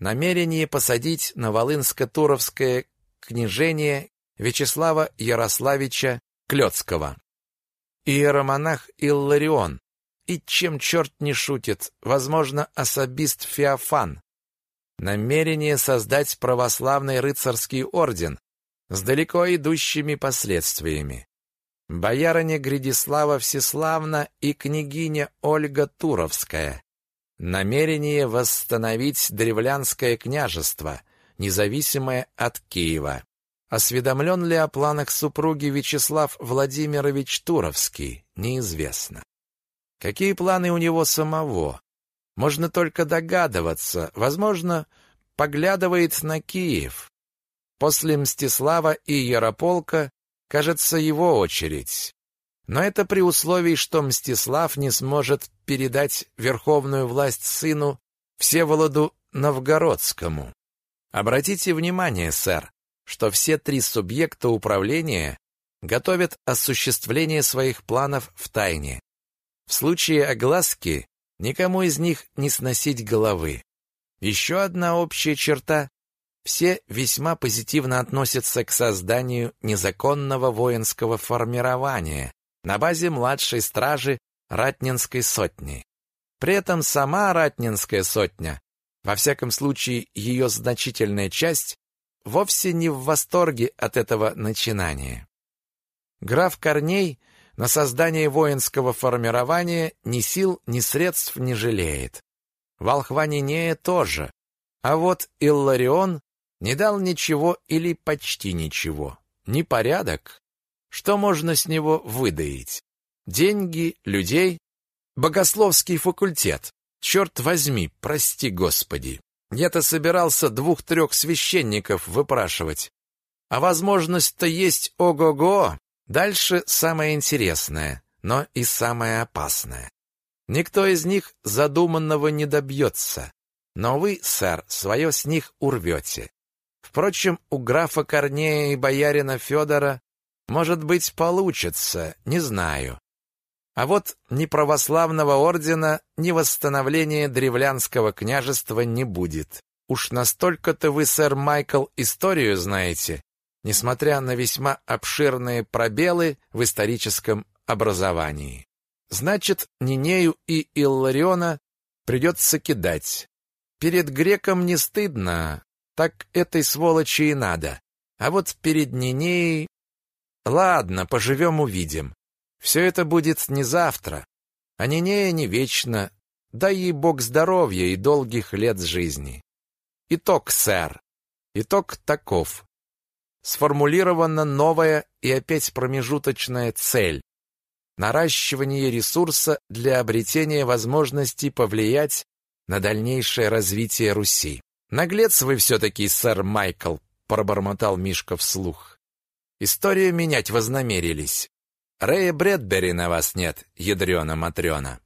Намерение посадить на Волынско-Туровское княжение Вячеслава Ярославича Клёцкого. Иеромонах Илларион. И чем черт не шутит, возможно, особист Феофан. Намерение создать православный рыцарский орден с далеко идущими последствиями. Боярыня Гридислава Всеславна и княгиня Ольга Туровская. Намерение восстановить древлянское княжество, независимое от Киева. Осведомлен ли о планах супруги Вячеслав Владимирович Туровский, неизвестно. Какие планы у него самого? Можно только догадываться, возможно, поглядывает на Киев. После Мстислава и Ярополка, кажется, его очередь. Но это при условии, что Мстислав не сможет передать верховную власть сыну Всеволоду Новгородскому. Обратите внимание, сэр, что все три субъекта управления готовят осуществление своих планов в тайне. В случае огласки никому из них не сносить головы. Еще одна общая черта – все весьма позитивно относятся к созданию незаконного воинского формирования на базе младшей стражи Ратнинской сотни. При этом сама Ратнинская сотня, во всяком случае ее значительная часть, вовсе не в восторге от этого начинания. Граф Корней на создание воинского формирования ни сил, ни средств не жалеет. Волхва Нинея тоже. А вот Илларион не дал ничего или почти ничего. Непорядок. Что можно с него выдаить? Деньги, людей, богословский факультет. Черт возьми, прости господи. Я-то собирался двух-трех священников выпрашивать. А возможность-то есть ого-го. Дальше самое интересное, но и самое опасное. Никто из них задуманного не добьется. Но вы, сэр, свое с них урвете. Впрочем, у графа Корнея и боярина Федора, может быть, получится, не знаю. А вот ни православного ордена, ни восстановления древлянского княжества не будет. Уж настолько-то вы, сэр Майкл, историю знаете, несмотря на весьма обширные пробелы в историческом образовании. Значит, Нинею и Иллариона придется кидать. Перед греком не стыдно, так этой сволочи и надо. А вот перед Нинеей... Ладно, поживем-увидим. Все это будет не завтра, а Нинея не вечно, дай ей Бог здоровья и долгих лет жизни. Итог, сэр. Итог таков. Сформулирована новая и опять промежуточная цель. Наращивание ресурса для обретения возможности повлиять на дальнейшее развитие Руси. Наглец вы все-таки, сэр Майкл, пробормотал Мишка вслух. Историю менять вознамерились. Рэя Брэдбери на вас нет, ядрёна Матрёна.